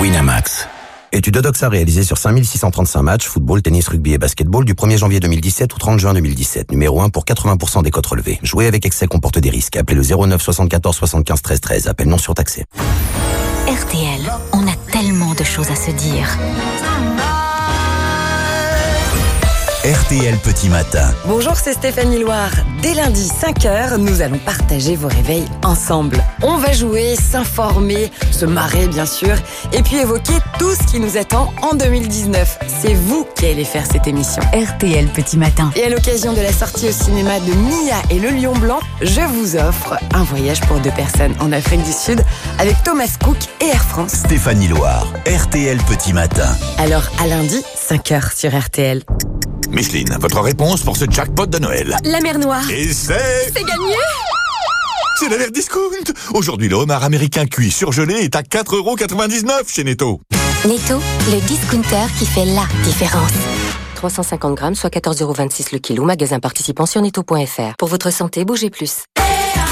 Speaker 6: Winamax, Étude Odoxa réalisée sur 5635 matchs, football, tennis, rugby et basketball du 1er janvier 2017 au 30 juin 2017. Numéro 1 pour 80% des cotes relevées. Jouer avec excès comporte des risques. Appelez le 09 74 75 13 13. Appel non surtaxé.
Speaker 5: RTL, on a tellement de choses à se dire.
Speaker 29: RTL Petit Matin.
Speaker 23: Bonjour, c'est Stéphanie Loire. Dès lundi 5h, nous allons partager vos réveils ensemble. On va jouer, s'informer, se marrer bien sûr, et puis évoquer tout ce qui nous attend en 2019. C'est vous qui allez faire cette émission.
Speaker 5: RTL Petit Matin.
Speaker 23: Et à l'occasion de la sortie au cinéma de Mia et le Lion Blanc, je vous offre un voyage pour deux personnes en Afrique du Sud avec Thomas Cook et Air France.
Speaker 29: Stéphanie Loire. RTL Petit Matin.
Speaker 23: Alors à lundi, 5h sur RTL.
Speaker 49: Votre réponse pour ce jackpot de Noël
Speaker 5: La mer Noire.
Speaker 49: Et c'est...
Speaker 5: C'est gagné
Speaker 49: C'est la mer discount Aujourd'hui, le homard américain cuit surgelé est à 4,99€ chez Netto.
Speaker 5: Netto, le discounter qui fait la différence. 350 grammes, soit 14,26€ le kilo. Magasin participant sur netto.fr. Pour votre santé, bougez plus.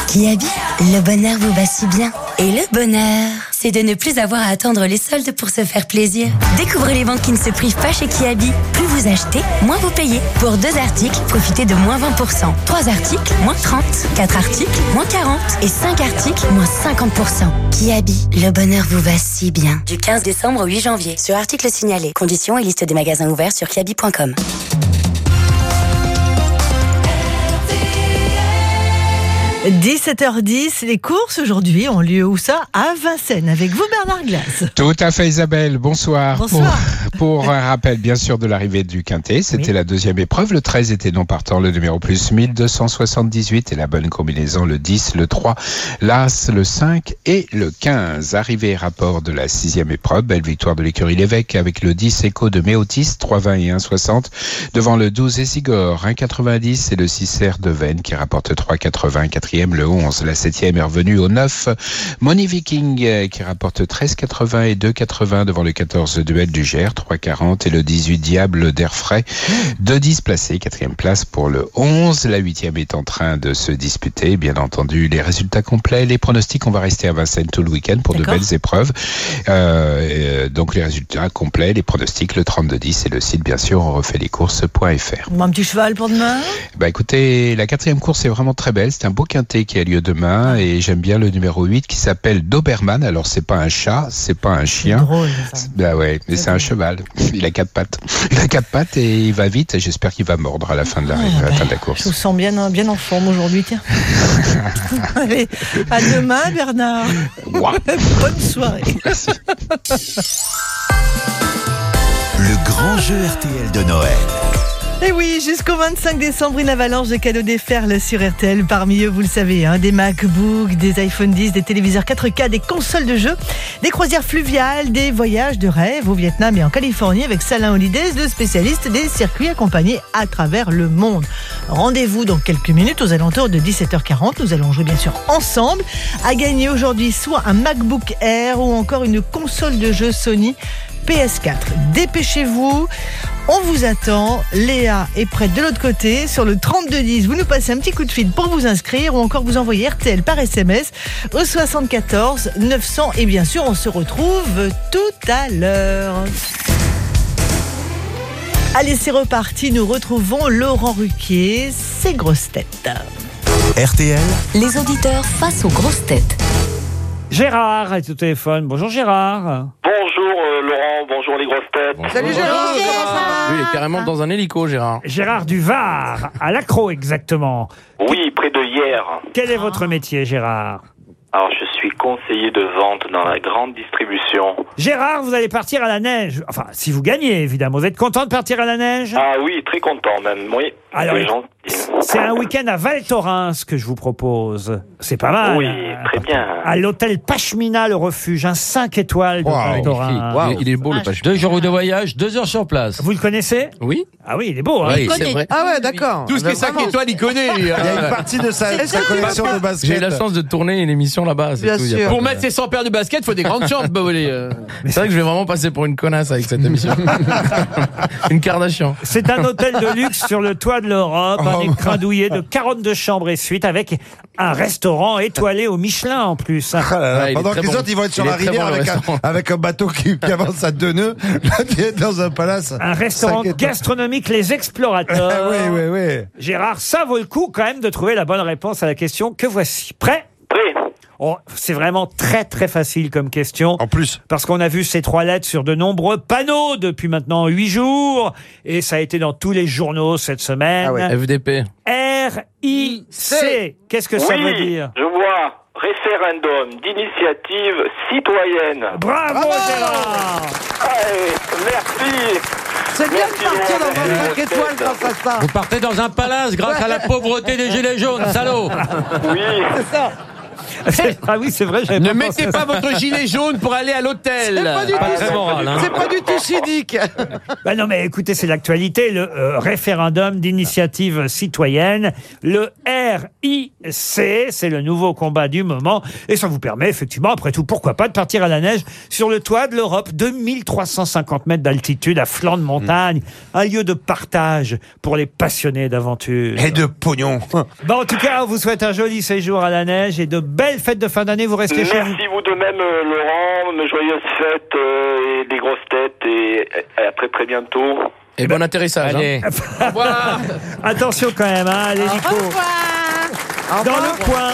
Speaker 50: Kiabi, le bonheur vous va si bien. Et le bonheur, c'est de ne plus avoir à attendre les soldes pour se faire plaisir. Découvrez les ventes qui ne se privent pas chez Kiabi. Plus vous achetez, moins vous payez. Pour deux articles, profitez de moins 20%. Trois articles, moins 30. Quatre articles, moins 40. Et cinq articles, moins 50%. Kiabi, le bonheur vous va si bien. Du 15 décembre au 8 janvier. Sur article signalé. Conditions et liste des magasins ouverts sur kiabi.com.
Speaker 14: 17h10, les courses aujourd'hui ont lieu où ça? À Vincennes, avec vous Bernard Glace.
Speaker 4: Tout à fait Isabelle, bonsoir.
Speaker 14: Bonsoir.
Speaker 4: Pour, pour un rappel bien sûr de l'arrivée du Quintet, c'était la deuxième épreuve, le 13 était non partant, le numéro plus 1278 et la bonne combinaison le 10, le 3, l'As, le 5 et le 15. Arrivée et rapport de la sixième épreuve, belle victoire de l'écurie Lévesque avec le 10 Echo de Méotis, 3,20 et 1,60 devant le 12 Esigor, 1,90 et le 6 R de Vennes qui rapporte 3,80, quatrième le 11, la septième est revenue au 9, Money Viking euh, qui rapporte 13,80 et 2,80 devant le 14 Duel du Gers, 3,40 et le 18 Diable d'Air Frais, 2,10 placé, quatrième place pour le 11, la huitième est en train de se disputer, bien entendu les résultats complets, les pronostics, on va rester à Vincennes tout le week-end pour de belles épreuves, Euh, euh, donc les résultats complets, les pronostics, le 32-10 et le site bien sûr, on refait les courses.fr.
Speaker 14: Un petit cheval pour demain?
Speaker 4: Bah écoutez, la quatrième course est vraiment très belle. C'est un beau quintet qui a lieu demain et j'aime bien le numéro 8 qui s'appelle Doberman. Alors c'est pas un chat, c'est pas un chien.
Speaker 14: drôle,
Speaker 4: Bah ouais, mais c'est un cheval. Il a quatre pattes. Il a quatre pattes et il va vite et j'espère qu'il va mordre à la fin de la, à la fin de la
Speaker 14: Je
Speaker 4: course.
Speaker 14: vous sens bien, bien en forme aujourd'hui, tiens. Allez, à demain Bernard. Bonne soirée.
Speaker 29: Le grand jeu RTL de Noël.
Speaker 14: Et oui, jusqu'au 25 décembre, une avalanche de cadeaux déferle sur RTL. Parmi eux, vous le savez, hein, des MacBooks, des iPhone 10, des téléviseurs 4K, des consoles de jeux, des croisières fluviales, des voyages de rêve au Vietnam et en Californie avec Salin Holidays, le spécialiste des circuits accompagnés à travers le monde. Rendez-vous dans quelques minutes aux alentours de 17h40. Nous allons jouer bien sûr ensemble à gagner aujourd'hui soit un MacBook Air ou encore une console de jeux Sony PS4. Dépêchez-vous. On vous attend. Léa est prête de l'autre côté sur le 3210. Vous nous passez un petit coup de fil pour vous inscrire ou encore vous envoyer RTL par SMS au 74 900. Et bien sûr, on se retrouve tout à l'heure. Allez, c'est reparti. Nous retrouvons Laurent Ruquier, ses grosses têtes.
Speaker 29: RTL,
Speaker 5: Les auditeurs face aux grosses têtes.
Speaker 7: Gérard est au téléphone. Bonjour Gérard.
Speaker 51: Bonjour Laurent, bonjour les grosses têtes.
Speaker 10: Salut Gérard Lui, il est carrément dans un hélico, Gérard.
Speaker 7: Gérard du Var, à l'accro exactement.
Speaker 51: Oui, près de hier.
Speaker 7: Quel est votre métier Gérard?
Speaker 51: Alors je suis conseiller de vente dans la grande distribution.
Speaker 7: Gérard, vous allez partir à la neige. Enfin, si vous gagnez, évidemment. Vous êtes content de partir à la neige?
Speaker 51: Ah oui, très content même, oui.
Speaker 7: Alors,
Speaker 51: Les gens-
Speaker 7: C'est un week-end à Val Thorens que je vous propose. C'est pas mal.
Speaker 51: Oui, très bien.
Speaker 7: À l'hôtel Pachmina, le refuge, un 5 étoiles de Val Thorens.
Speaker 10: Il, il est beau le page. Deux jours de voyage, deux heures sur place.
Speaker 7: Vous le connaissez?
Speaker 10: Oui.
Speaker 7: Ah oui, il est beau. Hein
Speaker 10: Oui, c'est vrai.
Speaker 11: Ah ouais, d'accord.
Speaker 10: Tout ce qui est 5 étoiles, il connaît. hein.
Speaker 13: Il y a une partie de sa, collection de basket.
Speaker 10: J'ai eu la chance de tourner une émission là-bas.
Speaker 11: Bien
Speaker 10: tout, il y a
Speaker 11: sûr.
Speaker 10: pas
Speaker 8: Pour
Speaker 10: de-
Speaker 8: mettre ses 100 paires de basket, faut des grandes jambes, bah, vous euh.
Speaker 10: C'est vrai que je vais vraiment passer pour une connasse avec cette émission. une Kardashian.
Speaker 7: C'est un hôtel de luxe sur le toit de l'Europe, un écran train douillet de 42 chambres et suites avec un restaurant étoilé au Michelin en plus.
Speaker 13: Ah là là, pendant que les autres, ils vont être sur la rivière avec, un, avec un bateau qui, qui avance à deux nœuds. Là, tu es dans un palace.
Speaker 7: Un restaurant
Speaker 13: Cinq étoiles.
Speaker 7: gastronomique Les Explorateurs.
Speaker 13: oui, oui, oui.
Speaker 7: Gérard, ça vaut le coup quand même de trouver la bonne réponse à la question que voici. Prêt? Oh, c'est vraiment très très facile comme question. En
Speaker 13: plus.
Speaker 7: Parce qu'on a vu ces trois lettres sur de nombreux panneaux depuis maintenant huit jours. Et ça a été dans tous les journaux cette semaine.
Speaker 10: FDP.
Speaker 7: R-I-C. Qu'est-ce que ça veut dire?
Speaker 52: Je vois référendum d'initiative citoyenne.
Speaker 7: Bravo, Gérard
Speaker 52: Allez, merci
Speaker 11: C'est bien de partir dans un 5 étoiles grâce à ça.
Speaker 9: Vous partez dans un palace grâce à la pauvreté des gilets jaunes, salaud
Speaker 52: Oui.
Speaker 11: C'est ça.
Speaker 7: Ah oui, c'est vrai, j'avais
Speaker 8: Ne
Speaker 7: pas
Speaker 8: mettez
Speaker 7: pensé à
Speaker 8: pas
Speaker 7: ça.
Speaker 8: votre gilet jaune pour aller à l'hôtel.
Speaker 11: C'est pas du tout
Speaker 9: moral, hein.
Speaker 11: C'est pas du tout civique.
Speaker 7: Bah non, mais écoutez, c'est l'actualité, le euh, référendum d'initiative citoyenne, le RIC, c'est le nouveau combat du moment, et ça vous permet effectivement, après tout, pourquoi pas, de partir à la neige sur le toit de l'Europe, 2350 mètres d'altitude, à flanc de montagne, un lieu de partage pour les passionnés d'aventure.
Speaker 13: Et de pognon.
Speaker 7: Bon, en tout cas, on vous souhaite un joli séjour à la neige et de belles fêtes de fin d'année, vous restez chez vous.
Speaker 52: Merci vous de même, euh, Laurent. Mes joyeuses fêtes euh, et des grosses têtes. Et à très très bientôt.
Speaker 10: Et bon atterrissage.
Speaker 9: Allez.
Speaker 10: hein.
Speaker 7: Attention quand même, hein, allez Nico. Dans le point.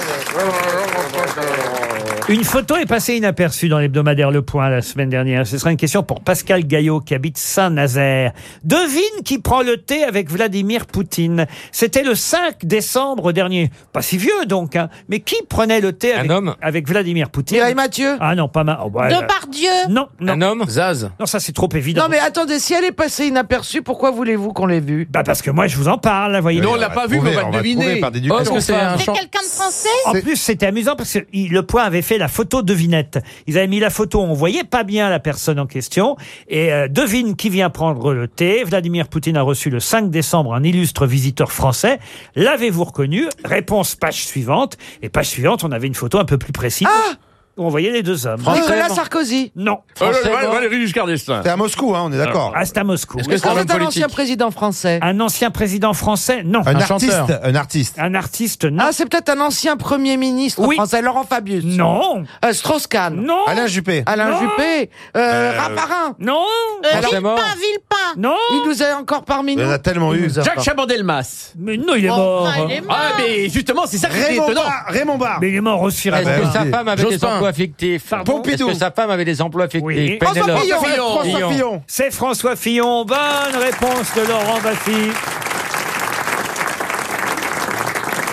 Speaker 7: Une photo est passée inaperçue dans l'hebdomadaire Le Point la semaine dernière. Ce sera une question pour Pascal Gaillot qui habite Saint-Nazaire. Devine qui prend le thé avec Vladimir Poutine. C'était le 5 décembre dernier. Pas si vieux donc, hein. mais qui prenait le thé avec, avec Vladimir Poutine?
Speaker 11: Mireille Mathieu?
Speaker 7: Ah non, pas mal. Oh, bah,
Speaker 12: Depardieu?
Speaker 7: Non, non.
Speaker 10: Un homme? Zaz.
Speaker 7: Non, ça c'est trop évident.
Speaker 11: Non mais attendez, si elle est passée inaperçue, pourquoi voulez-vous qu'on l'ait vue
Speaker 7: Bah parce que moi je vous en parle, voyez.
Speaker 8: Non, on l'a pas vu, mais on va le deviner.
Speaker 10: Est-ce que c'est un
Speaker 12: C'est
Speaker 10: chant
Speaker 12: quelqu'un de français?
Speaker 7: En plus, c'était amusant parce que il- le point avait fait la photo devinette. Ils avaient mis la photo, on voyait pas bien la personne en question. Et euh, devine qui vient prendre le thé. Vladimir Poutine a reçu le 5 décembre un illustre visiteur français. L'avez-vous reconnu? Réponse page suivante. Et page suivante, on avait une photo un peu plus précise. On voyait les deux hommes.
Speaker 11: Nicolas Sarkozy.
Speaker 7: Non.
Speaker 8: Valérie Giscard d'Estaing.
Speaker 13: C'est à Moscou, hein, on est d'accord.
Speaker 7: Ah, c'est à Moscou.
Speaker 10: Est-ce que c'est un homme
Speaker 11: c'est un
Speaker 10: politique
Speaker 11: ancien président français.
Speaker 7: Un ancien président français Non.
Speaker 13: Un,
Speaker 10: Un
Speaker 13: artiste,
Speaker 10: chanteur.
Speaker 13: un artiste.
Speaker 7: Un artiste Non.
Speaker 11: Ah, c'est peut-être un ancien premier ministre
Speaker 7: Oui.
Speaker 11: français, Laurent Fabius.
Speaker 7: non.
Speaker 11: Euh, Strauss-Kahn.
Speaker 7: Non.
Speaker 13: Alain Juppé.
Speaker 11: Alain
Speaker 7: Non.
Speaker 11: Juppé. Euh, Raffarin.
Speaker 7: Non.
Speaker 12: Euh, Villepin. Villepin.
Speaker 7: Non.
Speaker 11: Il nous est encore parmi
Speaker 13: Il
Speaker 11: nous.
Speaker 13: en a tellement eu.
Speaker 8: Jacques. Chabandelmas.
Speaker 7: Mais non, il est mort.
Speaker 12: Enfin, il est mort.
Speaker 8: Ah, mais justement, c'est ça qui est
Speaker 13: Raymond
Speaker 8: étonnant.
Speaker 13: Barre. Raymond Barre.
Speaker 7: Mais il est mort aussi
Speaker 9: Est-ce
Speaker 7: rapidement.
Speaker 9: que sa femme avait des
Speaker 10: Jospin.
Speaker 9: emplois fictifs
Speaker 7: Pardon
Speaker 13: Pompidou.
Speaker 9: Est-ce que sa femme avait des emplois fictifs?
Speaker 7: Oui.
Speaker 11: François. Fillon.
Speaker 8: Fillon.
Speaker 13: François Fillon.
Speaker 7: C'est François Fillon. Bonne réponse de Laurent Baffy.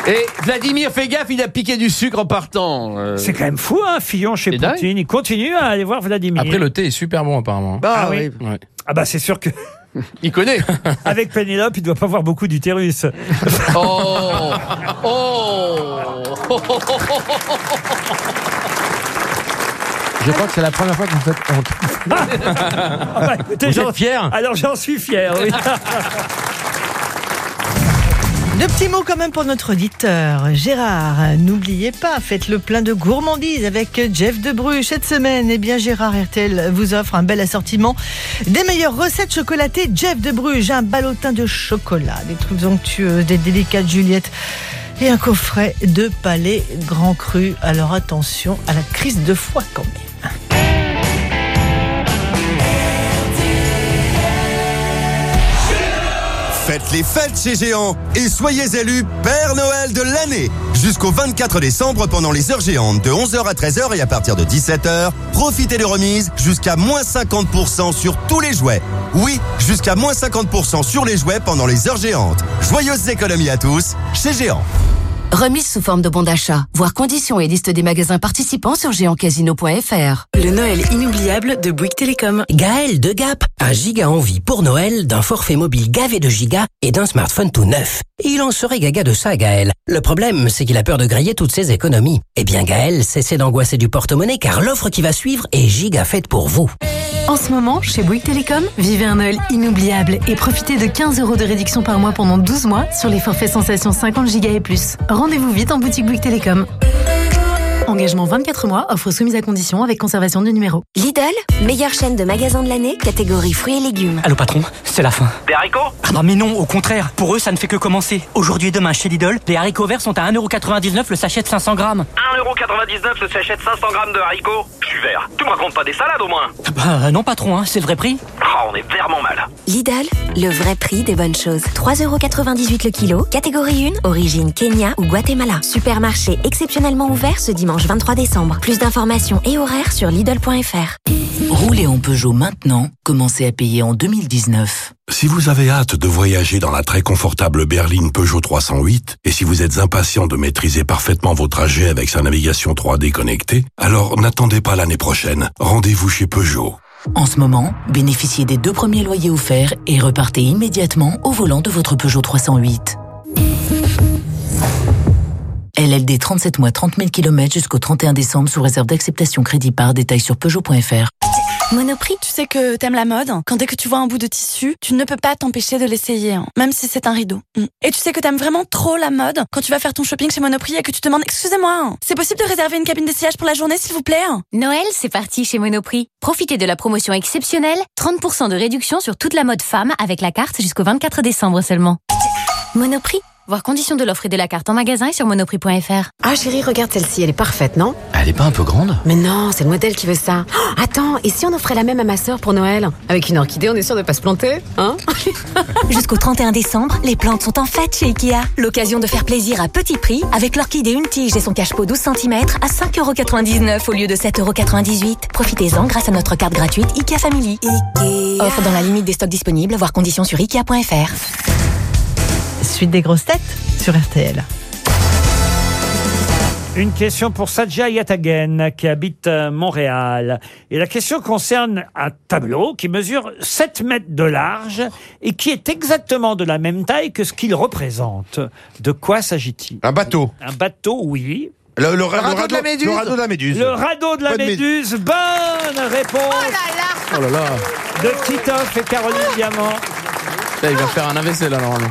Speaker 8: Et Vladimir, fais gaffe, il a piqué du sucre en partant. Euh,
Speaker 7: C'est quand même fou, hein, Fillon chez
Speaker 10: C'est dingue.
Speaker 7: Poutine. Il continue à aller voir Vladimir.
Speaker 10: Après, le thé est super bon, apparemment.
Speaker 11: Ah,
Speaker 7: Ah oui.
Speaker 11: oui.
Speaker 10: Ouais.
Speaker 7: Ah bah c'est sûr que
Speaker 8: Il connaît.
Speaker 7: avec Pénélope, il doit pas avoir beaucoup d'utérus.
Speaker 8: Oh Oh
Speaker 9: Je crois que c'est la première fois que vous faites honte.
Speaker 7: Ah bah, écoutez,
Speaker 9: Vous
Speaker 7: j'en-
Speaker 9: êtes fier?
Speaker 7: Alors j'en suis fier. oui.
Speaker 14: Deux petits mots quand même pour notre auditeur. Gérard, n'oubliez pas, faites le plein de gourmandises avec Jeff Debruge cette semaine. Eh bien, Gérard RTL vous offre un bel assortiment des meilleures recettes chocolatées. Jeff Debruge, un ballotin de chocolat, des trucs onctueux, des délicates Juliette et un coffret de palais grand cru. Alors attention à la crise de foie quand même.
Speaker 53: Faites les fêtes chez Géant et soyez élus Père Noël de l'année. Jusqu'au 24 décembre pendant les heures géantes de 11h à 13h et à partir de 17h, profitez des remises jusqu'à moins 50% sur tous les jouets. Oui, jusqu'à moins 50% sur les jouets pendant les heures géantes. Joyeuses économies à tous chez Géant.
Speaker 21: Remise sous forme de bon d'achat. Voir conditions et liste des magasins participants sur géantcasino.fr.
Speaker 20: Le Noël inoubliable de Bouygues Télécom. Gaël de Gap a giga envie pour Noël d'un forfait mobile gavé de giga et d'un smartphone tout neuf. Et il en serait gaga de ça, Gaël. Le problème, c'est qu'il a peur de griller toutes ses économies. Eh bien, Gaël, cessez d'angoisser du porte-monnaie car l'offre qui va suivre est giga faite pour vous.
Speaker 21: En ce moment, chez Bouygues Télécom, vivez un Noël inoubliable et profitez de 15 euros de réduction par mois pendant 12 mois sur les forfaits sensations 50 Go et plus. Rendez-vous vite en boutique Bouygues Télécom.
Speaker 5: Engagement 24 mois, offre soumise à condition avec conservation du numéro.
Speaker 17: Lidl, meilleure chaîne de magasins de l'année, catégorie fruits et légumes.
Speaker 18: Allô patron, c'est la fin.
Speaker 19: Des haricots?
Speaker 18: Ah bah mais non, au contraire. Pour eux, ça ne fait que commencer. Aujourd'hui et demain chez Lidl, les haricots verts sont à 1,99€ le sachet de 500 grammes.
Speaker 19: 1,99€ le sachet de 500 grammes de haricots? Je suis vert. Tu me racontes pas des salades au moins
Speaker 18: Ah Bah non patron, hein, c'est le vrai prix.
Speaker 19: Ah, on est vraiment mal.
Speaker 17: Lidl, le vrai prix des bonnes choses. 3,98€ le kilo, catégorie 1, origine Kenya ou Guatemala. Supermarché exceptionnellement ouvert ce dimanche 23 décembre. Plus d'informations et horaires sur Lidl.fr.
Speaker 43: Roulez en Peugeot maintenant, commencez à payer en 2019.
Speaker 29: Si vous avez hâte de voyager dans la très confortable berline Peugeot 308 et si vous êtes impatient de maîtriser parfaitement vos trajets avec sa navigation 3D connectée, alors n'attendez pas l'année prochaine. Rendez-vous chez Peugeot.
Speaker 43: En ce moment, bénéficiez des deux premiers loyers offerts et repartez immédiatement au volant de votre Peugeot 308. LLD 37 mois 30 000 km jusqu'au 31 décembre sous réserve d'acceptation crédit par détail sur Peugeot.fr.
Speaker 54: Monoprix, tu sais que t'aimes la mode. Quand dès que tu vois un bout de tissu, tu ne peux pas t'empêcher de l'essayer, hein, même si c'est un rideau. Mm. Et tu sais que t'aimes vraiment trop la mode quand tu vas faire ton shopping chez Monoprix et que tu te demandes, excusez-moi, hein, c'est possible de réserver une cabine d'essayage pour la journée, s'il vous plaît
Speaker 5: Noël, c'est parti chez Monoprix. Profitez de la promotion exceptionnelle, 30% de réduction sur toute la mode femme avec la carte jusqu'au 24 décembre seulement. Monoprix, voir conditions de l'offre et de la carte en magasin et sur monoprix.fr.
Speaker 23: Ah chérie, regarde celle-ci, elle est parfaite, non?
Speaker 55: Elle est pas un peu grande?
Speaker 23: Mais non, c'est le modèle qui veut ça. Oh, attends, et si on offrait la même à ma sœur pour Noël? Avec une orchidée, on est sûr de pas se planter, hein?
Speaker 5: Jusqu'au 31 décembre, les plantes sont en fête chez Ikea. L'occasion de faire plaisir à petit prix avec l'orchidée une tige et son cache-pot 12 cm à 5,99€ au lieu de 7,98€. Profitez-en grâce à notre carte gratuite Ikea Family. Offre dans la limite des stocks disponibles, voir conditions sur Ikea.fr.
Speaker 14: Suite des grosses têtes sur RTL.
Speaker 7: Une question pour Sadja Yatagen qui habite euh, Montréal. Et la question concerne un tableau qui mesure 7 mètres de large et qui est exactement de la même taille que ce qu'il représente. De quoi s'agit-il? Un bateau. Un bateau, oui.
Speaker 13: Le, le ra- le radeau, le radeau de la méduse.
Speaker 7: Le radeau de la
Speaker 13: Bonne
Speaker 7: méduse. Bonne réponse.
Speaker 10: Oh là là.
Speaker 7: De Titoff et Caroline Diamant.
Speaker 10: Là, il va faire un AVC là normalement.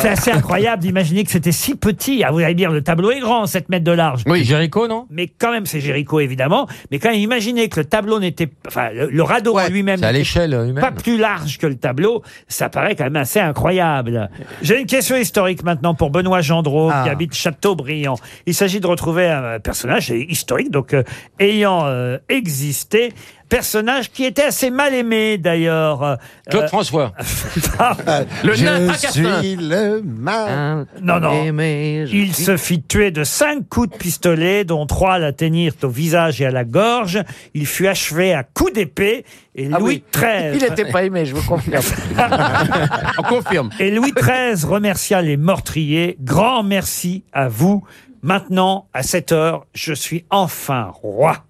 Speaker 7: C'est assez incroyable d'imaginer que c'était si petit. Ah, vous allez dire, le tableau est grand, 7 mètres de large.
Speaker 9: Oui, Jéricho, non?
Speaker 7: Mais quand même, c'est Jéricho, évidemment. Mais quand même, imaginez que le tableau n'était... Enfin, le, le radeau en lui-même...
Speaker 9: c'est à
Speaker 7: n'était
Speaker 9: l'échelle humaine.
Speaker 7: Pas plus large que le tableau. Ça paraît quand même assez incroyable. J'ai une question historique maintenant pour Benoît Gendreau, qui habite Châteaubriand. Il s'agit de retrouver un personnage historique, donc euh, ayant euh, existé. Personnage qui était assez mal aimé d'ailleurs. Euh,
Speaker 9: Claude François.
Speaker 7: le
Speaker 9: Je
Speaker 7: nain à
Speaker 9: suis
Speaker 13: le mal.
Speaker 7: Non, non. Il se fit tuer de cinq coups de pistolet, dont trois l'atteignirent au visage et à la gorge. Il fut achevé à coups d'épée. Et
Speaker 9: Ah
Speaker 7: Louis
Speaker 9: oui.
Speaker 7: XIII.
Speaker 9: Il était pas aimé, je vous confirme. On confirme.
Speaker 7: Et Louis XIII remercia les meurtriers. Grand merci à vous. Maintenant, à cette heure, je suis enfin roi.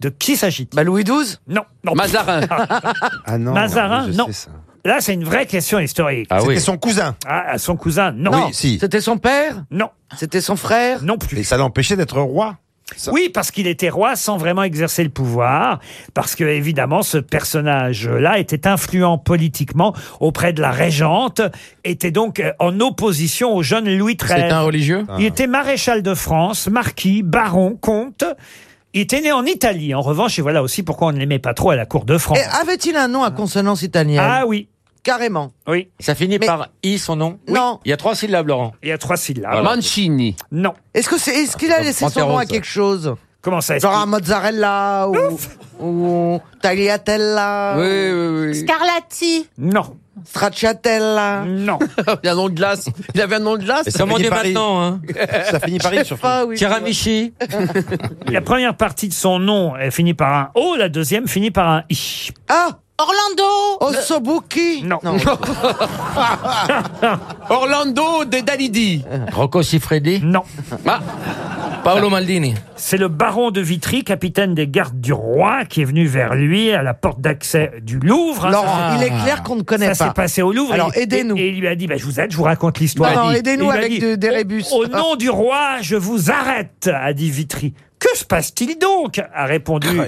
Speaker 7: De qui s'agit-il?
Speaker 11: Bah, Louis XII
Speaker 7: Non. non.
Speaker 9: Mazarin.
Speaker 13: Ah non.
Speaker 7: Mazarin,
Speaker 13: je
Speaker 7: non.
Speaker 13: ça.
Speaker 7: Là, c'est une vraie question historique.
Speaker 9: Ah oui.
Speaker 13: C'était son cousin.
Speaker 7: Ah, son cousin, non.
Speaker 13: Oui, si.
Speaker 11: c'était son père?
Speaker 7: Non,
Speaker 11: C'était son frère?
Speaker 7: Non plus.
Speaker 13: Et ça l'empêchait d'être roi. Ça-
Speaker 7: Oui, parce qu'il était roi sans vraiment exercer le pouvoir, parce que évidemment ce personnage-là était influent politiquement auprès de la régente, était donc euh, en opposition au jeune Louis XIII.
Speaker 10: C'est un religieux?
Speaker 7: Il était maréchal de France, marquis, baron, comte. Il était né en Italie, en revanche, et voilà aussi pourquoi on ne l'aimait pas trop à la cour de France.
Speaker 11: Et avait-il un nom à consonance italienne
Speaker 7: Ah oui,
Speaker 11: Carrément.
Speaker 7: oui,
Speaker 9: Ça finit
Speaker 11: Mais-
Speaker 9: par I, son nom
Speaker 11: Non.
Speaker 9: Il y a trois syllabes, Laurent.
Speaker 7: il y a trois syllabes.
Speaker 9: Mancini.
Speaker 7: Non.
Speaker 11: Est-ce que c'est, est-ce qu'il a laissé son nom à quelque chose
Speaker 7: Comment ça
Speaker 11: Genre un mozzarella ou, ou tagliatella
Speaker 9: Oui, oui, oui.
Speaker 12: Scarlatti.
Speaker 7: Non,
Speaker 11: stracciatella
Speaker 7: non.
Speaker 9: Il a un nom de glace. Il avait un nom de glace.
Speaker 13: Mais ça
Speaker 9: Comment
Speaker 13: finit
Speaker 9: dire
Speaker 13: par I.
Speaker 9: maintenant hein
Speaker 13: Ça finit par I surtout.
Speaker 11: Ah oui.
Speaker 9: Tiramichi.
Speaker 7: La première partie de son nom elle finit par un O, la deuxième finit par un I.
Speaker 11: Ah
Speaker 12: Orlando.
Speaker 11: Ossobuki
Speaker 7: Non.
Speaker 9: Orlando de Dalidi. Rocco Siffredi?
Speaker 7: Non.
Speaker 9: Ah.
Speaker 10: Paolo Maldini.
Speaker 7: C'est le baron de Vitry, capitaine des gardes du roi, qui est venu vers lui à la porte d'accès du Louvre. hein.
Speaker 11: Laurent,
Speaker 7: Ça-
Speaker 11: il est clair qu'on ne connaît
Speaker 7: ça
Speaker 11: pas.
Speaker 7: s'est passé au Louvre.
Speaker 11: Alors,
Speaker 7: et-
Speaker 11: aidez-nous.
Speaker 7: Et, et il lui a dit, bah, je vous aide, je vous raconte l'histoire.
Speaker 11: Non, non, aidez-nous avec
Speaker 7: dit,
Speaker 11: de- des
Speaker 7: au-
Speaker 11: rébus.
Speaker 7: Au, nom du roi, je vous arrête, a dit Vitry. Que se passe-t-il donc a répondu.
Speaker 11: Lot.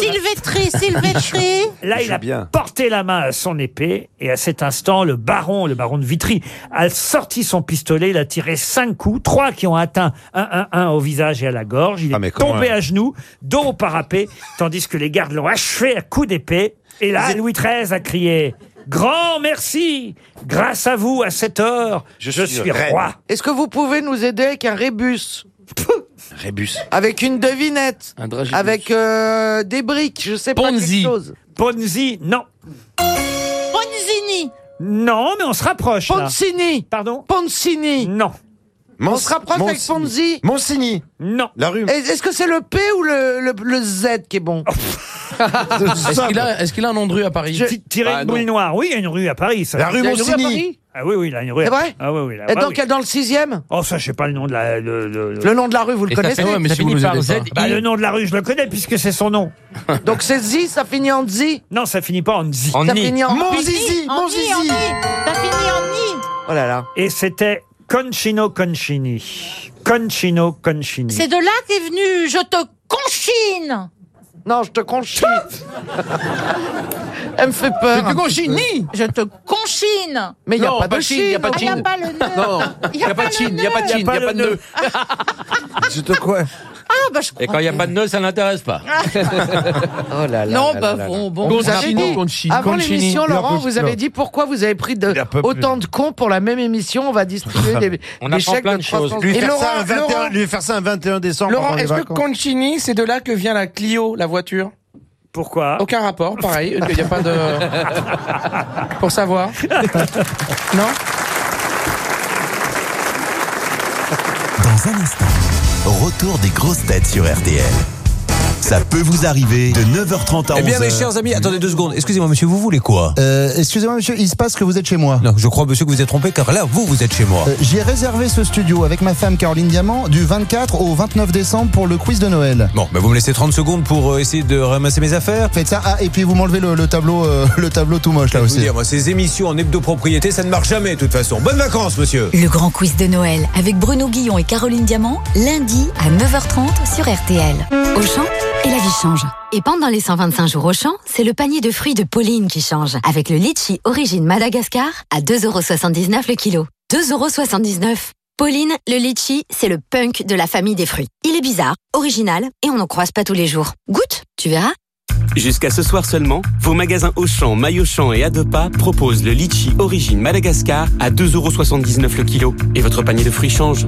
Speaker 12: Sylvétrie, Sylvétrie.
Speaker 7: Là, il a porté la main à son épée et à cet instant, le baron, le baron de Vitry, a sorti son pistolet. Il a tiré cinq coups, trois qui ont atteint un, un, un au visage et à la gorge. Il est
Speaker 13: Ah, mais comment,
Speaker 7: tombé
Speaker 13: hein
Speaker 7: à genoux, dos au parapet, tandis que les gardes l'ont achevé à coups d'épée. Et là, Louis XIII a crié. Grand merci Grâce à vous, à cette heure, je, suis roi.
Speaker 11: Est-ce que vous pouvez nous aider avec un rébus?
Speaker 13: Rébus.
Speaker 11: Avec une devinette
Speaker 10: Un dragibus.
Speaker 11: Avec euh, des briques, je sais pas
Speaker 10: Ponzi.
Speaker 11: quelque chose.
Speaker 7: Ponzi, non.
Speaker 12: Ponzini.
Speaker 7: Non, mais on se rapproche. là.
Speaker 11: Poncini
Speaker 7: Pardon?
Speaker 11: Poncini
Speaker 7: Non.
Speaker 11: On se rapproche avec Ponzi
Speaker 13: Monsigny.
Speaker 7: Non.
Speaker 13: La rue.
Speaker 11: Est- Est-ce que c'est le P ou le, le, le Z qui est bon?
Speaker 10: Est-ce qu'il a, est-ce qu'il a un nom de rue à Paris
Speaker 7: Ti- Tiré
Speaker 10: Ah,
Speaker 7: une boule noire. Oui, il y a une rue à Paris. Ça.
Speaker 13: La rue
Speaker 11: Il y a une rue à
Speaker 13: Monsigny.
Speaker 11: Paris
Speaker 7: Ah oui, oui, il y a une rue.
Speaker 11: C'est vrai
Speaker 7: Ah oui, oui. là,
Speaker 11: Et dans,
Speaker 7: oui.
Speaker 11: dans le sixième
Speaker 7: Oh, ça, je sais pas le nom de la. Le, le- le-
Speaker 11: Le nom de la rue, vous le
Speaker 10: Et ça
Speaker 11: connaissez
Speaker 10: fait- ouais, mais
Speaker 18: Ça
Speaker 10: si vous
Speaker 18: finit
Speaker 10: nous
Speaker 18: par
Speaker 10: aidez
Speaker 18: Z.
Speaker 7: Bah, le nom de la rue, je le connais puisque c'est son nom.
Speaker 11: Donc c'est Zi, ça finit en Zi
Speaker 7: Non, ça finit pas en zi.
Speaker 18: En
Speaker 11: Ça
Speaker 18: ni.
Speaker 11: finit en
Speaker 13: Mon zizi, mon zizi.
Speaker 12: ni. Ça finit en ni.
Speaker 11: Oh là là.
Speaker 7: Et c'était Concino Concini. Concino Concini.
Speaker 12: C'est de là qu'est venu Je te conchine.
Speaker 11: Non, je te conchite. Elle me fait peur.
Speaker 10: Tu conchini
Speaker 12: Je te conchine.
Speaker 11: Mais il n'y a pas de
Speaker 10: pas Chine, y a
Speaker 11: Chine.
Speaker 10: pas de
Speaker 12: Ah, il n'y a
Speaker 10: Chine.
Speaker 12: pas le nœud.
Speaker 10: Non, il n'y a pas de Chine, il n'y a pas de Chine, il n'y a pas de nœud.
Speaker 13: Je te quoi?
Speaker 12: Ah, bah, je
Speaker 18: Et quand il n'y a pas de nœud, ça n'intéresse pas.
Speaker 11: Oh là là.
Speaker 12: Non,
Speaker 11: là
Speaker 12: bah,
Speaker 11: là
Speaker 12: bon,
Speaker 11: là.
Speaker 12: bon.
Speaker 11: Vous avez
Speaker 10: Concini,
Speaker 11: dit,
Speaker 10: Concini,
Speaker 11: avant l'émission, Laurent, vous avez dit pourquoi vous avez pris de, autant de cons pour la même émission. On va distribuer des,
Speaker 18: On
Speaker 11: des chèques
Speaker 18: plein
Speaker 11: de
Speaker 18: de choses.
Speaker 11: 300
Speaker 13: lui faire,
Speaker 10: Laurent,
Speaker 13: ça un 21,
Speaker 10: Laurent-
Speaker 13: lui faire ça un 21 décembre.
Speaker 10: Laurent, est-ce que. Concini, c'est de là que vient la Clio, la voiture?
Speaker 7: Pourquoi?
Speaker 10: Aucun rapport, pareil. Il n'y a pas de. Pour savoir. Non?
Speaker 29: Dans un instant, retour des grosses têtes sur RTL. Ça peut vous arriver de 9h30 à 11h.
Speaker 6: Eh bien, mes chers amis, attendez deux secondes. Excusez-moi, monsieur, vous voulez quoi?
Speaker 56: Euh, excusez-moi monsieur, il se passe que vous êtes chez moi.
Speaker 6: Non, je crois, monsieur, que vous êtes trompé, car là, vous, vous êtes chez moi.
Speaker 56: Euh, J'ai réservé ce studio avec ma femme Caroline Diamant du 24 au 29 décembre pour le quiz de Noël.
Speaker 6: Bon, bah, vous me laissez 30 secondes pour euh, essayer de ramasser mes affaires.
Speaker 56: Faites ça, ah, et puis vous m'enlevez le, le tableau euh, le tableau tout moche là aussi.
Speaker 6: dire, moi, ces émissions en hebdo-propriété, ça ne marche jamais, de toute façon. Bonnes vacances, monsieur
Speaker 17: Le grand quiz de Noël avec Bruno Guillon et Caroline Diamant, lundi à 9h30 sur RTL. Auchan et la vie change. Et pendant les 125 jours Auchan, c'est le panier de fruits de Pauline qui change. Avec le litchi origine Madagascar à 2,79€ le kilo. 2,79€. Pauline, le litchi, c'est le punk de la famille des fruits. Il est bizarre, original et on n'en croise pas tous les jours. Goûte, tu verras.
Speaker 31: Jusqu'à ce soir seulement, vos magasins Auchan, Maillotchan et Adepa proposent le litchi origine Madagascar à 2,79€ le kilo. Et votre panier de fruits change.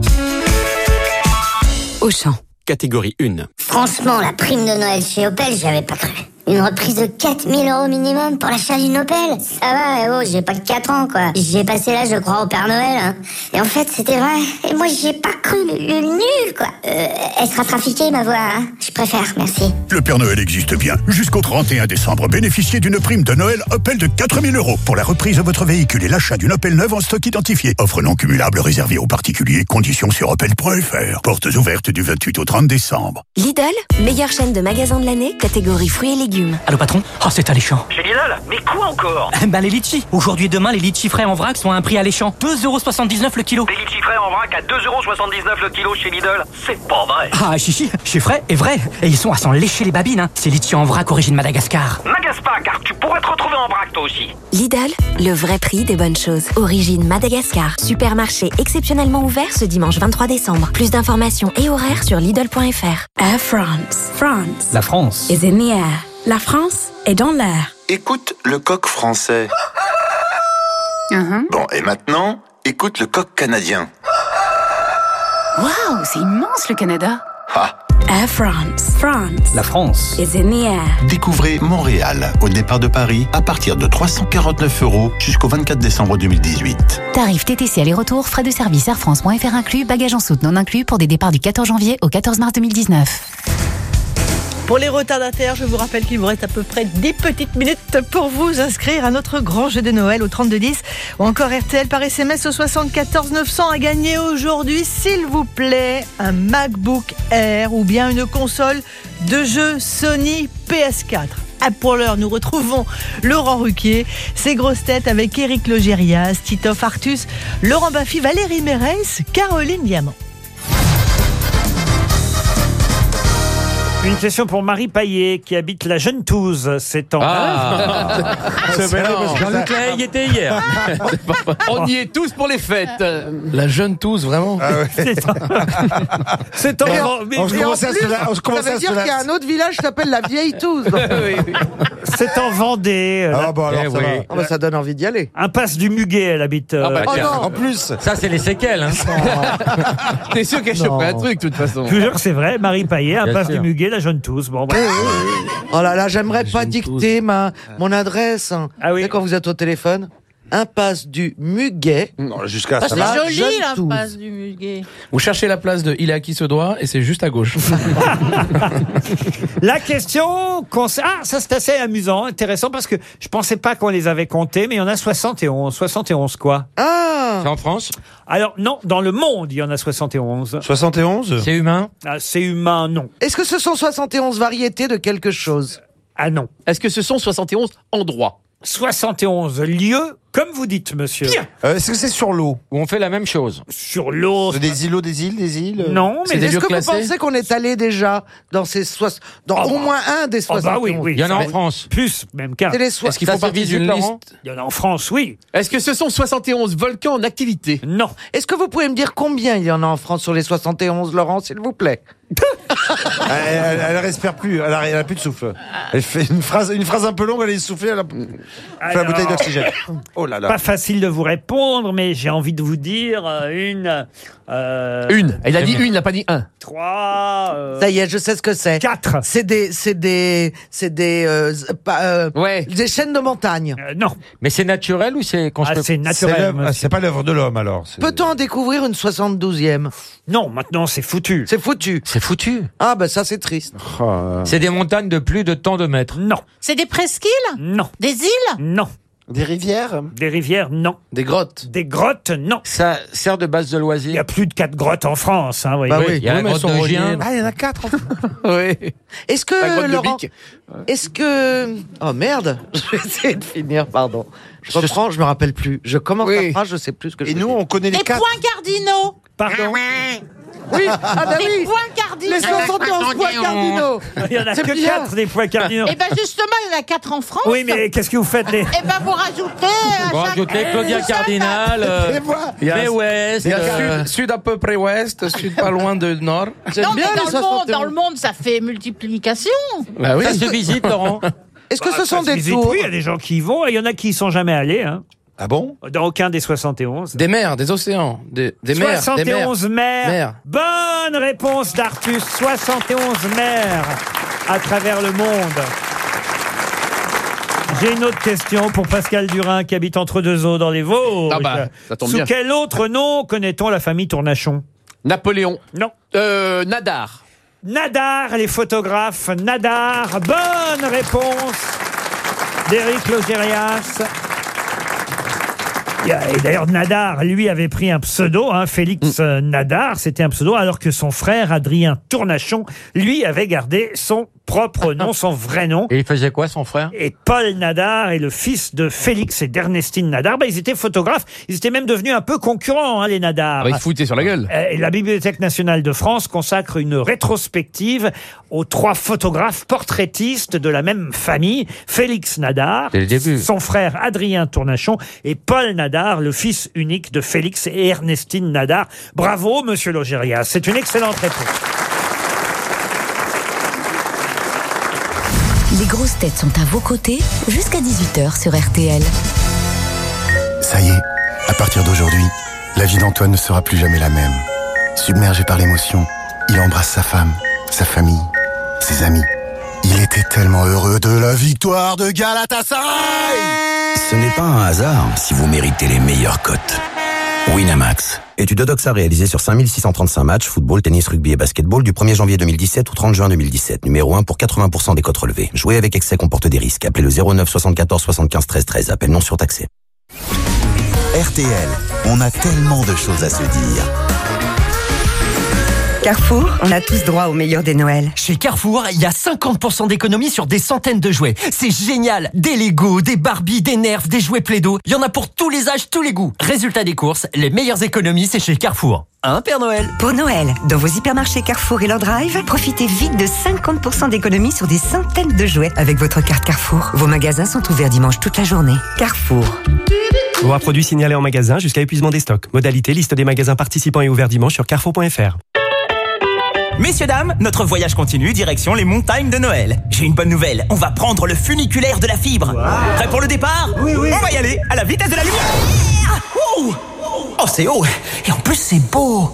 Speaker 17: Auchan.
Speaker 31: Catégorie 1.
Speaker 15: Franchement, la prime de Noël chez Opel, j'y avais pas cru. Une reprise de 4000 euros minimum pour l'achat d'une Opel Ça va, oh, j'ai pas que 4 ans, quoi. J'ai passé là, je crois, au Père Noël. hein. Et en fait, c'était vrai. Et moi, j'ai pas cru le, le nul, quoi. Euh, elle sera trafiquée, ma voix. hein. Je préfère, merci.
Speaker 16: Le Père Noël existe bien. Jusqu'au 31 décembre, bénéficiez d'une prime de Noël Opel de 4000 euros pour la reprise de votre véhicule et l'achat d'une Opel neuve en stock identifié. Offre non cumulable réservée aux particuliers. Conditions sur opel.fr. Portes ouvertes du 28 au 30 décembre.
Speaker 17: Lidl, meilleure chaîne de magasins de l'année, catégorie fruits et légumes.
Speaker 18: Allô patron Oh c'est alléchant.
Speaker 19: Chez Lidl Mais quoi encore
Speaker 18: Ben les litchis. Aujourd'hui et demain, les litchis frais en vrac sont à un prix alléchant. 2,79€ le kilo.
Speaker 19: Des litchis frais en vrac à 2,79€ le kilo chez Lidl C'est pas vrai
Speaker 18: Ah chichi, chez frais et vrai. Et ils sont à s'en lécher les babines. Hein. C'est litchis en vrac origine Madagascar.
Speaker 19: M'agace pas car tu pourrais te retrouver en vrac toi aussi
Speaker 17: Lidl, le vrai prix des bonnes choses. Origine Madagascar. Supermarché exceptionnellement ouvert ce dimanche 23 décembre. Plus d'informations et horaires sur Lidl.fr.
Speaker 54: Air France. France
Speaker 18: La France.
Speaker 54: is in the air. La France est dans l'air.
Speaker 29: Écoute le coq français. Bon, et maintenant, écoute le coq canadien.
Speaker 54: Waouh, c'est immense le Canada.
Speaker 29: Ah.
Speaker 54: Air France. France
Speaker 18: La France.
Speaker 54: is in the air.
Speaker 29: Découvrez Montréal au départ de Paris à partir de 349 euros jusqu'au 24 décembre 2018.
Speaker 17: Tarif TTC aller-retour, frais de service Air France.fr inclus, bagages en soute non inclus pour des départs du 14 janvier au 14 mars 2019.
Speaker 14: Pour les retardataires, je vous rappelle qu'il vous reste à peu près 10 petites minutes pour vous inscrire à notre grand jeu de Noël au 3210 ou encore RTL par SMS au 74 900 à gagner aujourd'hui, s'il vous plaît, un MacBook Air ou bien une console de jeu Sony PS4. Ah, pour l'heure, nous retrouvons Laurent Ruquier, ses grosses têtes avec Eric Logérias, Titoff Artus, Laurent Baffy, Valérie Mérès, Caroline Diamant.
Speaker 7: Une question pour Marie Paillet qui habite la Jeune Touze. C'est en.
Speaker 8: Ah.
Speaker 7: C'est vrai, parce que
Speaker 10: Jean-Luc Lahaye y était hier.
Speaker 8: On y est tous pour les fêtes.
Speaker 10: La jeune touze, vraiment.
Speaker 7: C'est en.
Speaker 13: Et
Speaker 7: Vend-
Speaker 13: on-
Speaker 7: mais-
Speaker 13: on se
Speaker 7: mais en
Speaker 13: à
Speaker 7: plus,
Speaker 13: la- on se
Speaker 11: Ça veut
Speaker 13: à
Speaker 11: dire qu'il y a un autre village qui s'appelle la Vieille Touze.
Speaker 7: C'est en Vendée.
Speaker 13: Ah, bon, alors,
Speaker 10: Eh
Speaker 13: ça
Speaker 10: oui.
Speaker 13: va.
Speaker 11: Ah bah, ça donne envie d'y aller.
Speaker 7: Impasse du Muguet, elle habite. euh,
Speaker 10: Ah bah,
Speaker 11: Oh
Speaker 10: tiens.
Speaker 11: non.
Speaker 13: En plus,
Speaker 10: Ça, c'est les séquelles. Hein.
Speaker 8: T'es sûr qu'elle chopé un truc, de toute façon.
Speaker 7: Je vous jure que c'est vrai, Marie Paillet, Impasse
Speaker 10: sûr.
Speaker 7: du Muguet, la Jeune Touze. Bon, bref.
Speaker 11: Oh là là, j'aimerais pas dicter ma, mon adresse.
Speaker 7: Ah oui.
Speaker 11: Quand vous êtes au téléphone, impasse du Muguet.
Speaker 13: Non, jusqu'à
Speaker 12: Ah,
Speaker 13: ça
Speaker 12: c'est
Speaker 13: va.
Speaker 12: joli place du Muguet.
Speaker 10: Vous cherchez la place de Il est à qui se doit et c'est juste à gauche.
Speaker 7: La question concerne... Ah, ça c'est assez amusant, intéressant, parce que je pensais pas qu'on les avait comptés, mais il y en a 71. 71 quoi?
Speaker 11: Ah
Speaker 10: C'est en France?
Speaker 7: Alors non, dans le monde, il y en a 71.
Speaker 13: 71
Speaker 10: C'est humain?
Speaker 7: Ah, c'est humain, non.
Speaker 11: Est-ce que ce sont 71 variétés de quelque chose?
Speaker 7: Ah non.
Speaker 8: Est-ce que ce sont 71 endroits?
Speaker 7: 71 lieux, comme vous dites, monsieur.
Speaker 13: Euh, Est-ce que c'est sur l'eau
Speaker 10: Où on fait la même chose.
Speaker 7: Sur l'eau.
Speaker 13: Des îlots, des îles, des îles
Speaker 7: Non,
Speaker 10: C'est
Speaker 7: mais
Speaker 10: des
Speaker 11: Est-ce
Speaker 10: lieux
Speaker 11: que vous pensez qu'on est allé déjà dans ces soix- dans
Speaker 7: Ah
Speaker 11: au
Speaker 7: bah.
Speaker 11: moins un des
Speaker 7: Ah
Speaker 11: 71
Speaker 7: bah oui, oui.
Speaker 10: Il y en a en France.
Speaker 7: Plus, même qu'un.
Speaker 11: C'est les soix-
Speaker 10: Est-ce qu'il faut d'une
Speaker 8: Laurent
Speaker 10: liste
Speaker 7: Il y en a en France, oui.
Speaker 8: Est-ce que ce sont 71 volcans en activité?
Speaker 7: Non.
Speaker 11: Est-ce que vous pouvez me dire combien il y en a en France sur les 71, Laurent, s'il vous plaît?
Speaker 13: Elle, elle, elle respire plus, elle a, elle a plus de souffle. Elle fait une phrase, une phrase un peu longue, elle est essoufflée, elle a elle fait la
Speaker 7: Alors,
Speaker 13: bouteille d'oxygène. Oh là là.
Speaker 7: Pas facile de vous répondre, mais j'ai envie de vous dire euh, une. Euh,
Speaker 8: Une. Il a dit une, il n'a pas dit un.
Speaker 7: Trois. euh,
Speaker 11: Ça y est, je sais ce que c'est.
Speaker 7: Quatre.
Speaker 11: C'est des, c'est des, c'est des, euh, z- pas, euh,
Speaker 8: Ouais.
Speaker 11: des chaînes de montagne.
Speaker 7: euh, non.
Speaker 10: Mais c'est naturel ou c'est
Speaker 7: Ah,
Speaker 10: construit
Speaker 7: c'est
Speaker 13: C'est
Speaker 7: naturel.
Speaker 13: l'œuvre- ah,
Speaker 7: monsieur.
Speaker 13: c'est pas l'œuvre de l'homme alors. c'est-
Speaker 11: Peut-on en découvrir une 72e
Speaker 7: Non, maintenant c'est foutu.
Speaker 11: C'est foutu.
Speaker 10: C'est foutu.
Speaker 11: Ah bah ça c'est triste.
Speaker 13: Oh,
Speaker 10: C'est des montagnes de plus de tant de mètres.
Speaker 7: Non,
Speaker 12: C'est des presqu'îles?
Speaker 7: Non,
Speaker 12: Des îles?
Speaker 7: Non.
Speaker 13: Des rivières
Speaker 7: Des rivières, non.
Speaker 8: Des grottes.
Speaker 7: Des grottes, non.
Speaker 10: Ça sert de base de
Speaker 7: Il y a
Speaker 10: loisirs.
Speaker 7: plus de quatre grottes en France, hein, vous voyez.
Speaker 11: Bah oui.
Speaker 10: Il y a la
Speaker 13: mais
Speaker 10: grotte de Gien.
Speaker 13: Ah, il y en a quatre.
Speaker 8: Oui.
Speaker 11: Est-ce
Speaker 8: La grotte
Speaker 11: que
Speaker 8: de
Speaker 11: Laurent,
Speaker 8: Bic.
Speaker 11: est-ce que, oh merde, je vais essayer de finir, pardon. Je reprends, je me rappelle plus. Je commence
Speaker 8: Oui.
Speaker 11: la phrase, je sais plus ce que je
Speaker 13: Et nous, on connaît les
Speaker 12: Les
Speaker 13: quatre.
Speaker 12: points cardinaux
Speaker 7: Pardon
Speaker 11: Oui, ah bah
Speaker 12: Les
Speaker 11: oui.
Speaker 12: points cardinaux
Speaker 11: Les 71 points cardinaux.
Speaker 7: Il y en a
Speaker 11: C'est
Speaker 7: que
Speaker 11: bien.
Speaker 7: quatre des points cardinaux.
Speaker 12: Eh ben justement, il y en a quatre en France.
Speaker 7: Oui, mais qu'est-ce que vous faites les...
Speaker 12: Eh ben vous rajoutez. à
Speaker 10: Bon,
Speaker 12: chaque-
Speaker 10: rajoutez Claudia
Speaker 12: chaque-
Speaker 10: Cardinal, euh,
Speaker 13: Et
Speaker 10: mais ouest,
Speaker 57: Il y a
Speaker 10: euh,
Speaker 57: sud, sud à peu près ouest, sud pas loin de nord.
Speaker 12: Non, mais
Speaker 11: bien
Speaker 12: dans
Speaker 11: les
Speaker 12: le, monde,
Speaker 11: 71.
Speaker 12: dans le monde, ça fait multiplication.
Speaker 57: Bah oui.
Speaker 10: ça se visite, Laurent.
Speaker 11: Est-ce que ce
Speaker 7: Ça
Speaker 11: sont des
Speaker 7: visite,
Speaker 11: tours
Speaker 7: Oui, il y a des gens qui y vont, et il y en a qui y sont jamais allés, hein,
Speaker 13: Ah bon?
Speaker 7: Dans aucun des 71.
Speaker 57: Des mers, des océans, des, des mers. des mers.
Speaker 7: 71 mers.
Speaker 57: Mers.
Speaker 7: Bonne réponse d'Artus. 71 mers à travers le monde. J'ai une autre question pour Pascal Durin qui habite entre deux eaux dans les Vosges.
Speaker 8: Ah bah, ça tombe
Speaker 7: Sous
Speaker 8: bien.
Speaker 7: quel autre nom connaît-on la famille Tournachon?
Speaker 8: Napoléon.
Speaker 7: Non.
Speaker 8: Euh, Nadar.
Speaker 7: Nadar, les photographes. Nadar. Bonne réponse d'Éric Logérias. Et d'ailleurs, Nadar, lui, avait pris un pseudo, hein, Félix euh, Nadar, c'était un pseudo, alors que son frère, Adrien Tournachon, lui, avait gardé son propre nom, son vrai nom.
Speaker 10: Et il faisait quoi, son frère?
Speaker 7: Et Paul Nadar est le fils de Félix et d'Ernestine Nadar. Ben, ils étaient photographes, ils étaient même devenus un peu concurrents, hein, les Nadar.
Speaker 8: Ah bah, il se foutait sur la gueule.
Speaker 7: Euh, Et la Bibliothèque nationale de France consacre une rétrospective aux trois photographes portraitistes de la même famille, Félix Nadar, son frère Adrien Tournachon et Paul Nadar, le fils unique de Félix et Ernestine Nadar. Bravo, monsieur Logérias. C'est une excellente réponse.
Speaker 5: Les grosses têtes sont à vos côtés jusqu'à 18h sur RTL.
Speaker 58: Ça y est, à partir d'aujourd'hui, la vie d'Antoine ne sera plus jamais la même. Submergé par l'émotion, il embrasse sa femme, sa famille, ses amis. Il était tellement heureux de la victoire de Galatasaray
Speaker 6: Ce n'est pas un hasard si vous méritez les meilleures cotes. Winamax, étude Odoxa réalisée sur 5635 matchs, football, tennis, rugby et basketball du 1er janvier 2017 au 30 juin 2017. Numéro 1 pour 80% des cotes relevées. Jouer avec excès comporte des risques. Appelez le 09 74 75 13 13. Appel non surtaxé.
Speaker 29: RTL, on a tellement de choses à se dire.
Speaker 59: Carrefour, on a tous droit au meilleur des Noëls.
Speaker 18: Chez Carrefour, il y a 50% d'économie sur des centaines de jouets. C'est génial Des Lego, des Barbie, des Nerfs, des jouets Play-Doh. Il y en a pour tous les âges, tous les goûts. Résultat des courses, les meilleures économies, c'est chez Carrefour.
Speaker 60: un Père Noël?
Speaker 59: Pour Noël, dans vos hypermarchés Carrefour et leur drive, profitez vite de 50% d'économie sur des centaines de jouets avec votre carte Carrefour. Vos magasins sont ouverts dimanche toute la journée. Carrefour.
Speaker 61: Voir produits signalés en magasin jusqu'à épuisement des stocks. Modalité, liste des magasins participants et ouverts dimanche sur carrefour.fr.
Speaker 60: Messieurs, dames, notre voyage continue direction les montagnes de Noël. J'ai une bonne nouvelle, on va prendre le funiculaire de la fibre. Prêt pour le départ Oui, oui. On va y aller à la vitesse de la lumière. Oh, c'est haut. Et en plus, c'est beau.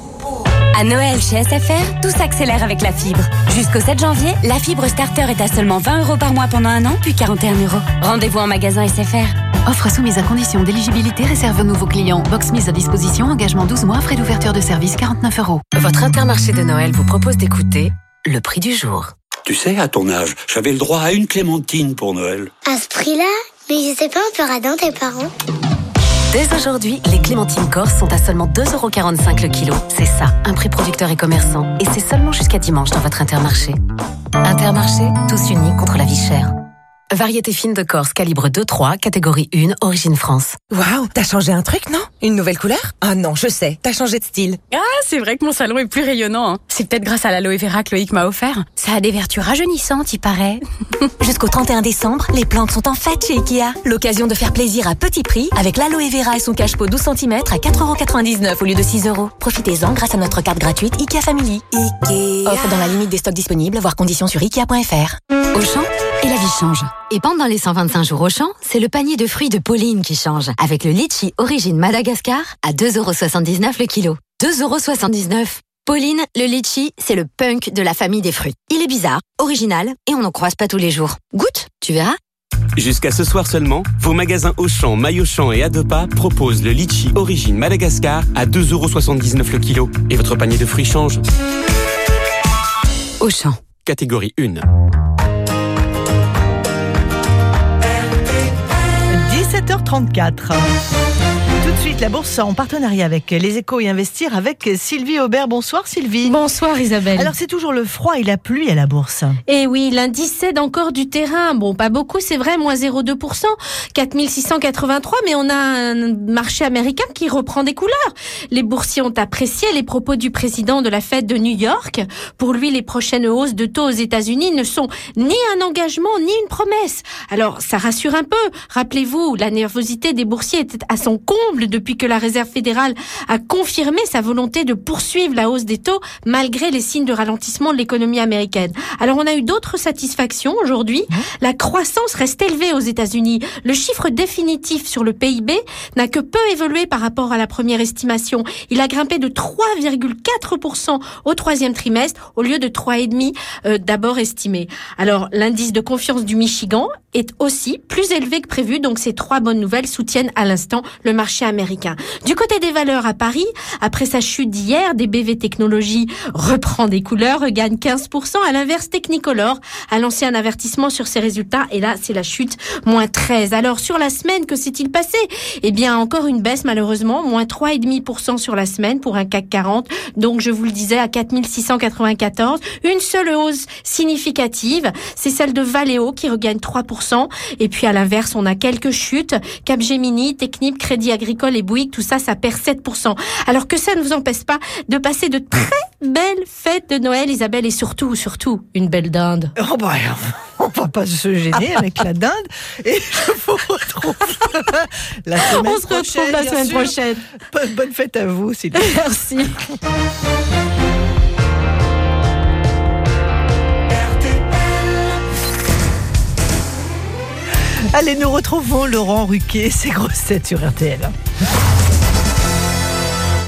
Speaker 62: À Noël chez SFR, tout s'accélère avec la fibre. Jusqu'au 7 janvier, la fibre starter est à seulement 20 euros par mois pendant un an, puis 41 euros. Rendez-vous en magasin SFR.
Speaker 63: Offre soumise à condition d'éligibilité réserve aux nouveaux clients. Box mise à disposition, engagement 12 mois, frais d'ouverture de service 49 euros.
Speaker 62: Votre intermarché de Noël vous propose d'écouter le prix du jour.
Speaker 64: Tu sais, à ton âge, j'avais le droit à une clémentine pour Noël.
Speaker 15: À ce prix-là Mais j'étais pas un peu radin tes parents?
Speaker 62: Dès aujourd'hui, les clémentines corse sont à seulement 2,45€ le kilo. C'est ça, un prix producteur et commerçant. Et c'est seulement jusqu'à dimanche dans votre intermarché. Intermarché, tous unis contre la vie chère. Variété fine de Corse, calibre 2-3, catégorie 1, origine France.
Speaker 65: Waouh, t'as changé un truc, non? Une nouvelle couleur? Ah non, je sais, t'as changé de style.
Speaker 62: Ah, c'est vrai que mon salon est plus rayonnant. hein. C'est peut-être grâce à l'aloe vera que Loïc m'a offert. Ça a des vertus rajeunissantes, il paraît.
Speaker 5: Jusqu'au 31 décembre, les plantes sont en fête chez Ikea. L'occasion de faire plaisir à petit prix avec l'aloe vera et son cache-pot 12 cm à 4,99€ au lieu de 6 euros. Profitez-en grâce à notre carte gratuite Ikea Family. Ikea. Offre dans la limite des stocks disponibles, voire conditions sur Ikea.fr.
Speaker 62: Auchan et la vie change. Et pendant les 125 jours Auchan, c'est le panier de fruits de Pauline qui change. Avec le litchi origine Madagascar à 2,79€ le kilo. 2,79€. Pauline, le litchi, c'est le punk de la famille des fruits. Il est bizarre, original et on n'en croise pas tous les jours. Goûte, tu verras.
Speaker 31: Jusqu'à ce soir seulement, vos magasins Auchan, Maillotchamp et Adepa proposent le litchi origine Madagascar à 2,79€ le kilo. Et votre panier de fruits change.
Speaker 62: Auchan.
Speaker 31: Catégorie 1.
Speaker 14: 17h34. De suite, la bourse en partenariat avec les échos et investir avec Sylvie Aubert. Bonsoir Sylvie.
Speaker 66: Bonsoir Isabelle.
Speaker 14: Alors c'est toujours le froid et la pluie à la bourse.
Speaker 66: Et oui, l'indice cède encore du terrain. Bon, pas beaucoup, c'est vrai, moins 0,2%, 4683, mais on a un marché américain qui reprend des couleurs. Les boursiers ont apprécié les propos du président de la Fed de New York. Pour lui, les prochaines hausses de taux aux États-Unis ne sont ni un engagement ni une promesse. Alors, ça rassure un peu. Rappelez-vous, la nervosité des boursiers était à son comble depuis que la Réserve fédérale a confirmé sa volonté de poursuivre la hausse des taux malgré les signes de ralentissement de l'économie américaine. Alors on a eu d'autres satisfactions aujourd'hui. La croissance reste élevée aux États-Unis. Le chiffre définitif sur le PIB n'a que peu évolué par rapport à la première estimation. Il a grimpé de 3,4% au troisième trimestre au lieu de 3,5% euh, d'abord estimé. Alors l'indice de confiance du Michigan est aussi plus élevé que prévu, donc ces trois bonnes nouvelles soutiennent à l'instant le marché américain. Du côté des valeurs à Paris, après sa chute d'hier, DBV Technologies reprend des couleurs, regagne 15%. À l'inverse, Technicolor a lancé un avertissement sur ses résultats et là, c'est la chute, moins 13. Alors, sur la semaine, que s'est-il passé? Eh bien, encore une baisse malheureusement, moins 3,5% sur la semaine pour un CAC 40. Donc, je vous le disais, à 4694. Une seule hausse significative, c'est celle de Valeo qui regagne 3%. Et puis, à l'inverse, on a quelques chutes. Capgemini, Technip, Crédit Agricole et Bouygues, tout ça, ça perd 7%. Alors que ça ne vous empêche pas de passer de très belles fêtes de Noël, Isabelle, et surtout, surtout, une belle dinde.
Speaker 14: Oh bah, on va pas se gêner avec la dinde. Et je vous retrouve la semaine
Speaker 66: On se retrouve
Speaker 14: prochaine.
Speaker 66: la semaine
Speaker 14: sûr.
Speaker 66: prochaine.
Speaker 14: Bonne, bonne fête à vous, Sylvie.
Speaker 66: Merci.
Speaker 14: Allez, nous retrouvons Laurent Ruquier, ses grosses têtes sur RTL.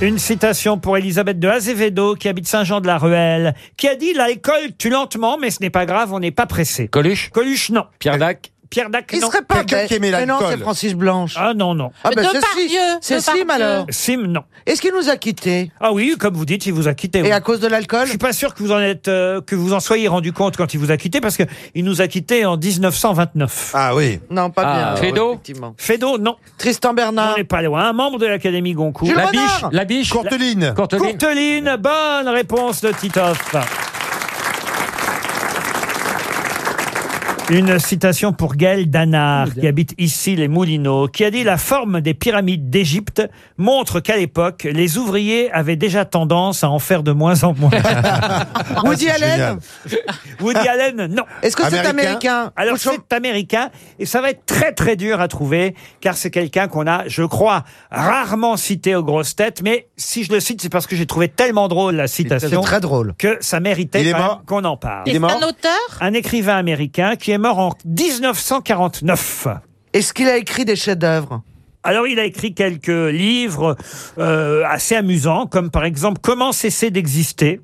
Speaker 7: Une citation pour Elisabeth de Azevedo, qui habite Saint-Jean-de-la-Ruelle, qui a dit L'alcool tue lentement, mais ce n'est pas grave, on n'est pas pressé. Coluche? Coluche, non. Pierre Dac? Pierre Dac,
Speaker 8: Il
Speaker 7: non.
Speaker 8: serait pas bête. Mais non, c'est Francis Blanche.
Speaker 7: Ah non, non.
Speaker 8: Ah ben c'est
Speaker 66: Depardieu,
Speaker 8: Sim. C'est
Speaker 66: Depardieu.
Speaker 8: Sim alors.
Speaker 7: Sim, non.
Speaker 8: Est-ce qu'il nous a quittés?
Speaker 7: Ah oui, comme vous dites, il vous a quitté.
Speaker 8: Et
Speaker 7: oui.
Speaker 8: à cause de l'alcool?
Speaker 7: Je suis pas sûr que vous en êtes, euh, que vous en soyez rendu compte quand il vous a quitté, parce que il nous a quitté en 1929.
Speaker 13: Ah oui.
Speaker 8: Non, pas bien.
Speaker 11: Fédo?
Speaker 8: effectivement.
Speaker 7: Fédo, non.
Speaker 8: Tristan
Speaker 7: On
Speaker 8: Bernard.
Speaker 7: n'est pas loin. Un membre de l'Académie Goncourt.
Speaker 8: Jules
Speaker 11: La
Speaker 8: Renard.
Speaker 11: biche, la biche.
Speaker 13: Courteline.
Speaker 11: Courteline.
Speaker 7: Courteline, bonne réponse de Titoff. Une citation pour Gaël Danard, qui habite ici les Moulineaux, qui a dit La forme des pyramides d'Égypte montre qu'à l'époque, les ouvriers avaient déjà tendance à en faire de moins en moins.
Speaker 11: Woody c'est Allen.
Speaker 7: Woody Allen, non.
Speaker 11: Est-ce que c'est Américain
Speaker 7: Alors c'est américain, et ça va être très très dur à trouver, car c'est quelqu'un qu'on a, je crois, rarement cité aux grosses têtes, mais si je le cite, c'est parce que j'ai trouvé tellement drôle la citation.
Speaker 13: très drôle.
Speaker 7: Que ça méritait qu'on en parle.
Speaker 13: Il est mort
Speaker 12: Un auteur
Speaker 7: Un écrivain américain qui est mort en 1949.
Speaker 11: Est-ce qu'il a écrit des chefs-d'œuvre?
Speaker 7: Alors, il a écrit quelques livres euh, assez amusants, comme par exemple Comment cesser d'exister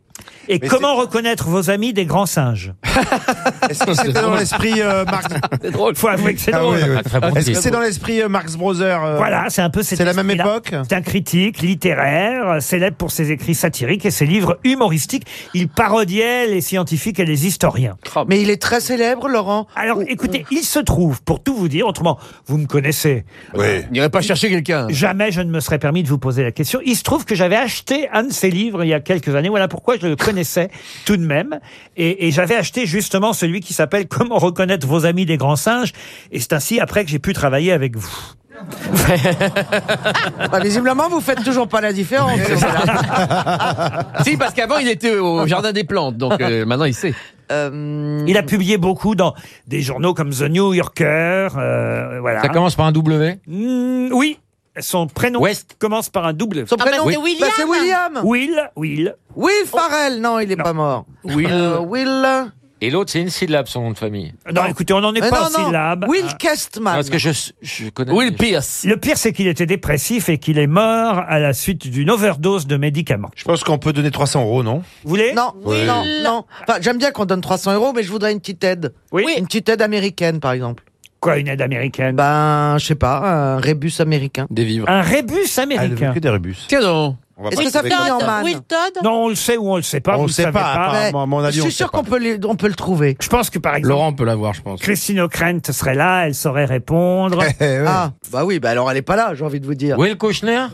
Speaker 7: et
Speaker 13: Mais
Speaker 7: Comment reconnaître vos amis des grands singes.
Speaker 13: Est-ce que c'était dans l'esprit euh, Marx
Speaker 7: C'est drôle. Faut avouer que c'est
Speaker 13: Ah
Speaker 7: drôle.
Speaker 13: oui, oui. Est-ce que c'est dans l'esprit euh, Marx Brothers euh,
Speaker 7: Voilà, c'est un peu cet
Speaker 13: C'est la même
Speaker 7: esprit-là.
Speaker 13: époque?
Speaker 7: C'est un critique littéraire, euh, célèbre pour ses écrits satiriques et ses livres humoristiques. Il parodiait les scientifiques et les historiens.
Speaker 11: Mais il est très célèbre, Laurent.
Speaker 7: Alors, écoutez, il se trouve, pour tout vous dire, autrement, vous me connaissez.
Speaker 8: Oui. Il n'irait pas chercher quelqu'un.
Speaker 7: Jamais je ne me serais permis de vous poser la question. Il se trouve que j'avais acheté un de ses livres il y a quelques années. Voilà pourquoi je le connaissais tout de même. Et, et j'avais acheté justement celui qui s'appelle Comment reconnaître vos amis des grands singes. Et c'est ainsi après que j'ai pu travailler avec vous.
Speaker 11: Bah, visiblement, vous faites toujours pas la différence.
Speaker 8: si, parce qu'avant, il était au Jardin des Plantes, donc euh, maintenant, il sait.
Speaker 7: Il a publié beaucoup dans des journaux comme The New Yorker. euh, voilà.
Speaker 8: Ça commence par un W?
Speaker 7: Mm, Oui. Son prénom commence par un double.
Speaker 11: Son prénom, c'est William. Bah, c'est William.
Speaker 7: Will, Will.
Speaker 11: Will Farrell. Non, il est pas mort.
Speaker 8: Will.
Speaker 11: Euh, Will.
Speaker 9: Et l'autre, c'est une syllabe, son nom de famille.
Speaker 7: Non, écoutez, on n'en est
Speaker 11: Mais
Speaker 7: pas
Speaker 11: non,
Speaker 7: aux
Speaker 11: non.
Speaker 7: syllabes.
Speaker 11: Will Kestman.
Speaker 9: Parce que je, je connais.
Speaker 8: Will Pierce.
Speaker 7: Le pire, c'est qu'il était dépressif et qu'il est mort à la suite d'une overdose de médicaments.
Speaker 13: Je pense qu'on peut donner 300 euros, non?
Speaker 7: Vous voulez?
Speaker 11: Non,
Speaker 13: Oui.
Speaker 11: non, non. Enfin, j'aime bien qu'on donne 300 euros, mais je voudrais une petite aide.
Speaker 7: Oui.
Speaker 11: Une petite aide américaine, par exemple.
Speaker 7: Quoi, une aide américaine
Speaker 11: Ben, je sais pas, un rébus américain.
Speaker 8: Des vivres.
Speaker 7: Un rébus
Speaker 13: Ah,
Speaker 7: américain.
Speaker 13: que des rébus.
Speaker 8: Tiens donc.
Speaker 13: On va
Speaker 11: Est-ce
Speaker 13: pas
Speaker 11: que ça
Speaker 13: trouver
Speaker 11: finit
Speaker 13: comme
Speaker 11: en man
Speaker 12: Will Todd
Speaker 7: Non, on le sait ou on le sait pas.
Speaker 13: On
Speaker 7: vous
Speaker 13: le sait
Speaker 7: savez
Speaker 13: pas, apparemment. À mon avis,
Speaker 11: Je
Speaker 13: on
Speaker 11: suis sûr
Speaker 13: pas.
Speaker 11: qu'on peut, les- on peut le trouver.
Speaker 7: Je pense que par exemple,
Speaker 8: Laurent peut l'avoir, je pense.
Speaker 7: Christine O'Krent serait là, elle saurait répondre.
Speaker 13: Eh.
Speaker 11: Ah, bah oui, bah alors elle est pas là, j'ai envie de vous dire.
Speaker 9: Will Kushner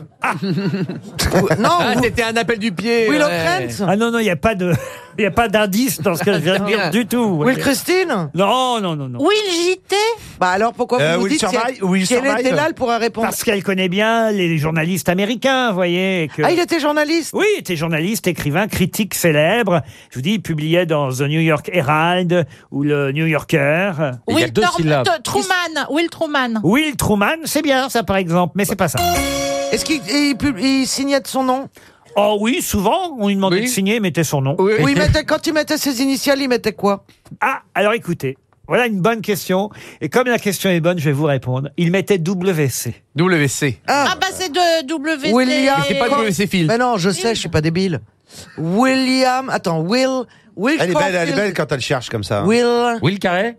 Speaker 11: Non,
Speaker 8: Ah,
Speaker 11: vous-
Speaker 8: c'était un appel du pied.
Speaker 11: Will
Speaker 8: ouais.
Speaker 11: O'Krent
Speaker 7: Ah non, non, il n'y a pas de, il y a pas d'indice dans ce que je viens de dire du tout.
Speaker 11: Will. Christine
Speaker 7: Non, non, non, non.
Speaker 12: Will JT
Speaker 11: Bah alors pourquoi
Speaker 13: Euh,
Speaker 11: vous
Speaker 13: Will
Speaker 11: dites si
Speaker 13: Survive-
Speaker 11: elle,
Speaker 13: Will
Speaker 11: si elle
Speaker 13: Survive.
Speaker 11: était là, elle pourrait répondre.
Speaker 7: Parce qu'elle connaît bien les journalistes américains, vous voyez. et que-
Speaker 11: Ah, il était journaliste
Speaker 7: Oui, il était journaliste, écrivain, critique célèbre. Je vous dis, il publiait dans The New York Herald ou le New Yorker.
Speaker 9: Il y a
Speaker 12: Will
Speaker 9: deux
Speaker 12: Tor-
Speaker 9: syllabes.
Speaker 12: T- Truman. Will Truman.
Speaker 7: Will Truman, c'est bien ça par exemple, mais c'est pas ça.
Speaker 11: Est-ce qu'il il, pub- il signait de son nom?
Speaker 7: Oh oui, souvent, on lui demandait
Speaker 8: Oui.
Speaker 7: de signer, il mettait son nom.
Speaker 8: Oui,
Speaker 11: Ou il mettait, quand il mettait ses initiales, il mettait quoi?
Speaker 7: Ah, alors écoutez, voilà une bonne question. Et comme la question est bonne, je vais vous répondre. Il mettait WC.
Speaker 8: WC.
Speaker 11: Ah,
Speaker 12: Ah bah c'est de WC.
Speaker 11: William.
Speaker 8: C'est pas WC Phil.
Speaker 11: Mais non, je sais, je suis pas débile. William, attends, Will, Will
Speaker 13: Elle est belle, elle est
Speaker 11: Caulfield.
Speaker 13: belle quand elle cherche comme ça.
Speaker 11: Will,
Speaker 9: Will Carré?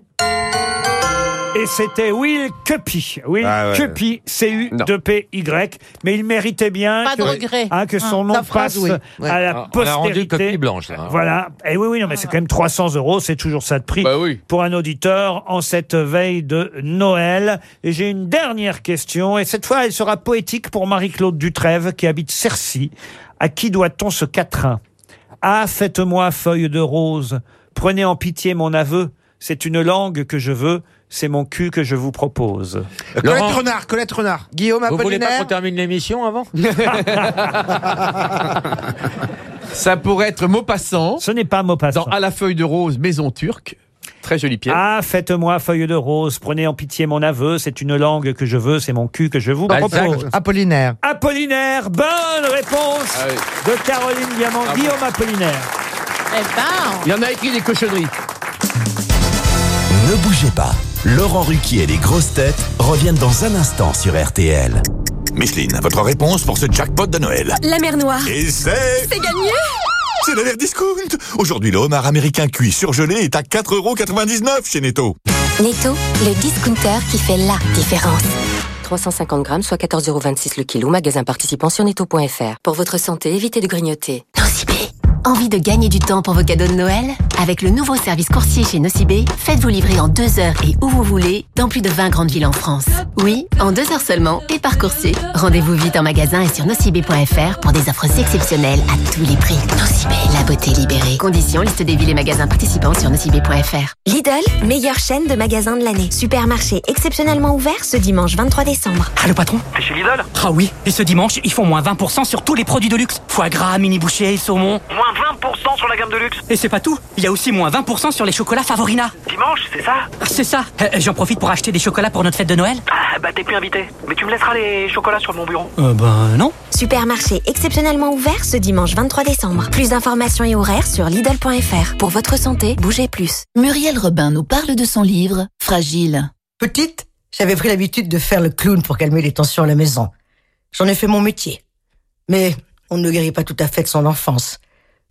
Speaker 7: Et c'était Will Cuppy. Will
Speaker 13: Ah ouais.
Speaker 7: Cuppy, C-U-P-Y. Mais il méritait bien
Speaker 12: Pas de
Speaker 7: que,
Speaker 12: regret.
Speaker 7: hein, que son
Speaker 11: Ah,
Speaker 7: nom
Speaker 11: ta phrase,
Speaker 7: passe
Speaker 11: oui. Ouais.
Speaker 7: à la
Speaker 9: Ah, On a rendu
Speaker 7: postérité.
Speaker 9: copie blanche, là.
Speaker 7: Voilà. Et oui, oui, non, mais c'est quand même 300 euros, c'est toujours ça de prix
Speaker 8: Bah oui.
Speaker 7: pour un auditeur en cette veille de Noël. Et j'ai une dernière question, et cette fois, elle sera poétique pour Marie-Claude Dutrève, qui habite Cercy. À qui doit-on ce quatrain? Ah, faites-moi feuille de rose, prenez en pitié mon aveu, c'est une langue que je veux, c'est mon cul que je vous propose.
Speaker 13: Euh, Colette
Speaker 9: Laurent.
Speaker 13: Renard, Colette Renard.
Speaker 11: Guillaume
Speaker 9: Vous voulez pas
Speaker 11: Apollinaire.
Speaker 9: qu'on termine l'émission avant
Speaker 8: Ça pourrait être Maupassant
Speaker 7: Ce n'est pas Maupassant.
Speaker 8: dans À la feuille de rose, maison turque. Très jolie pièce.
Speaker 7: Ah, faites-moi feuille de rose, prenez en pitié mon aveu, c'est une langue que je veux, c'est mon cul que je vous
Speaker 9: Balzac.
Speaker 7: propose.
Speaker 11: Apollinaire.
Speaker 7: Apollinaire, bonne réponse
Speaker 8: Ah oui.
Speaker 7: de Caroline Diamant,
Speaker 8: Ah bon.
Speaker 7: Guillaume Apollinaire.
Speaker 12: Eh ben,
Speaker 8: Il y en a écrit des cochonneries.
Speaker 6: Ne bougez pas. Laurent Ruquier et les grosses têtes reviennent dans un instant sur RTL.
Speaker 16: Micheline, votre réponse pour ce jackpot de Noël
Speaker 5: La mer Noire.
Speaker 16: Et c'est...
Speaker 5: C'est gagné
Speaker 16: C'est l'alerte discount Aujourd'hui, le homard américain cuit surgelé est à 4,99€ chez Netto.
Speaker 5: Netto, le discounter qui fait la différence. 350 grammes, soit 14,26€ le kilo. Magasin participant sur netto.fr. Pour votre santé, évitez de grignoter. Nocibé. Envie de gagner du temps pour vos cadeaux de Noël? Avec le nouveau service coursier chez Nocibé, faites-vous livrer en deux heures et où vous voulez, dans plus de 20 grandes villes en France. Oui, en deux heures seulement et par coursier. Rendez-vous vite en magasin et sur nocibé.fr pour des offres exceptionnelles à tous les prix. Nocibé, la beauté libérée. Conditions, liste des villes et magasins participants sur nocibé.fr.
Speaker 17: Lidl, meilleure chaîne de magasins de l'année. Supermarché exceptionnellement ouvert ce dimanche 23 décembre.
Speaker 18: Ah, le patron?
Speaker 41: T'es chez Lidl?
Speaker 18: Ah oui, et ce dimanche, ils font moins 20% sur tous les produits de luxe. Foie gras, mini bouchée, saumon.
Speaker 41: Moins 20% sur la gamme de luxe.
Speaker 18: Et c'est pas tout, il y a aussi moins 20% sur les chocolats Favorina.
Speaker 41: Dimanche, c'est ça?
Speaker 18: Ah, c'est ça, Euh, j'en profite pour acheter des chocolats pour notre fête de Noël.
Speaker 41: Ah, bah t'es plus invité. Mais tu me laisseras les chocolats sur mon bureau.
Speaker 18: Euh, ben non.
Speaker 17: Supermarché exceptionnellement ouvert ce dimanche 23 décembre. Plus d'informations et horaires sur Lidl.fr. Pour votre santé, bougez plus.
Speaker 23: Muriel Robin nous parle de son livre Fragile.
Speaker 67: Petite, j'avais pris l'habitude de faire le clown pour calmer les tensions à la maison. J'en ai fait mon métier. Mais on ne guérit pas tout à fait de son enfance.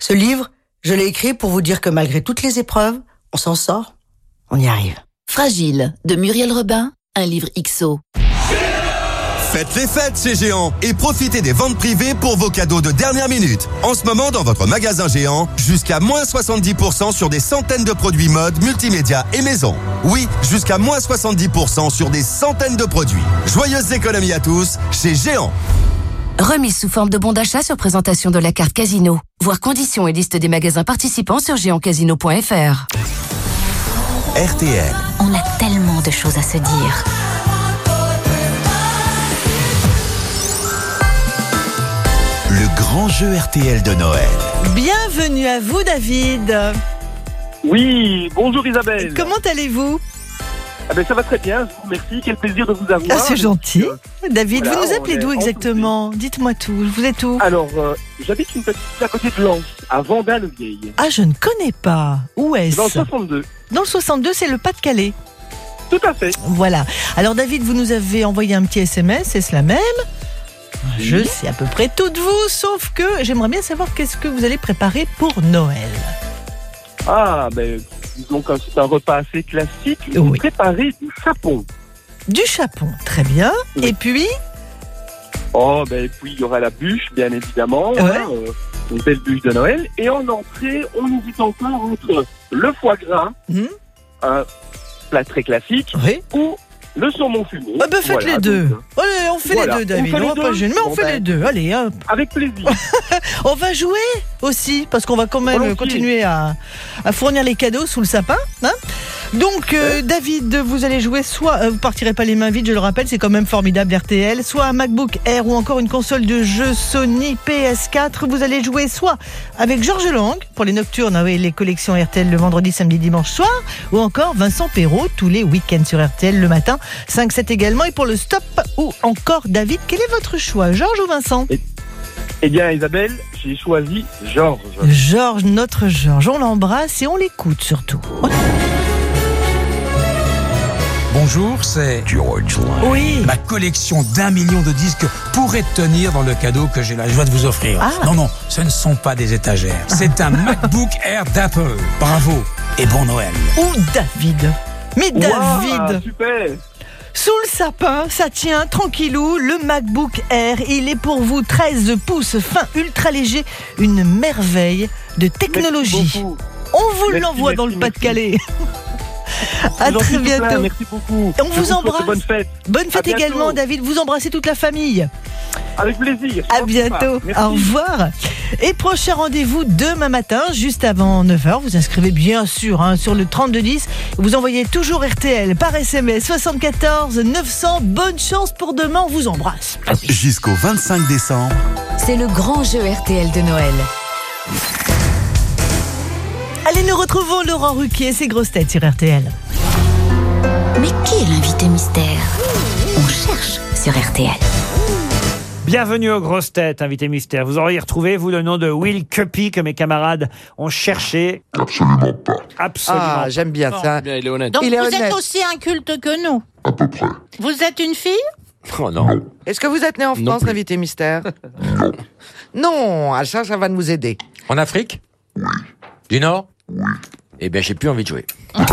Speaker 67: Ce livre, je l'ai écrit pour vous dire que malgré toutes les épreuves, on s'en sort, on y arrive.
Speaker 23: Fragile de Muriel Robin, un livre XO.
Speaker 53: Faites les fêtes chez Géant et profitez des ventes privées pour vos cadeaux de dernière minute. En ce moment, dans votre magasin Géant, jusqu'à moins 70% sur des centaines de produits mode, multimédia et maison. Oui, jusqu'à moins 70% sur des centaines de produits. Joyeuses économies à tous chez Géant.
Speaker 23: Remise sous forme de bon d'achat sur présentation de la carte Casino. Voir conditions et liste des magasins participants sur géantcasino.fr.
Speaker 6: RTL.
Speaker 5: On a tellement de choses à se dire.
Speaker 6: Le grand jeu RTL de Noël.
Speaker 14: Bienvenue à vous, David.
Speaker 41: Oui, bonjour Isabelle.
Speaker 14: Comment allez-vous?
Speaker 41: Ah ben ça va très bien, je vous remercie. Quel plaisir de vous avoir.
Speaker 14: Ah, c'est gentil. David,
Speaker 41: voilà,
Speaker 14: vous nous appelez d'où
Speaker 41: en
Speaker 14: exactement? Dites-moi tout. Vous êtes où?
Speaker 41: Alors, euh, j'habite une petite ville à côté de Lens, à Vendin-le-Vieil.
Speaker 14: Ah, je ne connais pas. Où est-ce?
Speaker 41: Dans le 62.
Speaker 14: Dans le 62, c'est le Pas-de-Calais.
Speaker 41: Tout à fait.
Speaker 14: Voilà. Alors, David, vous nous avez envoyé un petit SMS, c'est cela même? Je sais à peu près tout de vous, sauf que j'aimerais bien savoir qu'est-ce que vous allez préparer pour Noël.
Speaker 41: Ah, ben, disons que c'est un repas assez classique. Vous préparez du chapon.
Speaker 14: Du chapon, très bien. Et puis
Speaker 41: Oh, ben, puis il y aura la bûche, bien évidemment.
Speaker 14: Ouais.
Speaker 41: hein, euh, une belle bûche de Noël. Et en entrée, on hésite encore entre le foie gras,
Speaker 14: Mhm.
Speaker 41: un plat très classique, ou le saumon fumé.
Speaker 14: Ah ben faites
Speaker 41: Voilà,
Speaker 14: les deux.
Speaker 41: donc, euh,
Speaker 14: Allez, on fait
Speaker 41: voilà.
Speaker 14: les deux, David.
Speaker 41: On
Speaker 14: On, va pas
Speaker 41: deux
Speaker 14: gêner, mais on
Speaker 41: Bon
Speaker 14: fait
Speaker 41: ben,
Speaker 14: les deux. Allez, hop.
Speaker 41: Avec plaisir.
Speaker 14: on va jouer aussi, parce qu'on va quand même
Speaker 41: Volontiers.
Speaker 14: continuer à, à fournir les cadeaux sous le sapin. hein. Donc, euh, David, vous allez jouer soit, euh, vous partirez pas les mains vides, je le rappelle, c'est quand même formidable RTL, soit un MacBook Air ou encore une console de jeu Sony PS4. Vous allez jouer soit avec Georges Lang pour les nocturnes, ah oui, les collections RTL le vendredi, samedi, dimanche soir, ou encore Vincent Perrault tous les week-ends sur RTL le matin, 5-7 également, et pour le stop, ou encore David, quel est votre choix, Georges ou Vincent?
Speaker 41: Eh bien, Isabelle, j'ai choisi Georges.
Speaker 14: Georges, notre Georges, on l'embrasse et on l'écoute surtout.
Speaker 68: Bonjour, c'est George Lang.
Speaker 14: Oui.
Speaker 68: Ma collection d'un million de disques pourrait tenir dans le cadeau que j'ai la joie de vous offrir.
Speaker 14: Ah.
Speaker 68: Non, non, ce ne sont pas des étagères. C'est un MacBook Air d'Apple. Bravo et bon Noël.
Speaker 14: Ou David. Mais David
Speaker 41: super
Speaker 14: Sous le sapin, ça tient tranquillou, le MacBook Air. Il est pour vous 13 pouces fin ultra léger, une merveille de technologie. On vous l'envoie dans le Pas-de-Calais. À
Speaker 41: gentil,
Speaker 14: très
Speaker 41: plein,
Speaker 14: bientôt.
Speaker 41: Merci beaucoup.
Speaker 14: Et on
Speaker 41: Je
Speaker 14: vous embrasse.
Speaker 41: Bonne fête.
Speaker 14: Bonne fête également, David. Vous embrassez toute la famille.
Speaker 41: Avec plaisir.
Speaker 14: À bientôt. Au revoir. Et prochain rendez-vous demain matin, juste avant 9h. Vous inscrivez bien sûr hein, sur le 3210. Vous envoyez toujours RTL par SMS 74 900. Bonne chance pour demain. On vous embrasse.
Speaker 6: Jusqu'au 25 décembre,
Speaker 69: C'est le grand jeu RTL de Noël.
Speaker 14: Allez, nous retrouvons Laurent Ruquier et ses grosses têtes sur RTL.
Speaker 5: Mais qui est l'invité mystère On cherche sur RTL.
Speaker 7: Bienvenue aux grosses têtes, invité mystère. Vous auriez retrouvé, vous, le nom de Will Cuppy que mes camarades ont cherché.
Speaker 70: Absolument pas.
Speaker 7: Absolument.
Speaker 11: Ah, j'aime bien ça.
Speaker 10: Bien, il est honnête.
Speaker 12: Donc
Speaker 11: Il est
Speaker 12: vous
Speaker 11: honnête.
Speaker 12: êtes aussi inculte que nous
Speaker 70: À peu près.
Speaker 12: Vous êtes une fille?
Speaker 10: Oh non.
Speaker 11: Est-ce que vous êtes né en France, l'invité mystère? Non, à ça, ça va nous aider.
Speaker 9: En Afrique? Du Nord? Eh bien, j'ai plus envie de jouer.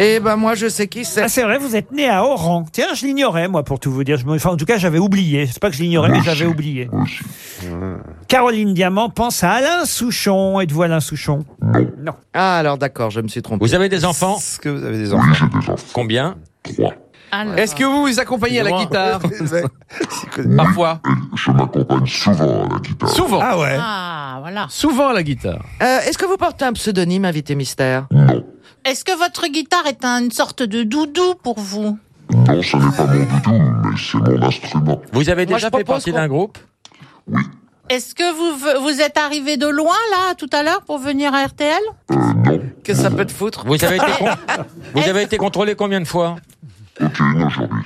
Speaker 11: Eh ben moi je sais qui c'est.
Speaker 7: Ah, c'est vrai, vous êtes né à Oran. Tiens, je l'ignorais, moi, pour tout vous dire. Je me- Enfin, en tout cas, j'avais oublié. C'est pas que je l'ignorais, mais j'avais oublié. Caroline Diamant pense à Alain Souchon. Êtes-vous Alain Souchon? Non.
Speaker 11: Ah alors d'accord, je me suis trompé.
Speaker 9: Vous avez des enfants?
Speaker 13: Est-ce que vous avez des enfants?
Speaker 9: Combien?
Speaker 10: Est-ce que vous vous accompagnez à la guitare Parfois.
Speaker 70: Je m'accompagne souvent à la guitare.
Speaker 10: Souvent.
Speaker 13: Ah ouais.
Speaker 12: Ah, voilà.
Speaker 10: Souvent à la guitare.
Speaker 11: Euh, Est-ce que vous portez un pseudonyme, invité mystère?
Speaker 12: Est-ce que votre guitare est un- une sorte de doudou pour vous?
Speaker 70: Non, ce n'est pas mon doudou, mais c'est mon instrument.
Speaker 9: Vous avez
Speaker 11: Moi,
Speaker 9: déjà
Speaker 11: je
Speaker 9: fait
Speaker 11: propose
Speaker 9: partie
Speaker 11: qu'on-
Speaker 9: d'un groupe?
Speaker 12: Est-ce que vous, vous êtes arrivé de loin, là, tout à l'heure, pour venir à RTL
Speaker 11: Que ça peut te foutre.
Speaker 9: Vous avez été, con- vous avez été contrôlé combien de fois?
Speaker 70: Aucune aujourd'hui.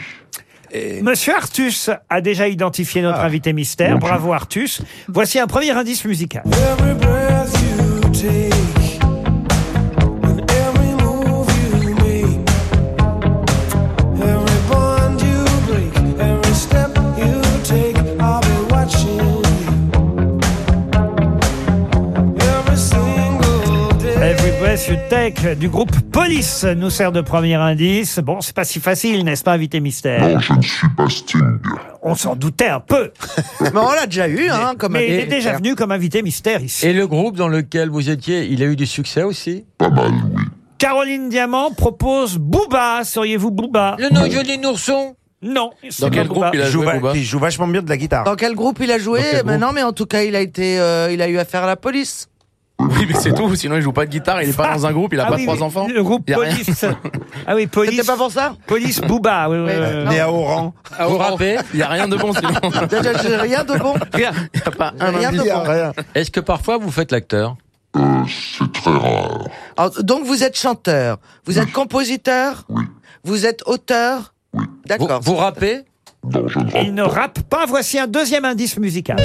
Speaker 7: Monsieur Artus a déjà identifié notre invité mystère. Bravo Artus. Voici un premier indice musical.
Speaker 71: You Take
Speaker 7: du groupe Police nous sert de premier indice. Bon, c'est pas si facile, n'est-ce pas, invité mystère
Speaker 70: Non, je ne suis pas Sting.
Speaker 7: On s'en doutait un peu.
Speaker 11: Mais on l'a déjà eu, hein, comme
Speaker 7: Mais il est déjà venu comme invité mystère ici.
Speaker 9: Et le groupe dans lequel vous étiez, il a eu du succès aussi
Speaker 70: Pas mal, oui.
Speaker 7: Caroline Diamant propose Booba. Seriez-vous Booba
Speaker 9: Le nom joli nourson
Speaker 7: Non. c'est
Speaker 10: Dans quel groupe il a
Speaker 13: il joue,
Speaker 10: joué,
Speaker 13: va-
Speaker 10: Booba
Speaker 13: il joue vachement bien de la guitare.
Speaker 11: Dans quel groupe il a joué?
Speaker 10: Dans quel
Speaker 11: Ben non, mais en tout cas, il a été, euh, il a eu affaire à la police.
Speaker 10: Oui, mais c'est tout. Sinon, il joue pas de guitare. Il est pas dans un groupe. Il a
Speaker 7: Ah
Speaker 10: pas
Speaker 7: oui,
Speaker 10: trois
Speaker 7: oui,
Speaker 10: enfants.
Speaker 7: Le groupe
Speaker 10: Y a rien.
Speaker 7: Police. Ah oui, Police.
Speaker 11: C'était pas pour ça?
Speaker 7: Police Booba. Oui, oui,
Speaker 11: Oui,
Speaker 7: oui, oui.
Speaker 13: Né à Oran.
Speaker 9: Vous
Speaker 10: oh,
Speaker 9: rappez
Speaker 10: Il y a rien de bon sinon.
Speaker 11: J'ai rien de bon.
Speaker 10: Rien. Il y a pas un
Speaker 11: Rien de
Speaker 10: indice.
Speaker 11: Bon.
Speaker 13: rien.
Speaker 9: Est-ce que parfois vous faites l'acteur?
Speaker 70: Euh, c'est très rare.
Speaker 11: Alors, donc vous êtes chanteur, vous êtes compositeur,
Speaker 70: Oui.
Speaker 11: vous êtes auteur?
Speaker 9: Vous,
Speaker 11: D'accord.
Speaker 9: vous rappez?
Speaker 70: Non, je ne rappe
Speaker 7: Il ne rappe pas. Voici un deuxième indice musical.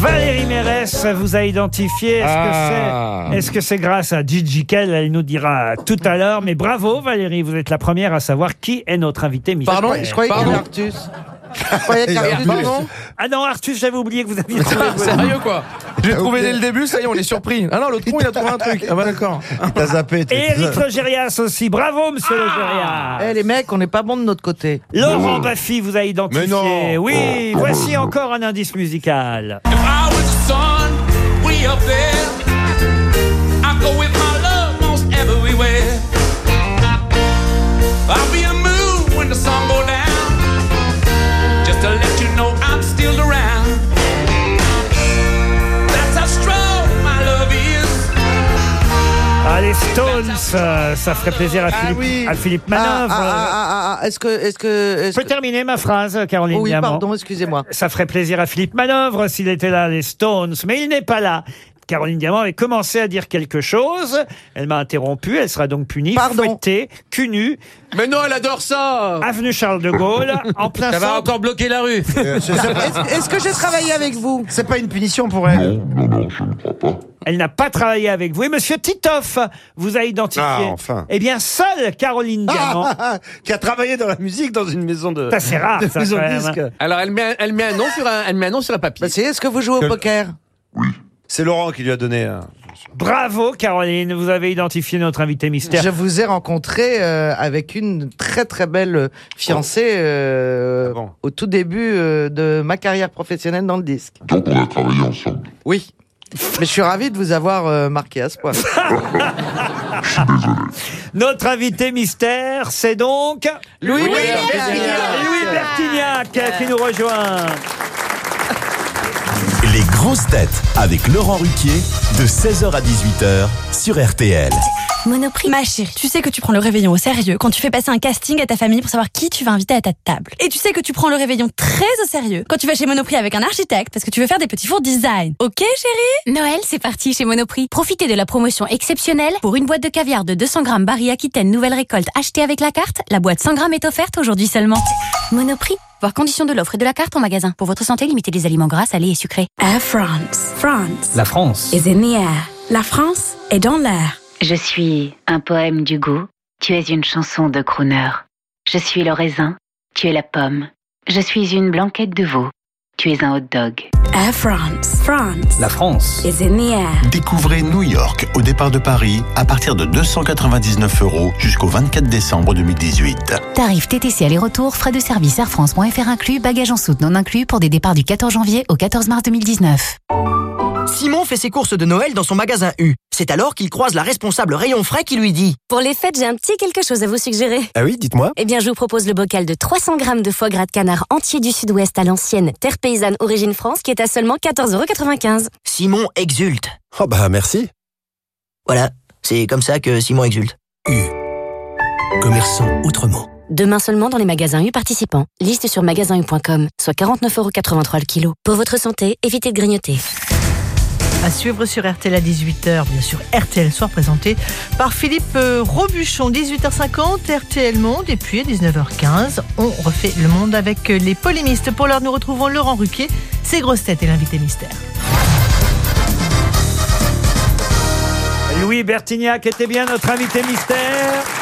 Speaker 7: Valérie Mérès vous a identifié. Est-ce
Speaker 9: Ah.
Speaker 7: que c'est est-ce que c'est grâce à Gigi Kell? Elle nous dira tout à l'heure. Mais bravo Valérie, vous êtes la première à savoir qui est notre invité mystère.
Speaker 10: Pardon?
Speaker 11: Je croyais. Je qu'il Artus.
Speaker 10: Pardon
Speaker 7: Ah non, Arthus, j'avais oublié que vous aviez trouvé.
Speaker 10: Sérieux quoi J'ai trouvé dès le début, ça y est, on est surpris. Ah non, l'autre con, il a trouvé un truc. Ah bah d'accord.
Speaker 13: T'as zappé.
Speaker 7: Et Eric Logérias aussi. Bravo, monsieur Logérias.
Speaker 11: Eh les mecs, on n'est pas bon de notre côté.
Speaker 7: Laurent Baffy vous a identifié.
Speaker 13: Mais non.
Speaker 7: Oui, voici encore un indice musical.
Speaker 71: If I was the sun, way up there, I'd go with my love most everywhere. I'll be
Speaker 7: Ah, les Stones, euh, ça ferait plaisir à Philippe,
Speaker 11: oui.
Speaker 7: à Philippe
Speaker 11: Ah,
Speaker 7: Manœuvre.
Speaker 11: ah, ah, ah, ah, Est-ce que, est-ce que,
Speaker 7: Je peux
Speaker 11: que-
Speaker 7: terminer ma phrase, Caroline
Speaker 11: oui,
Speaker 7: Diamant
Speaker 11: pardon, excusez-moi.
Speaker 7: Ça ferait plaisir à Philippe Manœuvre s'il était là, les Stones, mais il n'est pas là. Caroline Diamant avait commencé à dire quelque chose. Elle m'a interrompu. Elle sera donc punie,
Speaker 11: Pardon.
Speaker 7: fouettée, cul nu,
Speaker 10: Mais non, elle adore ça
Speaker 7: avenue Charles de Gaulle, en plein
Speaker 9: Ça va
Speaker 7: centre.
Speaker 9: encore bloquer la rue
Speaker 13: Euh,
Speaker 11: Est-ce est-ce que j'ai travaillé avec vous
Speaker 13: C'est pas une punition pour elle.
Speaker 70: Non, non, non, je ne crois pas.
Speaker 7: Elle n'a pas travaillé avec vous. Et Monsieur Titoff vous a identifié.
Speaker 13: Ah, enfin.
Speaker 7: Eh bien, seule Caroline Diamant.
Speaker 13: qui a travaillé dans la musique dans une maison de.
Speaker 7: Ça, c'est rare,
Speaker 13: de
Speaker 7: ça,
Speaker 13: maison
Speaker 7: quand
Speaker 13: de
Speaker 7: même,
Speaker 13: disques.
Speaker 10: Alors, elle met, elle met un nom sur un, elle met un nom sur un papier.
Speaker 11: Bah, c'est, Est-ce que vous jouez au poker?
Speaker 13: C'est Laurent qui lui a donné. euh,
Speaker 7: Bravo, Caroline. Vous avez identifié notre invité mystère.
Speaker 11: Je vous ai rencontré euh, avec une très très belle fiancée euh,
Speaker 13: Ah bon
Speaker 11: au tout début euh, de ma carrière professionnelle dans le disque.
Speaker 70: Donc on a travaillé ensemble.
Speaker 11: Oui. Mais je suis ravi de vous avoir euh, marqué à ce point.
Speaker 7: Notre invité mystère, c'est donc
Speaker 11: Louis
Speaker 7: Louis
Speaker 11: Bertignac.
Speaker 7: Louis Bertignac qui nous rejoint.
Speaker 6: Les grosses têtes avec Laurent Ruquier de 16h à 18h sur RTL.
Speaker 72: Monoprix. Ma chérie, tu sais que tu prends le réveillon au sérieux quand tu fais passer un casting à ta famille pour savoir qui tu vas inviter à ta table. Et tu sais que tu prends le réveillon très au sérieux quand tu vas chez Monoprix avec un architecte parce que tu veux faire des petits fours design. Ok chérie?
Speaker 5: Noël, c'est parti chez Monoprix. Profitez de la promotion exceptionnelle. Pour une boîte de caviar de 200 grammes Barry Aquitaine Nouvelle Récolte achetée avec la carte, la boîte 100 grammes est offerte aujourd'hui seulement. Monoprix. Voir conditions de l'offre et de la carte en magasin. Pour votre santé, limitez les aliments gras, salés et sucrés.
Speaker 20: Air France. France
Speaker 73: La France.
Speaker 20: is in the air. La France est dans l'air.
Speaker 74: Je suis un poème du goût, tu es une chanson de crooner. Je suis le raisin, tu es la pomme. Je suis une blanquette de veau, tu es un hot dog.
Speaker 20: Air France. France
Speaker 73: La France.
Speaker 20: is in the air.
Speaker 29: Découvrez New York au départ de Paris à partir de 299 euros jusqu'au 24 décembre 2018.
Speaker 74: Tarif TTC aller-retour, frais de service Air France.fr inclus, bagages en soute non inclus pour des départs du 14 janvier au 14 mars 2019.
Speaker 75: Simon fait ses courses de Noël dans son magasin U. C'est alors qu'il croise la responsable rayon frais qui lui dit
Speaker 5: Pour les fêtes, j'ai un petit quelque chose à vous suggérer.
Speaker 75: Ah oui, dites-moi.
Speaker 5: Eh bien, je vous propose le bocal de 300 grammes de foie gras de canard entier du sud-ouest à l'ancienne terre paysanne origine France qui est à seulement 14,95€.
Speaker 75: Simon exulte.
Speaker 6: Oh bah merci.
Speaker 75: Voilà, c'est comme ça que Simon exulte.
Speaker 6: Commerçant autrement.
Speaker 5: Demain seulement dans les magasins U participants. Liste sur magasinu.com, soit 49,83€ le kilo. Pour votre santé, évitez de grignoter.
Speaker 14: À suivre sur RTL à 18h, bien sûr RTL Soir présenté par Philippe euh, Robuchon, 18h50, RTL Monde, et puis à 19h15, on refait le monde avec euh, les polémistes. Pour l'heure, nous retrouvons Laurent Ruquier, ses grosses têtes et l'invité mystère.
Speaker 7: Louis Bertignac était bien notre invité mystère.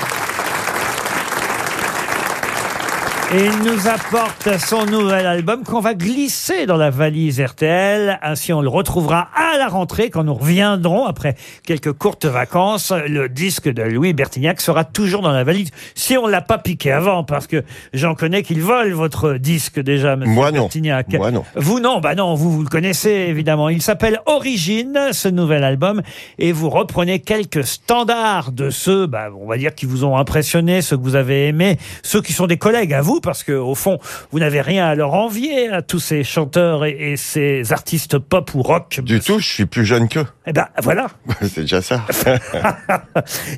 Speaker 7: Et il nous apporte son nouvel album qu'on va glisser dans la valise RTL. Ainsi, on le retrouvera à la rentrée quand nous reviendrons après quelques courtes vacances. Le disque de Louis Bertignac sera toujours dans la valise. Si on l'a pas piqué avant, parce que j'en connais qu'ils volent votre disque déjà, monsieur
Speaker 76: Moi non.
Speaker 7: Bertignac.
Speaker 76: Moi non.
Speaker 7: Vous non, bah non, vous, vous le connaissez évidemment. Il s'appelle Origine, ce nouvel album, et vous reprenez quelques standards de ceux, bah, on va dire, qui vous ont impressionné, ceux que vous avez aimés, ceux qui sont des collègues à vous, parce que au fond, vous n'avez rien à leur envier à tous ces chanteurs et, et ces artistes pop ou rock.
Speaker 76: Du tout, je suis plus jeune qu'eux.
Speaker 7: Eh ben voilà,
Speaker 76: C'est déjà ça.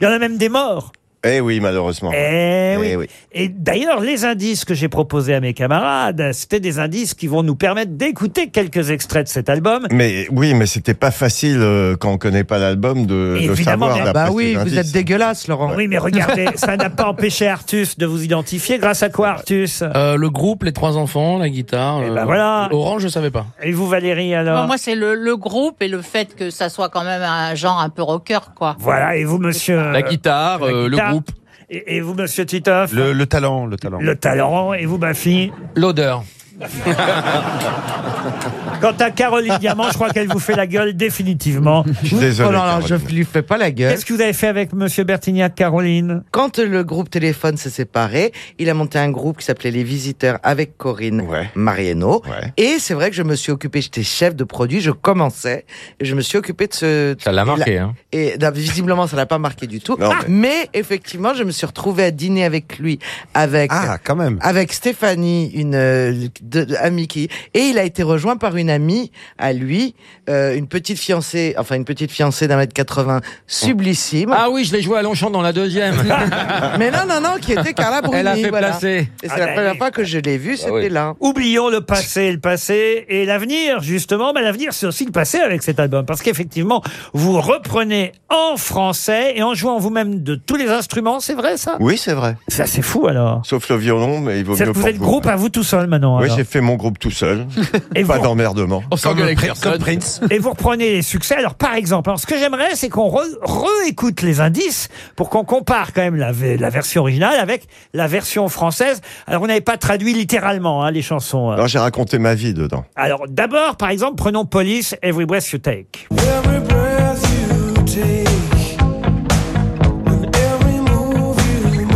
Speaker 7: il y en a même des morts.
Speaker 76: Eh oui, malheureusement.
Speaker 7: Eh oui.
Speaker 76: Eh oui.
Speaker 7: Et d'ailleurs, les indices que j'ai proposés à mes camarades, c'était des indices qui vont nous permettre d'écouter quelques extraits de cet album.
Speaker 76: Mais oui, mais c'était pas facile euh, quand on connaît pas l'album de, de
Speaker 7: Évidemment,
Speaker 76: savoir.
Speaker 7: mais-
Speaker 76: d'après
Speaker 11: Bah oui, vous
Speaker 76: indices.
Speaker 11: êtes dégueulasse, Laurent.
Speaker 7: Oui, mais regardez, ça n'a pas empêché Artus de vous identifier. Grâce à quoi, Artus?
Speaker 10: Euh, le groupe, les trois enfants, la guitare.
Speaker 7: ben voilà.
Speaker 10: Orange, je savais pas.
Speaker 7: Et vous, Valérie, alors?
Speaker 12: Bon, moi, c'est le, le groupe et le fait que ça soit quand même un genre un peu rocker, quoi.
Speaker 7: Voilà, et vous, monsieur
Speaker 10: La guitare,
Speaker 7: la
Speaker 10: euh, le
Speaker 7: guitare.
Speaker 10: Groupe.
Speaker 7: Et, et vous, monsieur Titoff
Speaker 13: Le, le talent, le talent.
Speaker 7: Le talent. Et vous, ma fille
Speaker 10: L'odeur.
Speaker 7: Quant à Caroline Diamant, je crois qu'elle vous fait la gueule définitivement.
Speaker 76: Je suis désolé.
Speaker 11: Oh non, non, je
Speaker 76: Caroline.
Speaker 11: lui fais pas la gueule.
Speaker 7: Qu'est-ce que vous avez fait avec monsieur Bertignac, Caroline?
Speaker 11: Quand le groupe Téléphone s'est séparé, il a monté un groupe qui s'appelait Les Visiteurs avec Corinne
Speaker 76: Ouais.
Speaker 11: Mariano.
Speaker 76: Ouais.
Speaker 11: Et c'est vrai que je me suis occupé, j'étais chef de produit, je commençais, et je me suis occupé de ce...
Speaker 9: Ça l'a marqué, hein.
Speaker 11: Et non, visiblement, ça l'a pas marqué du tout.
Speaker 76: Non,
Speaker 11: mais... effectivement, je me suis retrouvé à dîner avec lui, avec...
Speaker 13: Ah, quand même.
Speaker 11: avec Stéphanie, une euh, de- de- amie qui et il a été rejoint par une amie à lui, euh, une petite fiancée, enfin une petite fiancée d'un mètre 80 sublissime.
Speaker 9: Ah oui, je l'ai joué à Longchamp dans la deuxième.
Speaker 11: Mais non non non, qui était Carla Bruni.
Speaker 9: Elle a fait
Speaker 11: voilà.
Speaker 9: placer.
Speaker 11: Et c'est
Speaker 7: Ah
Speaker 11: la
Speaker 7: bah
Speaker 11: première
Speaker 7: oui.
Speaker 11: fois que je l'ai vu, c'était
Speaker 9: oui.
Speaker 11: là.
Speaker 7: Oublions le passé, le passé et l'avenir, justement. Mais l'avenir, c'est aussi le passé avec cet album. Parce qu'effectivement, vous reprenez en français et en jouant vous-même de tous les instruments, c'est vrai ça?
Speaker 76: Oui, c'est vrai.
Speaker 7: Ça, c'est fou alors.
Speaker 76: Sauf le violon, mais il vaut mieux
Speaker 7: vous
Speaker 76: pour
Speaker 7: êtes groupe à vous tout seul maintenant.
Speaker 76: Oui,
Speaker 7: alors.
Speaker 76: J'ai fait mon groupe tout seul.
Speaker 7: Et
Speaker 76: pas
Speaker 7: vous-
Speaker 76: d'emmerdement.
Speaker 10: On s'engueule avec
Speaker 13: Prin-
Speaker 10: personne.
Speaker 13: comme Prince.
Speaker 7: Et vous reprenez les succès. Alors, par exemple, alors, ce que j'aimerais, c'est qu'on re- réécoute les indices pour qu'on compare quand même la, ve- la version originale avec la version française. Alors, on n'avait pas traduit littéralement hein, les chansons.
Speaker 76: Alors j'ai raconté ma vie dedans.
Speaker 7: Alors, d'abord, par exemple, prenons Police, Every Breath You Take.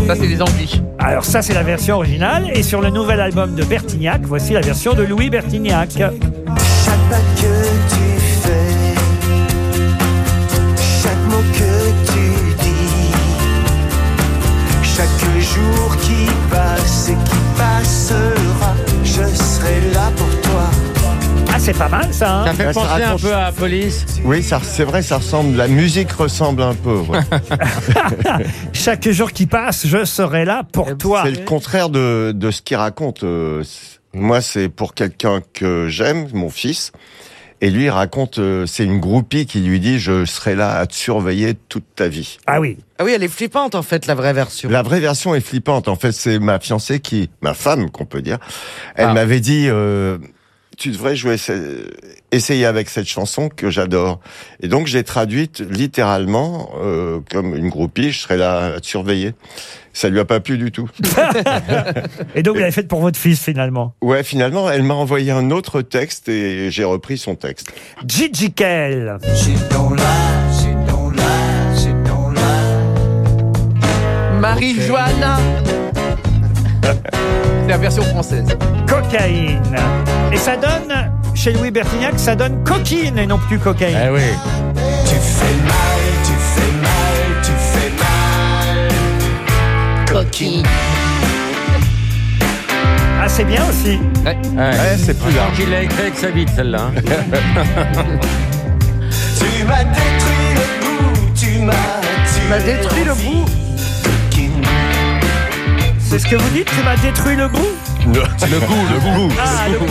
Speaker 10: Ça, c'est des Anglis.
Speaker 7: Alors, ça, c'est la version originale. Et sur le nouvel album de Bertignac, voici la version de Louis Bertignac.
Speaker 77: Chaque pas que tu fais, chaque mot que tu dis, chaque jour qui passe et qui
Speaker 7: c'est pas mal, ça. hein
Speaker 9: Ça fait
Speaker 76: ça
Speaker 9: penser un peu à Police.
Speaker 76: Oui, ça, c'est vrai, ça ressemble. La musique ressemble un peu. ouais.
Speaker 7: Chaque jour qui passe, je serai là pour toi.
Speaker 76: C'est le contraire de, de ce qu'il raconte. euh, c'est- Moi, c'est pour quelqu'un que j'aime, mon fils. Et lui il raconte, euh, c'est une groupie qui lui dit je serai là à te surveiller toute ta vie.
Speaker 7: Ah oui.
Speaker 11: Ah oui, elle est flippante en fait, la vraie version.
Speaker 76: La vraie version est flippante. En fait, c'est ma fiancée qui, ma femme, qu'on peut dire. Elle
Speaker 11: Ah.
Speaker 76: m'avait dit, euh, tu devrais jouer, ce- essayer avec cette chanson que j'adore. Et donc, j'ai traduite littéralement euh, comme une groupie. Je serai là à te surveiller. Ça lui a pas plu du tout.
Speaker 7: Et donc, vous l'avez fait pour votre fils, finalement?
Speaker 76: Ouais, finalement, elle m'a envoyé un autre texte et j'ai repris son texte.
Speaker 7: Gigi Kell.
Speaker 10: Marie-Joanna. La version française.
Speaker 7: Cocaïne. Et ça donne, chez Louis Bertignac, ça donne coquine et non plus cocaïne.
Speaker 9: Eh oui.
Speaker 77: Tu fais mal, tu fais mal, tu fais mal. Coquine.
Speaker 7: Ah, c'est bien aussi.
Speaker 9: Ouais,
Speaker 76: c'est plus large.
Speaker 9: qu'il l'a écrit avec sa bite, celle-là. hein.
Speaker 77: Tu m'as détruit le goût, tu m'as
Speaker 11: Tu m'as détruit le goût.
Speaker 7: C'est ce que vous dites Tu m'as détruit le goût
Speaker 76: Le goût, le goût.
Speaker 7: Ah, le goût.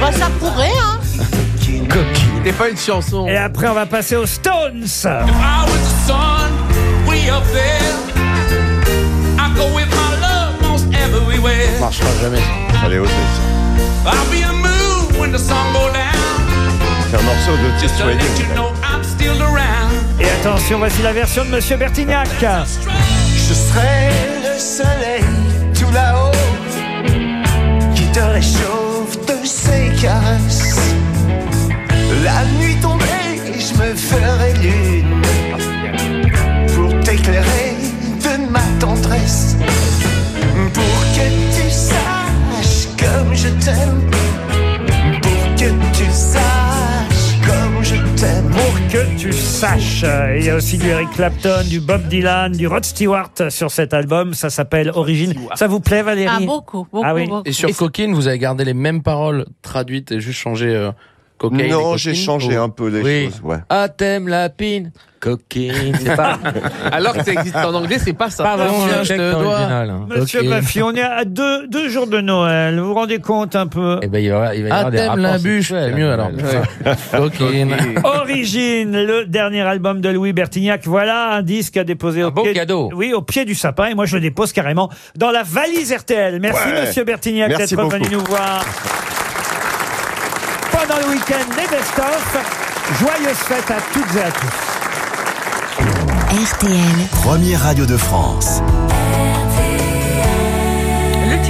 Speaker 12: Bah, ça pourrait, hein.
Speaker 10: C'était pas une chanson.
Speaker 7: Et après, on va passer aux Stones.
Speaker 77: If I was the sun, way up there, I go with my love most everywhere.
Speaker 76: marchera jamais. Allez, osez.
Speaker 77: I'll be a moon when the sun go down.
Speaker 76: C'est un morceau de
Speaker 77: Just to let
Speaker 76: Wedding.
Speaker 77: you know I'm still around.
Speaker 7: Et attention, voici la version de Monsieur Bertignac.
Speaker 77: Je serai le soleil tout là-haut qui te réchauffe de ses caresses. La nuit tombée, je me ferai lune pour t'éclairer de ma tendresse. Pour que tu saches comme je t'aime. Tu saches.
Speaker 7: Il y a aussi du Eric Clapton, du Bob Dylan, du Rod Stewart sur cet album. Ça s'appelle Origine. Ça vous plaît, Valérie
Speaker 12: Ah, beaucoup, beaucoup,
Speaker 7: Ah oui.
Speaker 12: beaucoup.
Speaker 10: Et sur Coquine, vous avez gardé les mêmes paroles traduites et juste changé euh, cocaïne.
Speaker 76: Non, j'ai changé
Speaker 10: ou-
Speaker 76: un peu des
Speaker 9: Oui.
Speaker 76: choses. Ouais.
Speaker 9: Ah, t'aimes la pine. C'est pas,
Speaker 10: Alors que ça existe en anglais, c'est pas ça.
Speaker 9: pas vraiment hein.
Speaker 7: Monsieur
Speaker 9: Coquine.
Speaker 7: Baffy, on est à deux, deux jours de Noël. Vous vous rendez compte un peu?
Speaker 9: Eh ben, il va, il va y
Speaker 10: Ah,
Speaker 9: avoir des
Speaker 10: t'aimes la
Speaker 9: rapports
Speaker 10: bûche, c'est mieux alors. Coquine.
Speaker 7: Origine, le dernier album de Louis Bertignac. Voilà un disque à déposer au
Speaker 9: beau
Speaker 7: pied,
Speaker 9: cadeau.
Speaker 7: Oui, au pied du sapin. Et moi, je le dépose carrément dans la valise RTL. Merci,
Speaker 76: Ouais.
Speaker 7: Monsieur Bertignac, d'être venu nous voir. Pendant le week-end des best-of, joyeuses fêtes à toutes et à tous.
Speaker 17: RTL.
Speaker 6: Première radio de France.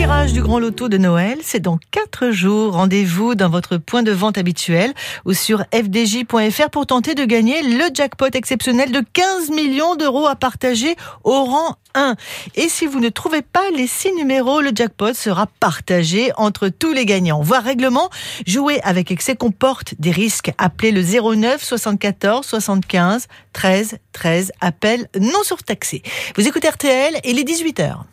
Speaker 14: Tirage du grand loto de Noël, c'est dans 4 jours. Rendez-vous dans votre point de vente habituel ou sur fdj.fr pour tenter de gagner le jackpot exceptionnel de 15 millions d'euros à partager au rang 1. Et si vous ne trouvez pas les 6 numéros, le jackpot sera partagé entre tous les gagnants. Voir règlement, jouer avec excès comporte des risques. Appelez le 09 74 75 13 13. Appel non surtaxé. Vous écoutez RTL et les 18h.